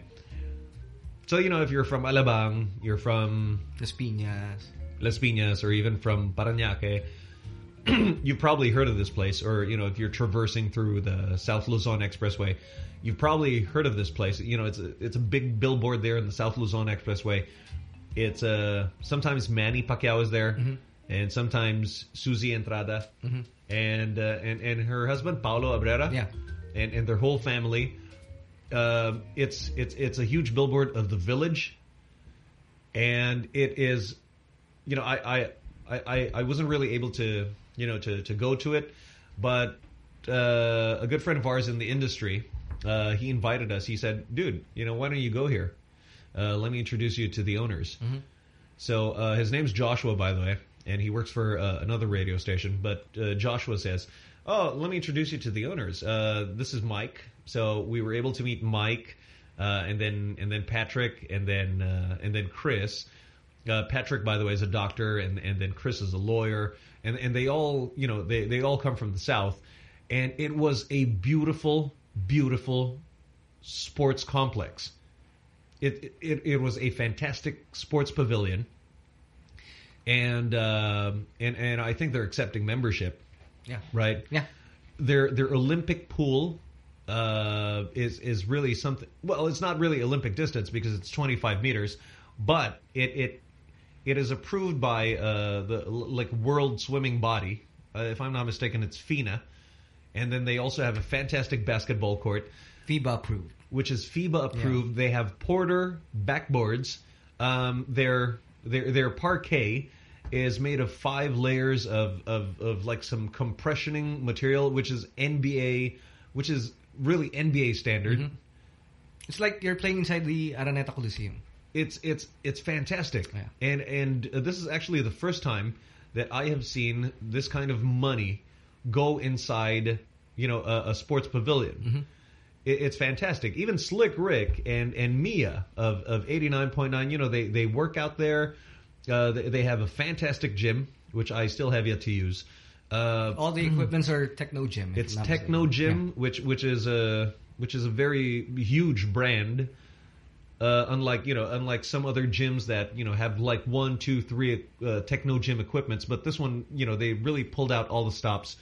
So you know, if you're from Alabang, you're from Las Piñas, Las Piñas, or even from Parañaque, *clears throat* you've probably heard of this place. Or you know, if you're traversing through the South Luzon Expressway, you've probably heard of this place. You know, it's a, it's a big billboard there in the South Luzon Expressway. It's uh, sometimes Manny Pacquiao is there, and sometimes Suzi Entrata, Mhm. and uh, and and her husband Paolo Abrera, Yeah. and and their whole family. Uh, it's it's it's a huge billboard of the village, and it is, you know, I I I, I wasn't really able to you know to to go to it, but uh, a good friend of ours in the industry, uh, he invited us. He said, "Dude, you know, why don't you go here? Uh, let me introduce you to the owners." So uh, his name's Joshua, by the way, and he works for uh, another radio station. But uh, Joshua says, "Oh, let me introduce you to the owners. Uh, this is Mike." So we were able to meet Mike, uh, and then and then Patrick, and then uh, and then Chris. Uh, Patrick, by the way, is a doctor, and and then Chris is a lawyer, and and they all you know they they all come from the south, and it was a beautiful, beautiful sports complex. It it it was a fantastic sports pavilion, and um and and I think they're accepting membership. Yeah. Right. Yeah. Their their Olympic pool uh, is is really something. Well, it's not really Olympic distance because it's 25 meters, but it it it is approved by uh, the like World Swimming Body. Uh, if I'm not mistaken, it's FINA, and then they also have a fantastic basketball court. FIBA approved. Which is FIBA approved. They have Porter backboards. Um, their their their parquet is made of five layers of, of, of like some compressioning material, which is NBA, which is really NBA standard. Mm-hmm. It's like you're playing inside the Araneta Coliseum. It's it's it's fantastic, and and uh, this is actually the first time that I have seen this kind of money go inside, you know, a, a sports pavilion. Mm-hmm. It, it's fantastic. Even Slick Rick and and Mia of of eighty nine point nine, you know, they they work out there. Uh, they, they have a fantastic gym, which I still have yet to use. Uh, All the *clears throat* equipments are Technogym. it's Techno. Gym, which which is a which is a very huge brand. Uh, unlike you know, unlike some other gyms that you know have like one, two, three uh, Technogym equipments, but this one, you know, they really pulled out all the stops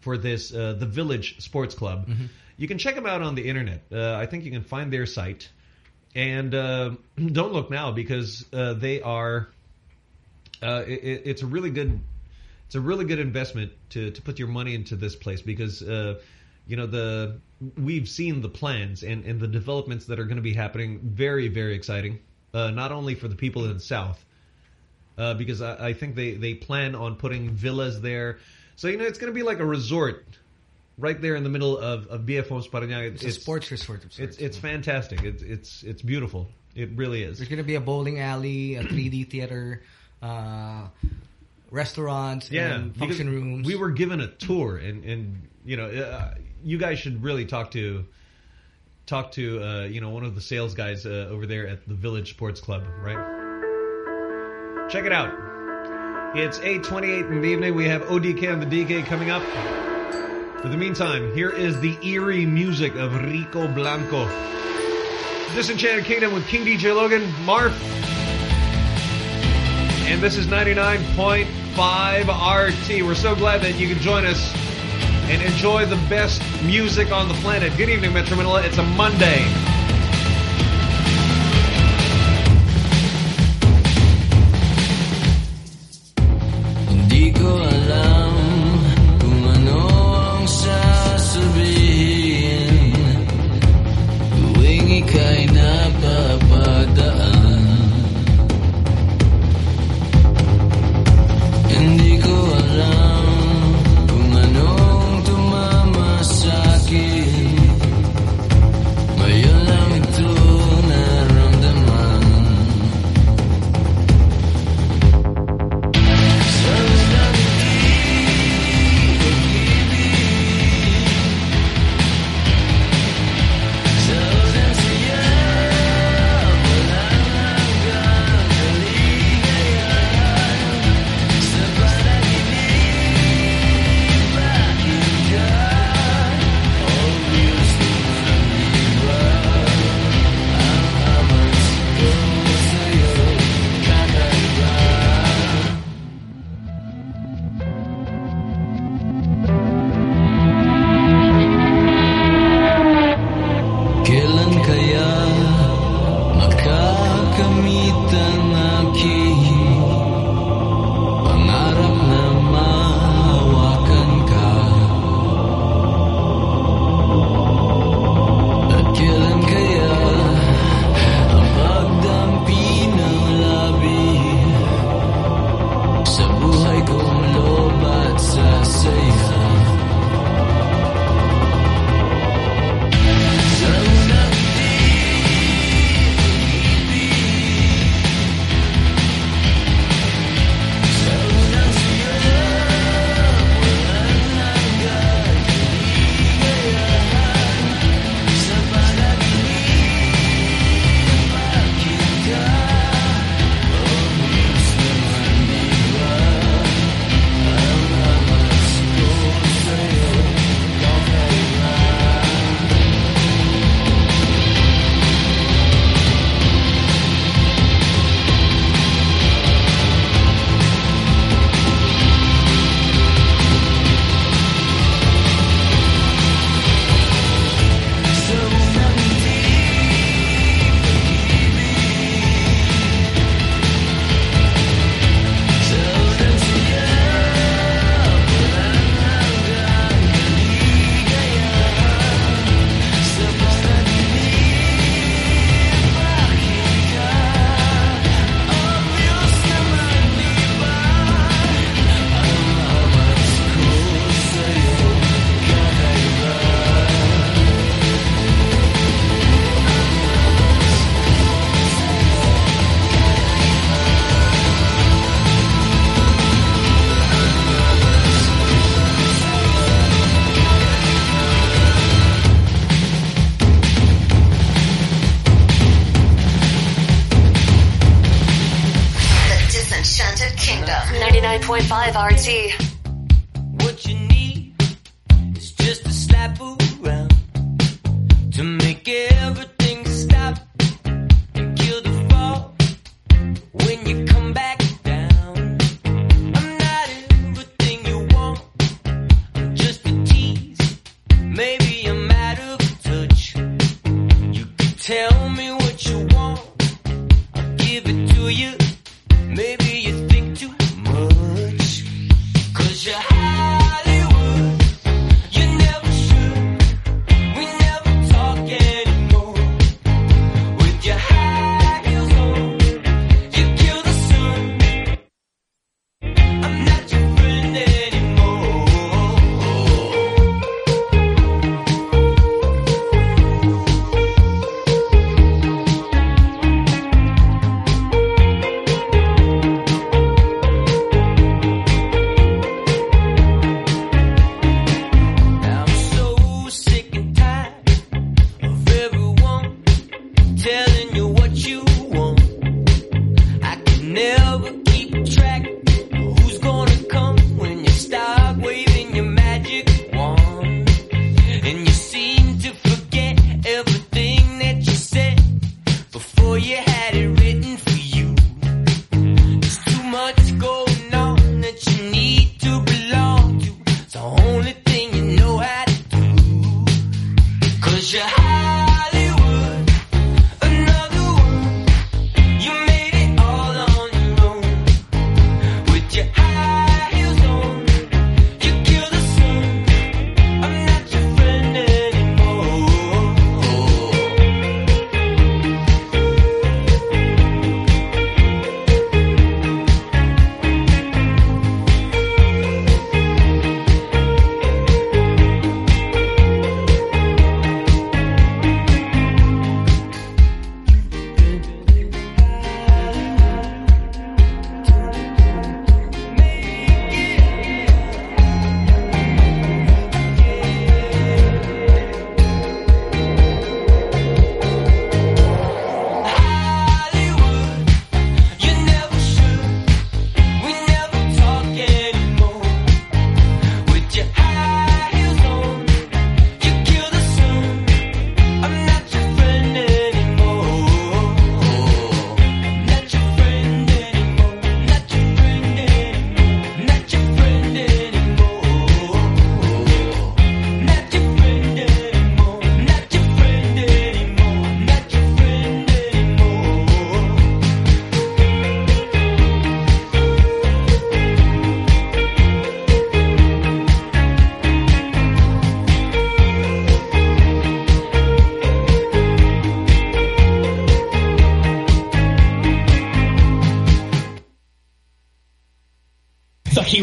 for this uh, the Village Sports Club. Mhm. You can check them out on the internet. Uh, I think you can find their site, and uh, *clears throat* don't look now because uh, they are. Uh, it, it's a really good it's a really good investment to to put your money into this place because uh, you know the we've seen the plans and and the developments that are going to be happening. Very very exciting uh, not only for the people in the south uh, because I, I think they they plan on putting villas there. So you know it's going to be like a resort right there in the middle of of BF Homes Parañaque It's a sports resort of it's it's fantastic. It's it's it's beautiful. It really is. There's going to be a bowling alley, a 3D theater, uh, restaurants, yeah, and function rooms. We were given a tour, and and you know, uh, you guys should really talk to talk to uh, you know one of the sales guys uh, over there at the Village Sports Club, right? Check it out. It's 8:28 in the evening. We have ODK and the DK coming up. For the meantime, here is the eerie music of Rico Blanco. Disenchanted Kingdom with King DJ Logan, Marf. And this is 99.5 RT. We're so glad that you can join us and enjoy the best music on the planet. Good evening, Metro Manila. It's a Monday.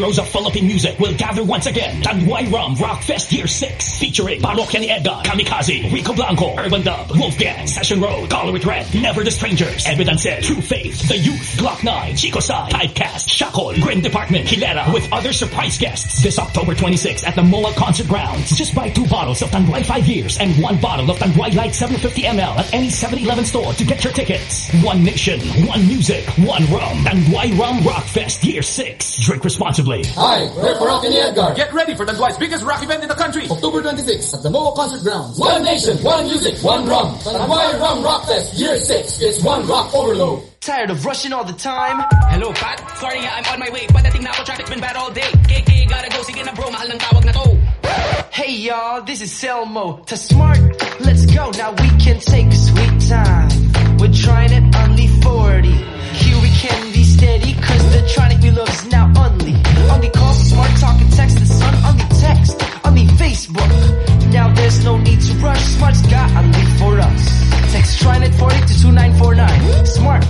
Heroes of Philippine music will gather once again. Tanduay Rum Rock Fest Year 6 featuring Parokya ni Edgar, Kamikazee, Rico Blanco, Urbandub, Wolfgang, Session Road, Color Red, Never the Strangers, Evidence, True Faith, The Youth, Gloc-9, Chico Sai, Typecast, Shakol, Grin Department, Hilera, with other surprise guests this October 26th at the MOA Concert Grounds. Just buy two bottles of Tanduay 5 years and one bottle of Tanduay Light 750ml at any 7-Eleven store to get your tickets. One nation, one music, one rum. Tanduay Rum Rock Fest Year 6. Drink responsibly. Hi, we're Parokya ni Edgar. Get ready for the Tanduay's biggest rock event in the country. October 26 at the MOA Concert Grounds. One nation, one music, one rum. Tanduay Rum Rock Fest Year 6. It's one rock overload. Tired of rushing all the time? Hello, Pat. Sorry nga, I'm on my way. Padating na ako, traffic's been bad all day. KK, gotta go. Sige na bro, mahal ng tawag na to. Hey y'all, this is Selmo. To smart, let's go. Now we can take a sweet time. We're trying it only 40. Here we can be steady, cause the tronic we love smart talk and text the sun. Only text, only Facebook. Now there's no need to rush. Smart's got only for us. Text TriNet 40 to 2949. Smart,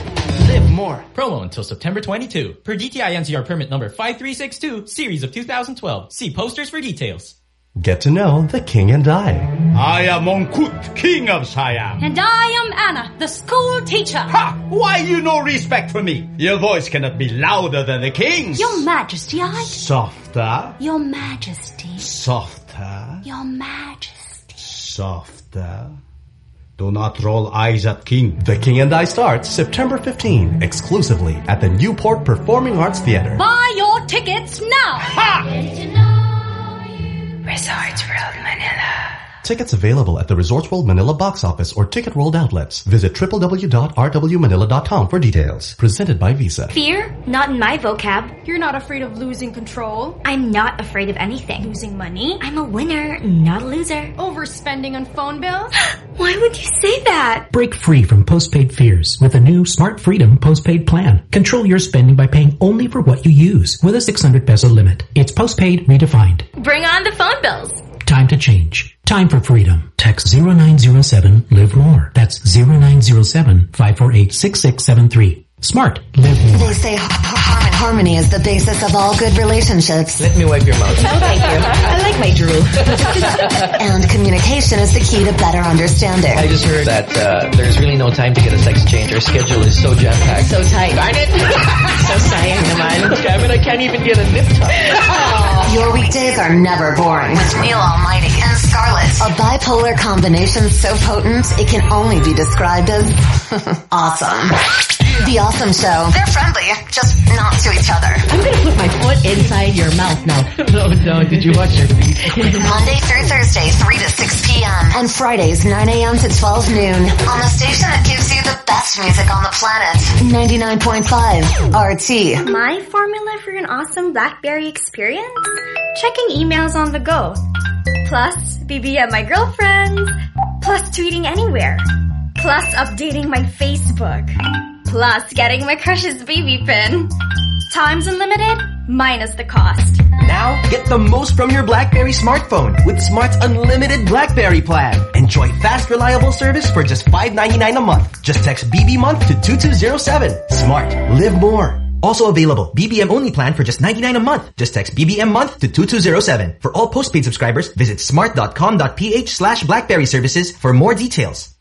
live more. Promo until September 22. Per DTI NCR permit number 5362, series of 2012. See posters for details. Get to know the king and I. I am Mongkut, king of Siam. And I am Anna, the school teacher. Ha! Why you no respect for me? Your voice cannot be louder than the king's. Your Majesty, I. Softer, Your Majesty. softer, Your Majesty. softer. Do not roll eyes at king. The King and I starts September 15, exclusively at the Newport Performing Arts Theater. Buy your tickets now. Resorts World Manila. Tickets available at the Resorts World Manila box office or Ticket World outlets. Visit www.rwmanila.com for details. Presented by Visa. Fear? Not in my vocab. You're not afraid of losing control? I'm not afraid of anything. Losing money? I'm a winner, not a loser. Overspending on phone bills? *gasps* Why would you say that? Break free from postpaid fears with a new Smart Freedom postpaid plan. Control your spending by paying only for what you use with a 600 peso limit. It's postpaid redefined. Bring on the phone bills. Time to change. Time for freedom. Text 0907 Live More. That's 0907 548 6673. Smart. They say har- har- harmony is the basis of all good relationships. Let me wipe your mouth. *laughs* Oh, thank you. I like my drool. *laughs* and communication is the key to better understanding. I just heard that uh, there's really no time to get a sex change. Our schedule is so jam-packed. So tight. Darn it! *laughs* so sayang naman. Damn it, I can't even get a nip tuck. Your weekdays are never boring. With Neil Almighty and Scarlett. A bipolar combination so potent, it can only be described as awesome. The Awesome Show. They're friendly, just not to each other. I'm gonna put my foot inside your mouth now. *laughs* no, no, did you watch your feet? Monday through Thursday, 3 to 6 p.m. And Fridays, 9 a.m. to 12 noon. On the station that gives you the best music on the planet. 99.5 RT. My formula for an awesome BlackBerry experience? Checking emails on the go. Plus, BBM my girlfriends. Plus, tweeting anywhere. Plus, updating my Facebook. Plus, getting my crush's BB PIN. Times unlimited, minus the cost. Now, get the most from your BlackBerry smartphone with Smart's unlimited BlackBerry plan. Enjoy fast, reliable service for just $5.99 a month. Just text BB month to 2207. Smart. Live more. Also available, BBM only plan for just 99 a month. Just text BBM month to 2207. For all postpaid subscribers, visit smart.com.ph slash blackberry services for more details.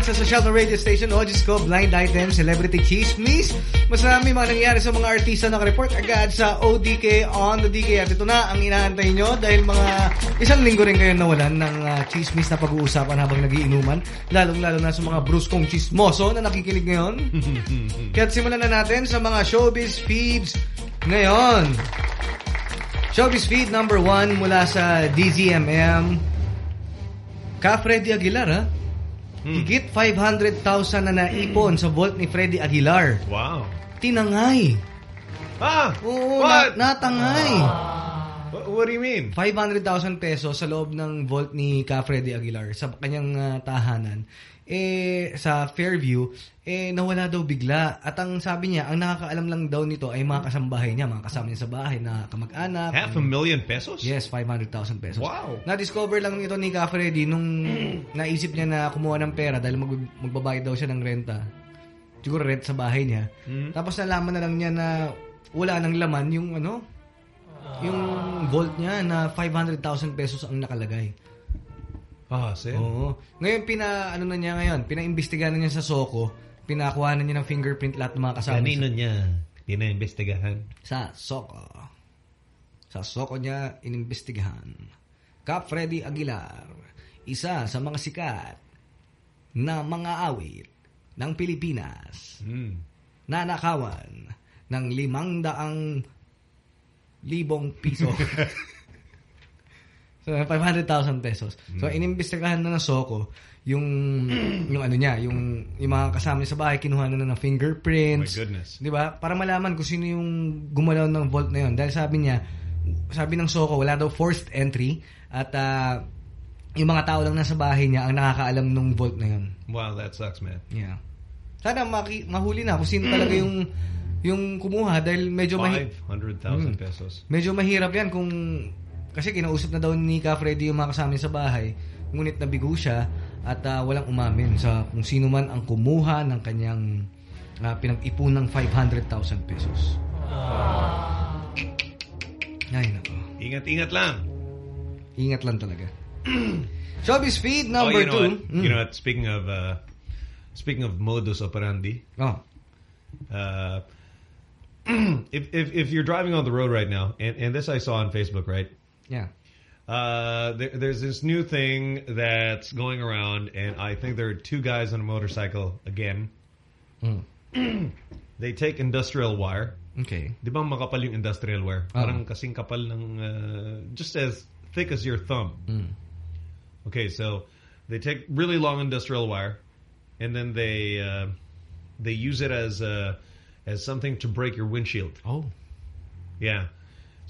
Segment sa social na radio station, o Diyos ko, blind item, celebrity chismis. Mas marami mga nangyari sa mga artista na report agad sa ODK on the DK. At ito na ang inaantay nyo dahil mga isang linggo rin kayo nawalan ng uh, chismis na pag-uusapan habang nagiinuman. Lalong-lalo na sa mga bruskong chismoso na nakikinig ngayon. *laughs* Kaya simulan na natin sa mga showbiz feeds ngayon. Showbiz feed number one mula sa DZMM. Ka Freddy Aguilar, ha? Higit 500,000 na naipon sa vault ni Freddy Aguilar. Wow. Tinangay. Ah! Oo, What? na- natangay. What, what do you mean? 500,000 pesos sa loob ng vault ni Ka Freddy Aguilar sa kanyang ah, tahanan. Eh, sa Fairview, eh, nawala daw bigla. At ang sabi niya, ang nakakaalam lang daw nito ay mga kasambahay niya, mga kasama niya sa bahay na kamag-anak. Half a million pesos? Yes, 500,000 pesos. Wow. Na-discover lang nito ni Ka Freddy nung *clears throat* naisip niya na kumuha ng pera dahil mag magbabayad daw siya ng renta. Siguro rent sa bahay niya. Hmm. Tapos nalaman na lang niya na wala nang laman yung ano, yung vault niya na 500,000 pesos ang nakalagay. Ah, sir. Oo. Ngayon, pina, ano na niya ngayon, pinaimbestigahan na niya sa Soko, pinakuha na niya ng fingerprint lahat ng mga kasama. Kanino sa- niya pinaimbestigahan? Sa Soko. Sa Soko niya inimbestigahan. Cap Freddy Aguilar, isa sa mga sikat na mga awit ng Pilipinas. Hmm. Nanakawan ng limang daang libong piso. *laughs* so, 500,000 pesos. So, Hmm. inimbestigahan na ng Soko yung *clears throat* yung ano niya, yung yung mga kasama niya sa bahay kinuha na ng fingerprints. My goodness. 'Di ba? Para malaman kung sino yung gumalaw ng vault na 'yon. Dahil sabi niya, sabi ng Soko, wala daw forced entry at ah, yung mga tao lang nasa bahay niya ang nakakaalam ng vault na 'yon. Wow, that sucks, man. Yeah. Sana maki- mahuli na kung sino talaga yung yung kumuha dahil medyo mahi- 500,000 Mm. pesos. Medyo mahirap 'yan kung kasi kinausap na daw ni Ka Freddy yung mga kasama sa bahay, ngunit nabigo siya at ah, walang umamin sa kung sino man ang kumuha ng kanyang uh, pinag-ipunang 500,000 pesos. Ay, nako. Ingat-ingat lang. Ingat lang talaga. *clears throat* Showbiz feed number oh, you know two. What? You know what? Speaking of uh, speaking of modus operandi. Oh. Uh, *clears throat* if if if you're driving on the road right now, and and this I saw on Facebook, right? Yeah. Uh, there, there's this new thing that's going around, and I think there are two guys on a motorcycle again. *clears throat* they take industrial wire. Okay. Di ba makapal yung industrial wire? Ah. Parang kasing kapal ng, uh, just as thick as your thumb. Mm. Okay, so they take really long industrial wire, and then they uh, they use it as uh, as something to break your windshield. Oh, yeah.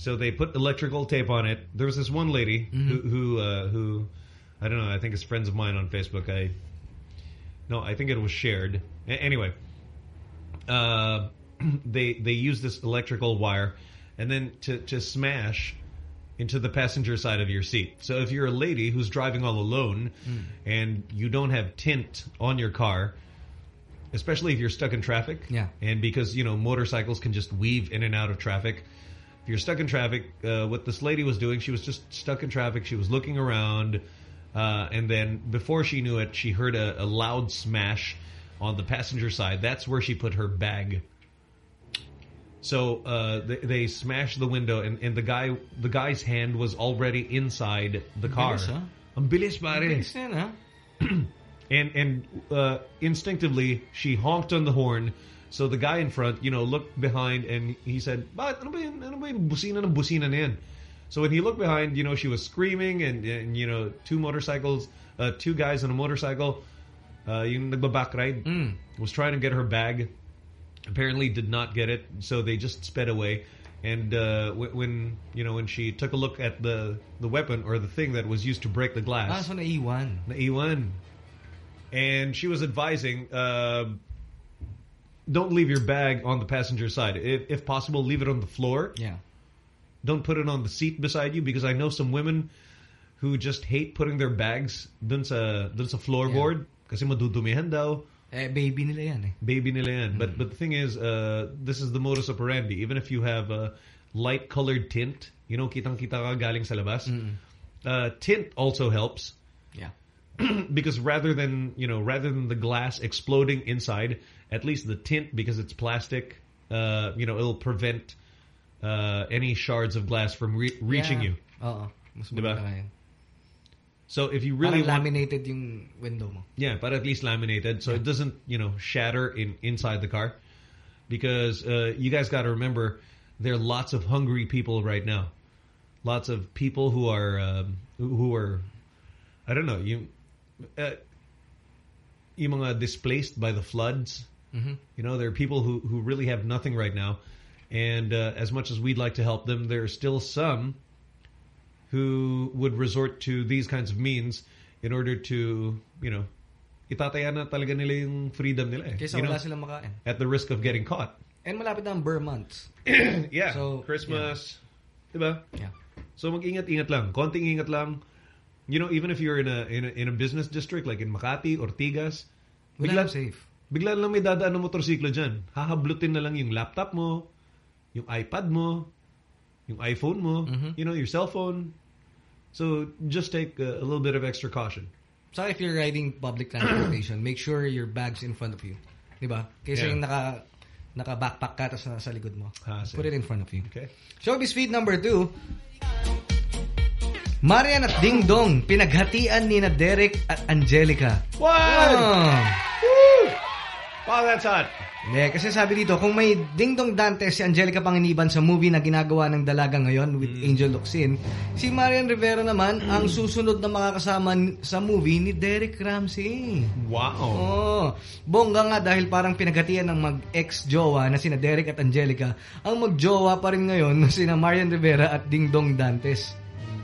So they put electrical tape on it. There was this one lady who who uh, who I don't know. I think it's friends of mine on Facebook. I no, I think it was shared. A anyway, uh, *clears throat* they they use this electrical wire, and then to to smash into the passenger side of your seat. So if you're a lady who's driving all alone Mm. and you don't have tint on your car, especially if you're stuck in traffic, Yeah. and because you know motorcycles can just weave in and out of traffic. If you're stuck in traffic, uh, what this lady was doing, she was just stuck in traffic. She was looking around, uh, and then before she knew it, she heard a, a loud smash on the passenger side. That's where she put her bag. So uh, they, they smashed the window, and, and the guy, the guy's hand was already inside the car. bilis. Ang bilis, pare. Ang bilis yan, ah. and and uh, instinctively she honked on the horn. So the guy in front, you know, looked behind and he said, "Bakit ano ba yun? Ano ba yung busina ng busina na yan?" So when he looked behind, you know, she was screaming and, and you know, two motorcycles, uh, two guys on a motorcycle, uh, yung nagbaback ride, was trying to get her bag. Apparently did not get it, so they just sped away. And uh, when, you know when she took a look at the the weapon or the thing that was used to break the glass, Ah, so naiwan. Naiwan. And she was advising, uh, don't leave your bag on the passenger side. If, if possible, leave it on the floor. Yeah. Don't put it on the seat beside you because I know some women who just hate putting their bags dun sa, dun sa floorboard kasi madudumihan daw. Eh, baby nila yan eh. Baby nila yan. But, but the thing is, uh, this is the modus operandi. Even if you have a light-colored tint, you know, kitang-kita ka galing sa labas, uh, tint also helps. Yeah. *clears throat* because rather than you know rather than the glass exploding inside, at least the tint because it's plastic, uh, you know, it'll prevent uh, any shards of glass from re reaching Yeah. you. Oo. Mas Diba? So if you really Parang want, laminated yung window mo. yeah, but at least laminated, so it doesn't you know shatter in inside the car. Because uh, you guys got to remember, there are lots of hungry people right now, lots of people who are um, who are, I don't know, you, uh, yung mga displaced by the floods. Mhm. You know, there are people who who really have nothing right now, and uh, as much as we'd like to help them, there are still some who would resort to these kinds of means in order to, you know, itataya na talaga nila yung freedom nila. Eh. Kaysa you know, wala silang makain. At the risk of getting caught. And malapit na ang Ber months. *clears throat* yeah. So, Christmas. Diba? Yeah. So mag-ingat-ingat lang. Konting ingat lang. You know, even if you're in a in a, in a business district like in Makati, Ortigas, Wala lang safe. Bigla lang may dadaan ng motorsiklo dyan. Hahablutin na lang yung laptop mo, yung iPad mo, yung iPhone mo, Mm-hmm. you know, your cell phone. So just take a, a little bit of extra caution. So if you're riding public transportation, make sure your bag's in front of you. Diba? Kaysa Yeah. yung naka, naka-backpack ka tapos nasa likod mo. Hassle. Put it in front of you. Okay. Showbiz feed number two. Marian at Ding Dong, pinaghatian ni na Derek at Angelica. What? Oh. Wow, that's hot. Hindi, kasi sabi dito, kung may Ding Dong Dante si Angelica Panginiban sa movie na ginagawa ng dalaga ngayon with Hmm. Angel Locsin, si Marian Rivera naman ang susunod na makakasama sa movie ni Derek Ramsey. Wow. Oh, bongga nga dahil parang pinaghatian ng mag-ex-jowa na sina Derek at Angelica, ang mag-jowa pa rin ngayon *laughs* na sina Marian Rivera at Ding Dong Dantes.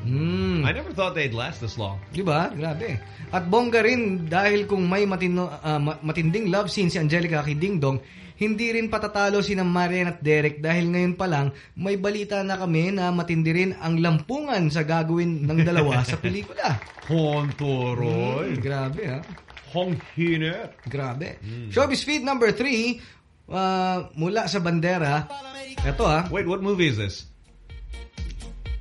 Hmm. I never thought they'd last this long. Di ba? Grabe. At bongga rin dahil kung may matino, ah, ma- matinding love scene si Angelica kay Dingdong, hindi rin patatalo si Marian at Derek dahil ngayon pa lang may balita na kami na matindi rin ang lampungan sa gagawin ng dalawa *laughs* sa pelikula. Hontoroy. Hmm, grabe ha. Hong Hinet. Grabe. Showbiz feed number 3 mula sa bandera. Ito ha. Wait, what movie is this?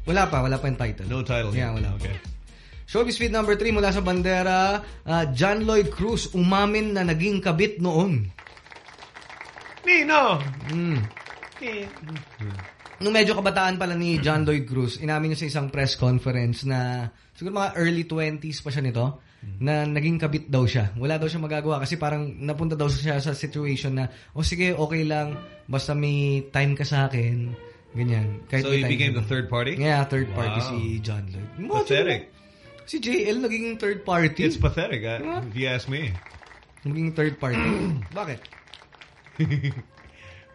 Wala pa, wala pa yung title. No title. Yeah, wala. Okay. Showbiz feed number 3 mula sa bandera, ah, John Lloyd Cruz umamin na naging kabit noon. Nino! Mm. Nung medyo kabataan pala ni John Lloyd Cruz, inamin niya sa isang press conference na siguro mga early 20s pa siya nito, na naging kabit daw siya. Wala daw siya magagawa kasi parang napunta daw siya sa situation na, o sige, okay lang, basta may time ka sa akin. Ganyan. So may he became the third party? Yeah, third party Wow. si John Lloyd. Imagine Pathetic. mo, Si JL naging third party. It's pathetic, uh, Diba? if you ask me. Naging third party. *clears throat* Bakit? *laughs*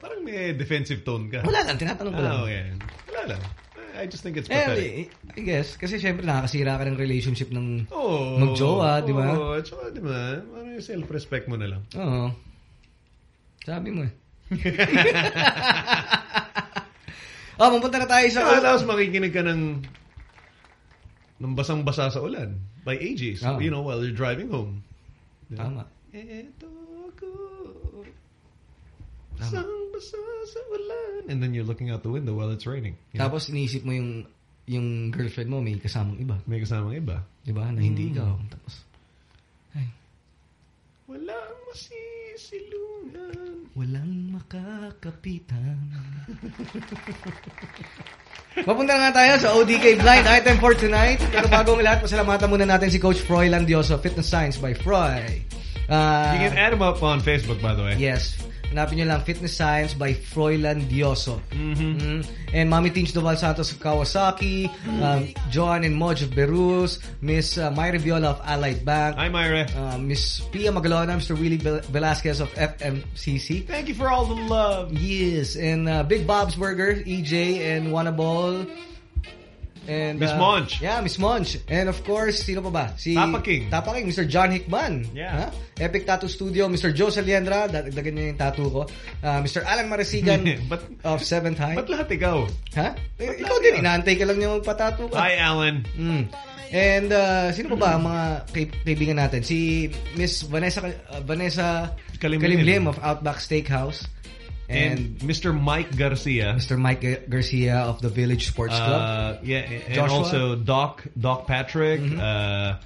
Parang may defensive tone ka. Wala lang, tinatanong ko lang. Oh, yeah. Wala lang. I just think it's Eh, pathetic. I guess. Kasi syempre nakakasira ka ng relationship ng Oh, magjowa, di ba? Oo, at saka, di ba? Ano yung self-respect mo na lang. Oo. Sabi mo eh. *laughs* oh, mapunta na tayo sa... Ah, tapos makikinig ka ng ng basang-basa sa ulan by AJs. Ah. You know, while you're driving home. Tama. Eto ko. Basang-basa sa ulan. And then you're looking out the window while it's raining. You know? Tapos iniisip mo yung yung girlfriend mo may kasamang iba. May kasamang iba. Di ba? Na hindi Mm. ikaw. Tapos, Walang masisilungan. walang makakapitan. *laughs* Mapunta na nga tayo sa ODK Blind Item for tonight. Pero bago ang lahat, pasalamatan muna natin si Coach Froy Landioso, Fitness Science by Froy. Ah, You can add him up on Facebook, by the way. Yes. Hanapin nyo lang Fitness Science by Froilan Dioso. Mm-hmm. And Mami Teens Doval Santos of Kawasaki, um, Joan and Moj of Berus, Miss uh, Myra Viola of Allied Bank. Hi, Myra. Uh, Miss Pia Magalona, Mr. Willie Vel- Velasquez of FMCC. Thank you for all the love. Yes. And uh, Big Bob's Burger, EJ and Wannaball. And, Miss uh, Monch. Yeah, Miss Monch. And of course, sino pa ba? Si Tapa King. Tapa King, Mr. John Hickman. Yeah. Ha? Epic Tattoo Studio, Mr. Joe Saliendra, dagdagan niyo yung tattoo ko. Uh, Mr. Alan Marasigan *laughs* But- of Seventh High. Ba't lahat ikaw? Ha? Eh, ikaw din, inaantay ka lang niya magpatattoo ka. Hi, Alan. Mm. And uh, sino pa ba ang mga kaibigan natin? Si Miss Vanessa uh, Vanessa Kalimlim. Kalimlim of Outback Steakhouse. And, Mr. Mike Garcia. Mr. Mike Garcia of the Village Sports Club. Uh, yeah, and Joshua? also Doc Doc Patrick, Mhm. uh,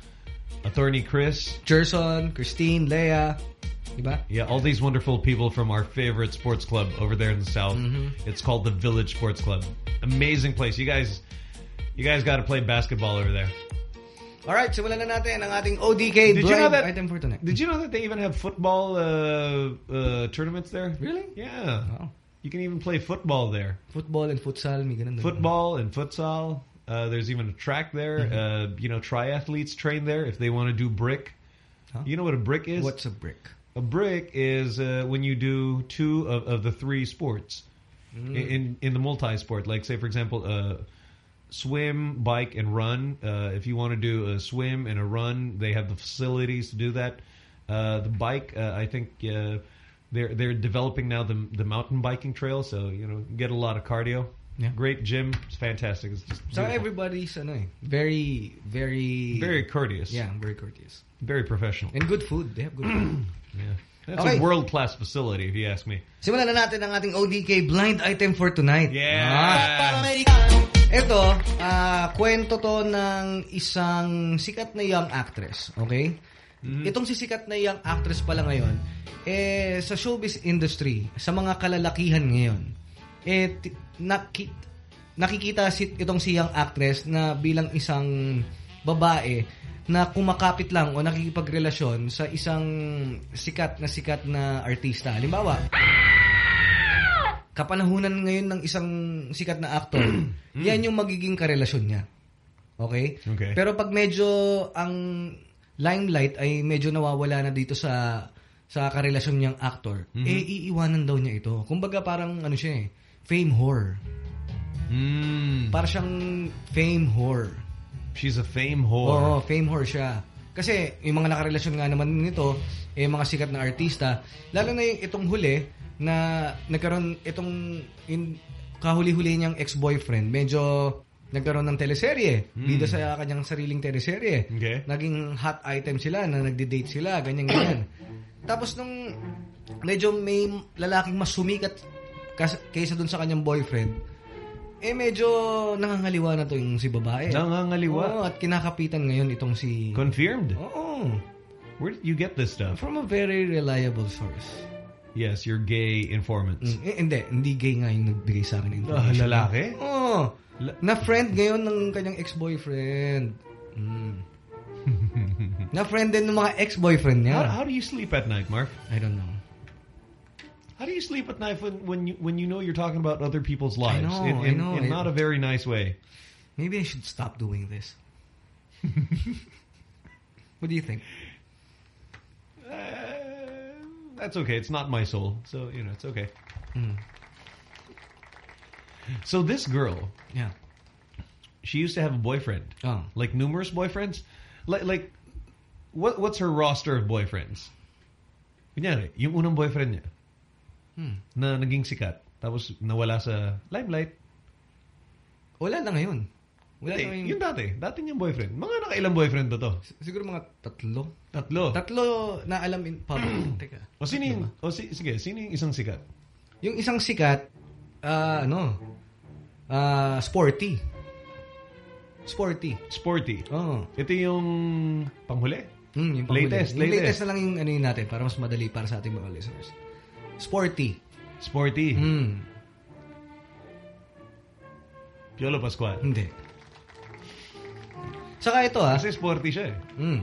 Attorney Chris. Gerson, Christine, Leia. Diba? Yeah, all these wonderful people from our favorite sports club over there in the south. Mm-hmm. It's called the Village Sports Club. Amazing place. You guys, you guys got to play basketball over there. Alright, simulan na natin ang ating ODK Did blind you know that? item for tonight. Did you know that they even have football uh, uh, tournaments there? Really? Yeah. You can even play football there. Football and futsal, may ganun. Football and futsal. Uh, there's even a track there. Mm-hmm. Uh, you know, triathletes train there if they want to do brick. You know what a brick is? What's a brick? A brick is uh, when you do two of, of the three sports Mm. in in the multi-sport. Like say, for example, uh, swim, bike, and run. Uh, if you want to do a swim and a run, they have the facilities to do that. Uh, the bike, uh, I think uh, they're they're developing now the the mountain biking trail, so you know get a lot of cardio. Yeah. Great gym. It's fantastic. It's So everybody's ano very, very... very courteous. Yeah, very courteous. Very professional. And good food. They have good food. *clears throat* Yeah. That's Okay. a world-class facility, if you ask me. Simulan na natin ang ating ODK blind item for tonight. Yeah. Ah. Ito, ah, kwento to ng isang sikat na young actress. Okay? Itong si sikat na young actress pala ngayon, eh, sa showbiz industry, sa mga kalalakihan ngayon, eh, ti- naki- nakikita si, itong si young actress na bilang isang babae na kumakapit lang o nakikipagrelasyon sa isang sikat na sikat na artista. Halimbawa, kapanahunan ngayon ng isang sikat na actor, *clears throat* yan yung magiging karelasyon niya. Okay? Okay. Pero pag medyo ang limelight ay medyo nawawala na dito sa sa karelasyon niyang actor, Mhm. eh iiwanan daw niya ito. Kumbaga parang ano siya eh, fame whore. Mm. Para siyang fame whore. She's a fame whore. Oo, fame whore siya. Kasi yung mga nakarelasyon nga naman nito, eh mga sikat na artista, lalo na yung itong huli na nagkaroon itong in, kahuli-huli niyang ex-boyfriend, medyo nagkaroon ng teleserye. Hmm. Bida sa kanyang sariling teleserye. Okay. Naging hot item sila na nagde-date sila, ganyan-ganyan. Tapos nung medyo may lalaking mas sumikat kaysa dun sa kanyang boyfriend, eh medyo nangangaliwa na to yung si babae. Nangangaliwa? Oo, at kinakapitan ngayon itong si... Confirmed? Oo. Where did you get this stuff? From a very reliable source. Yes, your gay informants. Mm, eh, hindi, hindi gay nga yung nagbigay sa akin Ah, information. lalaki? Oo. na friend ngayon ng kanyang ex-boyfriend. Mm. *laughs* na friend din ng mga ex-boyfriend niya. How, how do you sleep at night, Mark? I don't know. How do you sleep at night when, when you when you know you're talking about other people's lives know, in, I know. in not a very nice way? Maybe I should stop doing this. *laughs* what do you think? That's okay. It's not my soul, so you know it's okay. Mm. So this girl, Yeah. she used to have a boyfriend, Oh. like numerous boyfriends. Like like, what what's her roster of boyfriends? Kunyari, yung unang boyfriend niya Hmm. na naging sikat, tapos nawala sa limelight. Wala na ngayon. Wala Hindi, na ngayon. yung dati, dati niyang boyfriend. Mga nakailang boyfriend ba to? Siguro mga tatlo. Tatlo. Tatlo na alam in public. *clears throat* Teka. O sino yung, o si, sige, sino yung isang sikat? Yung isang sikat, ah, ano, ah, sporty. Sporty. Sporty. Oo. Ito yung panghuli? Mm, yung panghuli. Latest, Yung latest. latest na lang yung ano yun natin para mas madali para sa ating mga listeners. Sporty. Sporty. Mm. Piolo Pascual. Hindi. Saka ito ah. Kasi sporty siya eh. Mm.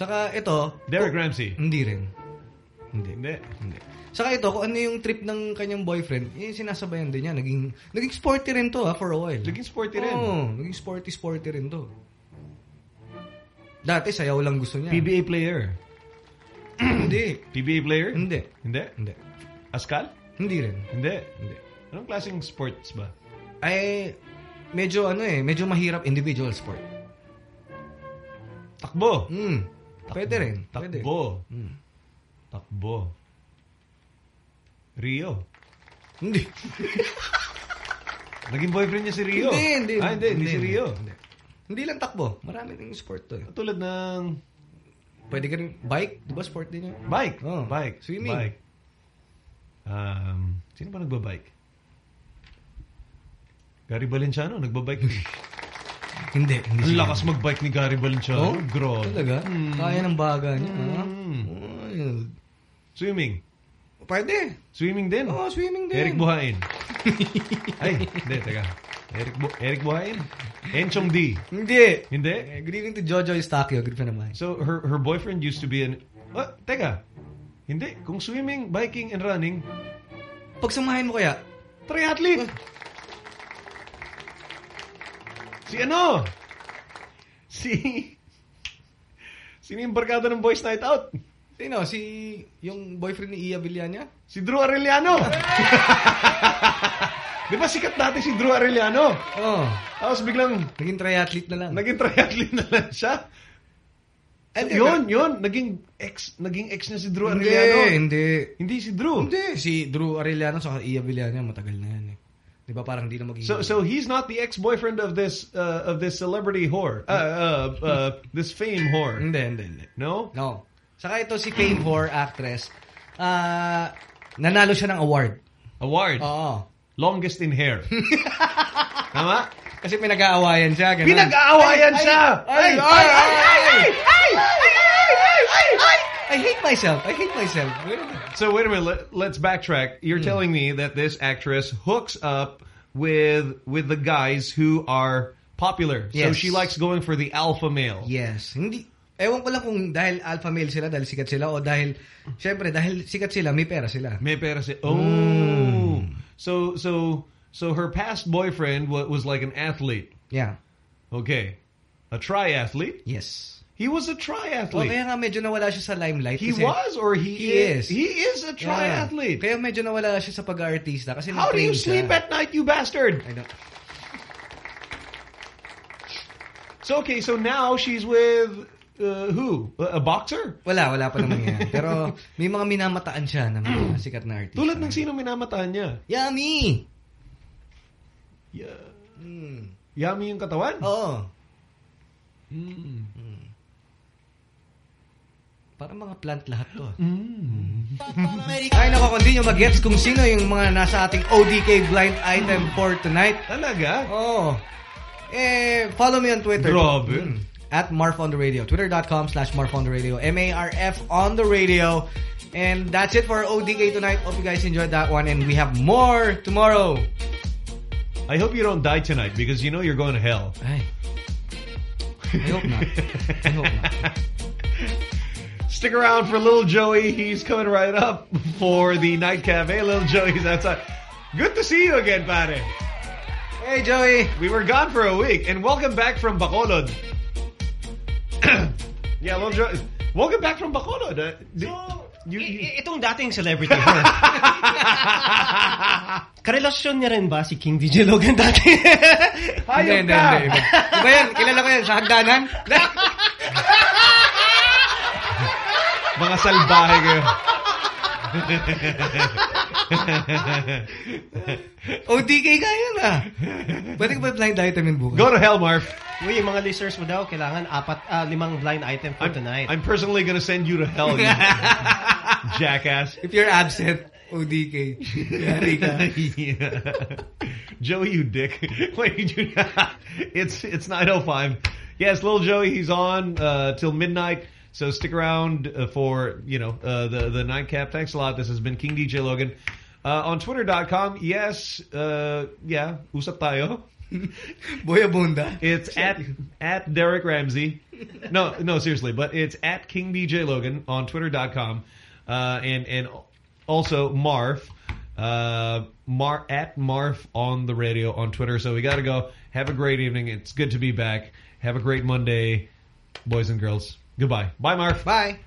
Saka ito. Derek kung- Ramsey. Hindi rin. Hindi. Hindi. Hindi. Saka ito, kung ano yung trip ng kanyang boyfriend, eh, sinasabayan din niya. Naging, naging sporty rin to ah, for a while. Naging sporty rin. Oo, naging sporty-sporty rin to. Dati, sayaw lang gusto niya. PBA player. *clears throat* Hindi. PBA player? Hindi. Hindi? Hindi. Askal? Hindi rin. Hindi. Hindi. Anong klaseng sports ba? Ay, medyo ano eh, medyo mahirap individual sport. Takbo. Mm. Pwede rin. Pwede. Takbo. Mm. Takbo. Rio. Hindi. *laughs* Naging boyfriend niya si Rio. Hindi, hindi. Ah, hindi. Hindi, si Rio. Hindi. Hindi lang takbo. Marami rin sport to eh. Tulad ng... Pwede ka rin, bike, di ba sport din yun? Bike. Oh. Bike. Swimming. Bike. Um, sino ba nagbabike? Gary Valenciano, nagbabike. *laughs* Hindi. hindi Ang lakas magbike ni Gary Valenciano. Oh? Grabe. Talaga? Mm. Kaya ng baga niya. Mm. Ayun. Swimming. Pwede. Swimming din. Oo, swimming din. Eric Buhain. *laughs* Ay, hindi, teka. Eric, Bu Eric Buhain? Enchong D. Hindi. Hindi? Eh, Good evening to Jojo Eustachio. Good friend of mine. So, her her boyfriend used to be an... Oh, teka. Hindi. Kung swimming, biking, and running, Pag samahin mo kaya, triathlete. Si ano? Si... Sino yung barkada ng Boys Night Out? Sino? Si... Yung boyfriend ni Iya Villania? Si Drew Arellano. *laughs* Di ba sikat dati si Drew Arellano? Oo. Tapos biglang Naging triathlete na lang. naging triathlete na lang siya. Ay, So, yun, yun. Naging ex, naging ex niya si Drew Hindi, Arellano. hindi. Hindi si Drew. Hindi. Si Drew Arellano sa Iya Villania, matagal na yan eh. Di ba parang hindi na magiging... So so he's not the ex-boyfriend of this uh, of this celebrity whore. Uh, uh, uh, this fame whore. Hindi, hindi, hindi. No? No. Saka ito si Fame Whore actress, ah nanalo siya ng award. Award. Oo. Longest in hair. Tama? Kasi pinag-aawayan siya. Ganun. Pinag-aawayan Ay, siya! Ay, ay, ay, ay, ay, ay, ay, I hate myself. I hate myself. Wait. So wait a minute. Let, let's backtrack. You're Hmm. telling me that this actress hooks up with with the guys who are popular. So she likes going for the alpha male. Yes. Hindi, ewan ko lang kung dahil alpha male sila, dahil sikat sila, o dahil, syempre, dahil sikat sila, may pera sila. May pera si- Oh. Hmm. So so so her past boyfriend wa- was like an athlete. Yeah. Okay. A triathlete? Yes. He was a O triathlete. kaya nga medyo nawala siya sa limelight. He was or he, He is? is. He is a triathlete. Yeah. Kaya medyo nawala siya sa pag-artista. Kasi How do you sleep siya. at night, you bastard? I don't... So okay, so now she's with uh, who? A, boxer? Wala, wala pa naman yan. *laughs* Pero may mga minamataan siya ng mga *clears throat* sikat na artista. Tulad ng sino minamataan niya? Yummy! Yeah. Hmm. Yummy yung katawan? Oo. Mm. Parang mga plant lahat to. Mm. Ay, nako, kung di nyo mag-gets kung sino yung mga nasa ating ODK blind item for tonight. Talaga? Oo. Eh, follow me on Twitter. Grabe. Mm. At Marf on the radio. Twitter.com slash Marf on the radio. M-A-R-F on the radio. And that's it for ODK tonight. Hope you guys enjoyed that one. And we have more tomorrow. I hope you don't die tonight because you know you're going to hell. Ay. I hope not. I hope not. *laughs* Stick around for Little Joey. He's coming right up for the nightcap. Hey, Little Joey's outside. Good to see you again, pare. Hey, Joey. We were gone for a week. And welcome back from Bacolod. *clears throat* yeah, Little Joey. Welcome back from Bacolod. Uh, di- you, you, Itong dating celebrity whore. *laughs* Karelasyon niya rin ba si King DJ Logan dati? Hayop Hindi, ka! hindi, hindi. Iba yan. Kilala ko yan. Sa hagdanan. *laughs* Mga salbahe kayo. ODK ka yan ah. Pwede ka ba blind item yun bukas? Go to hell, Marf. Uy, yung mga listeners mo daw, kailangan apat, ah, limang blind item for tonight. I'm personally gonna send you to hell, you *laughs* jackass. If you're absent, ODK. Yari ka. Yeah. *laughs* Joey, you dick. *laughs* Wait, you, it's it's 9:05. Yes, little Joey, he's on uh, till midnight. So stick around uh, for you know uh, the the nightcap. Thanks a lot. This has been King DJ Logan uh, on Twitter.com. Yes, uh, yeah, usap tayo. *laughs* Boy Abunda. It's at at Derek Ramsey. No, no, seriously, but it's at King DJ Logan on Twitter.com, uh, and and also Marf, uh, Mar at Marf on the radio on Twitter. So we got to go. Have a great evening. It's good to be back. Have a great Monday, boys and girls. Goodbye. Bye, Marf. Bye.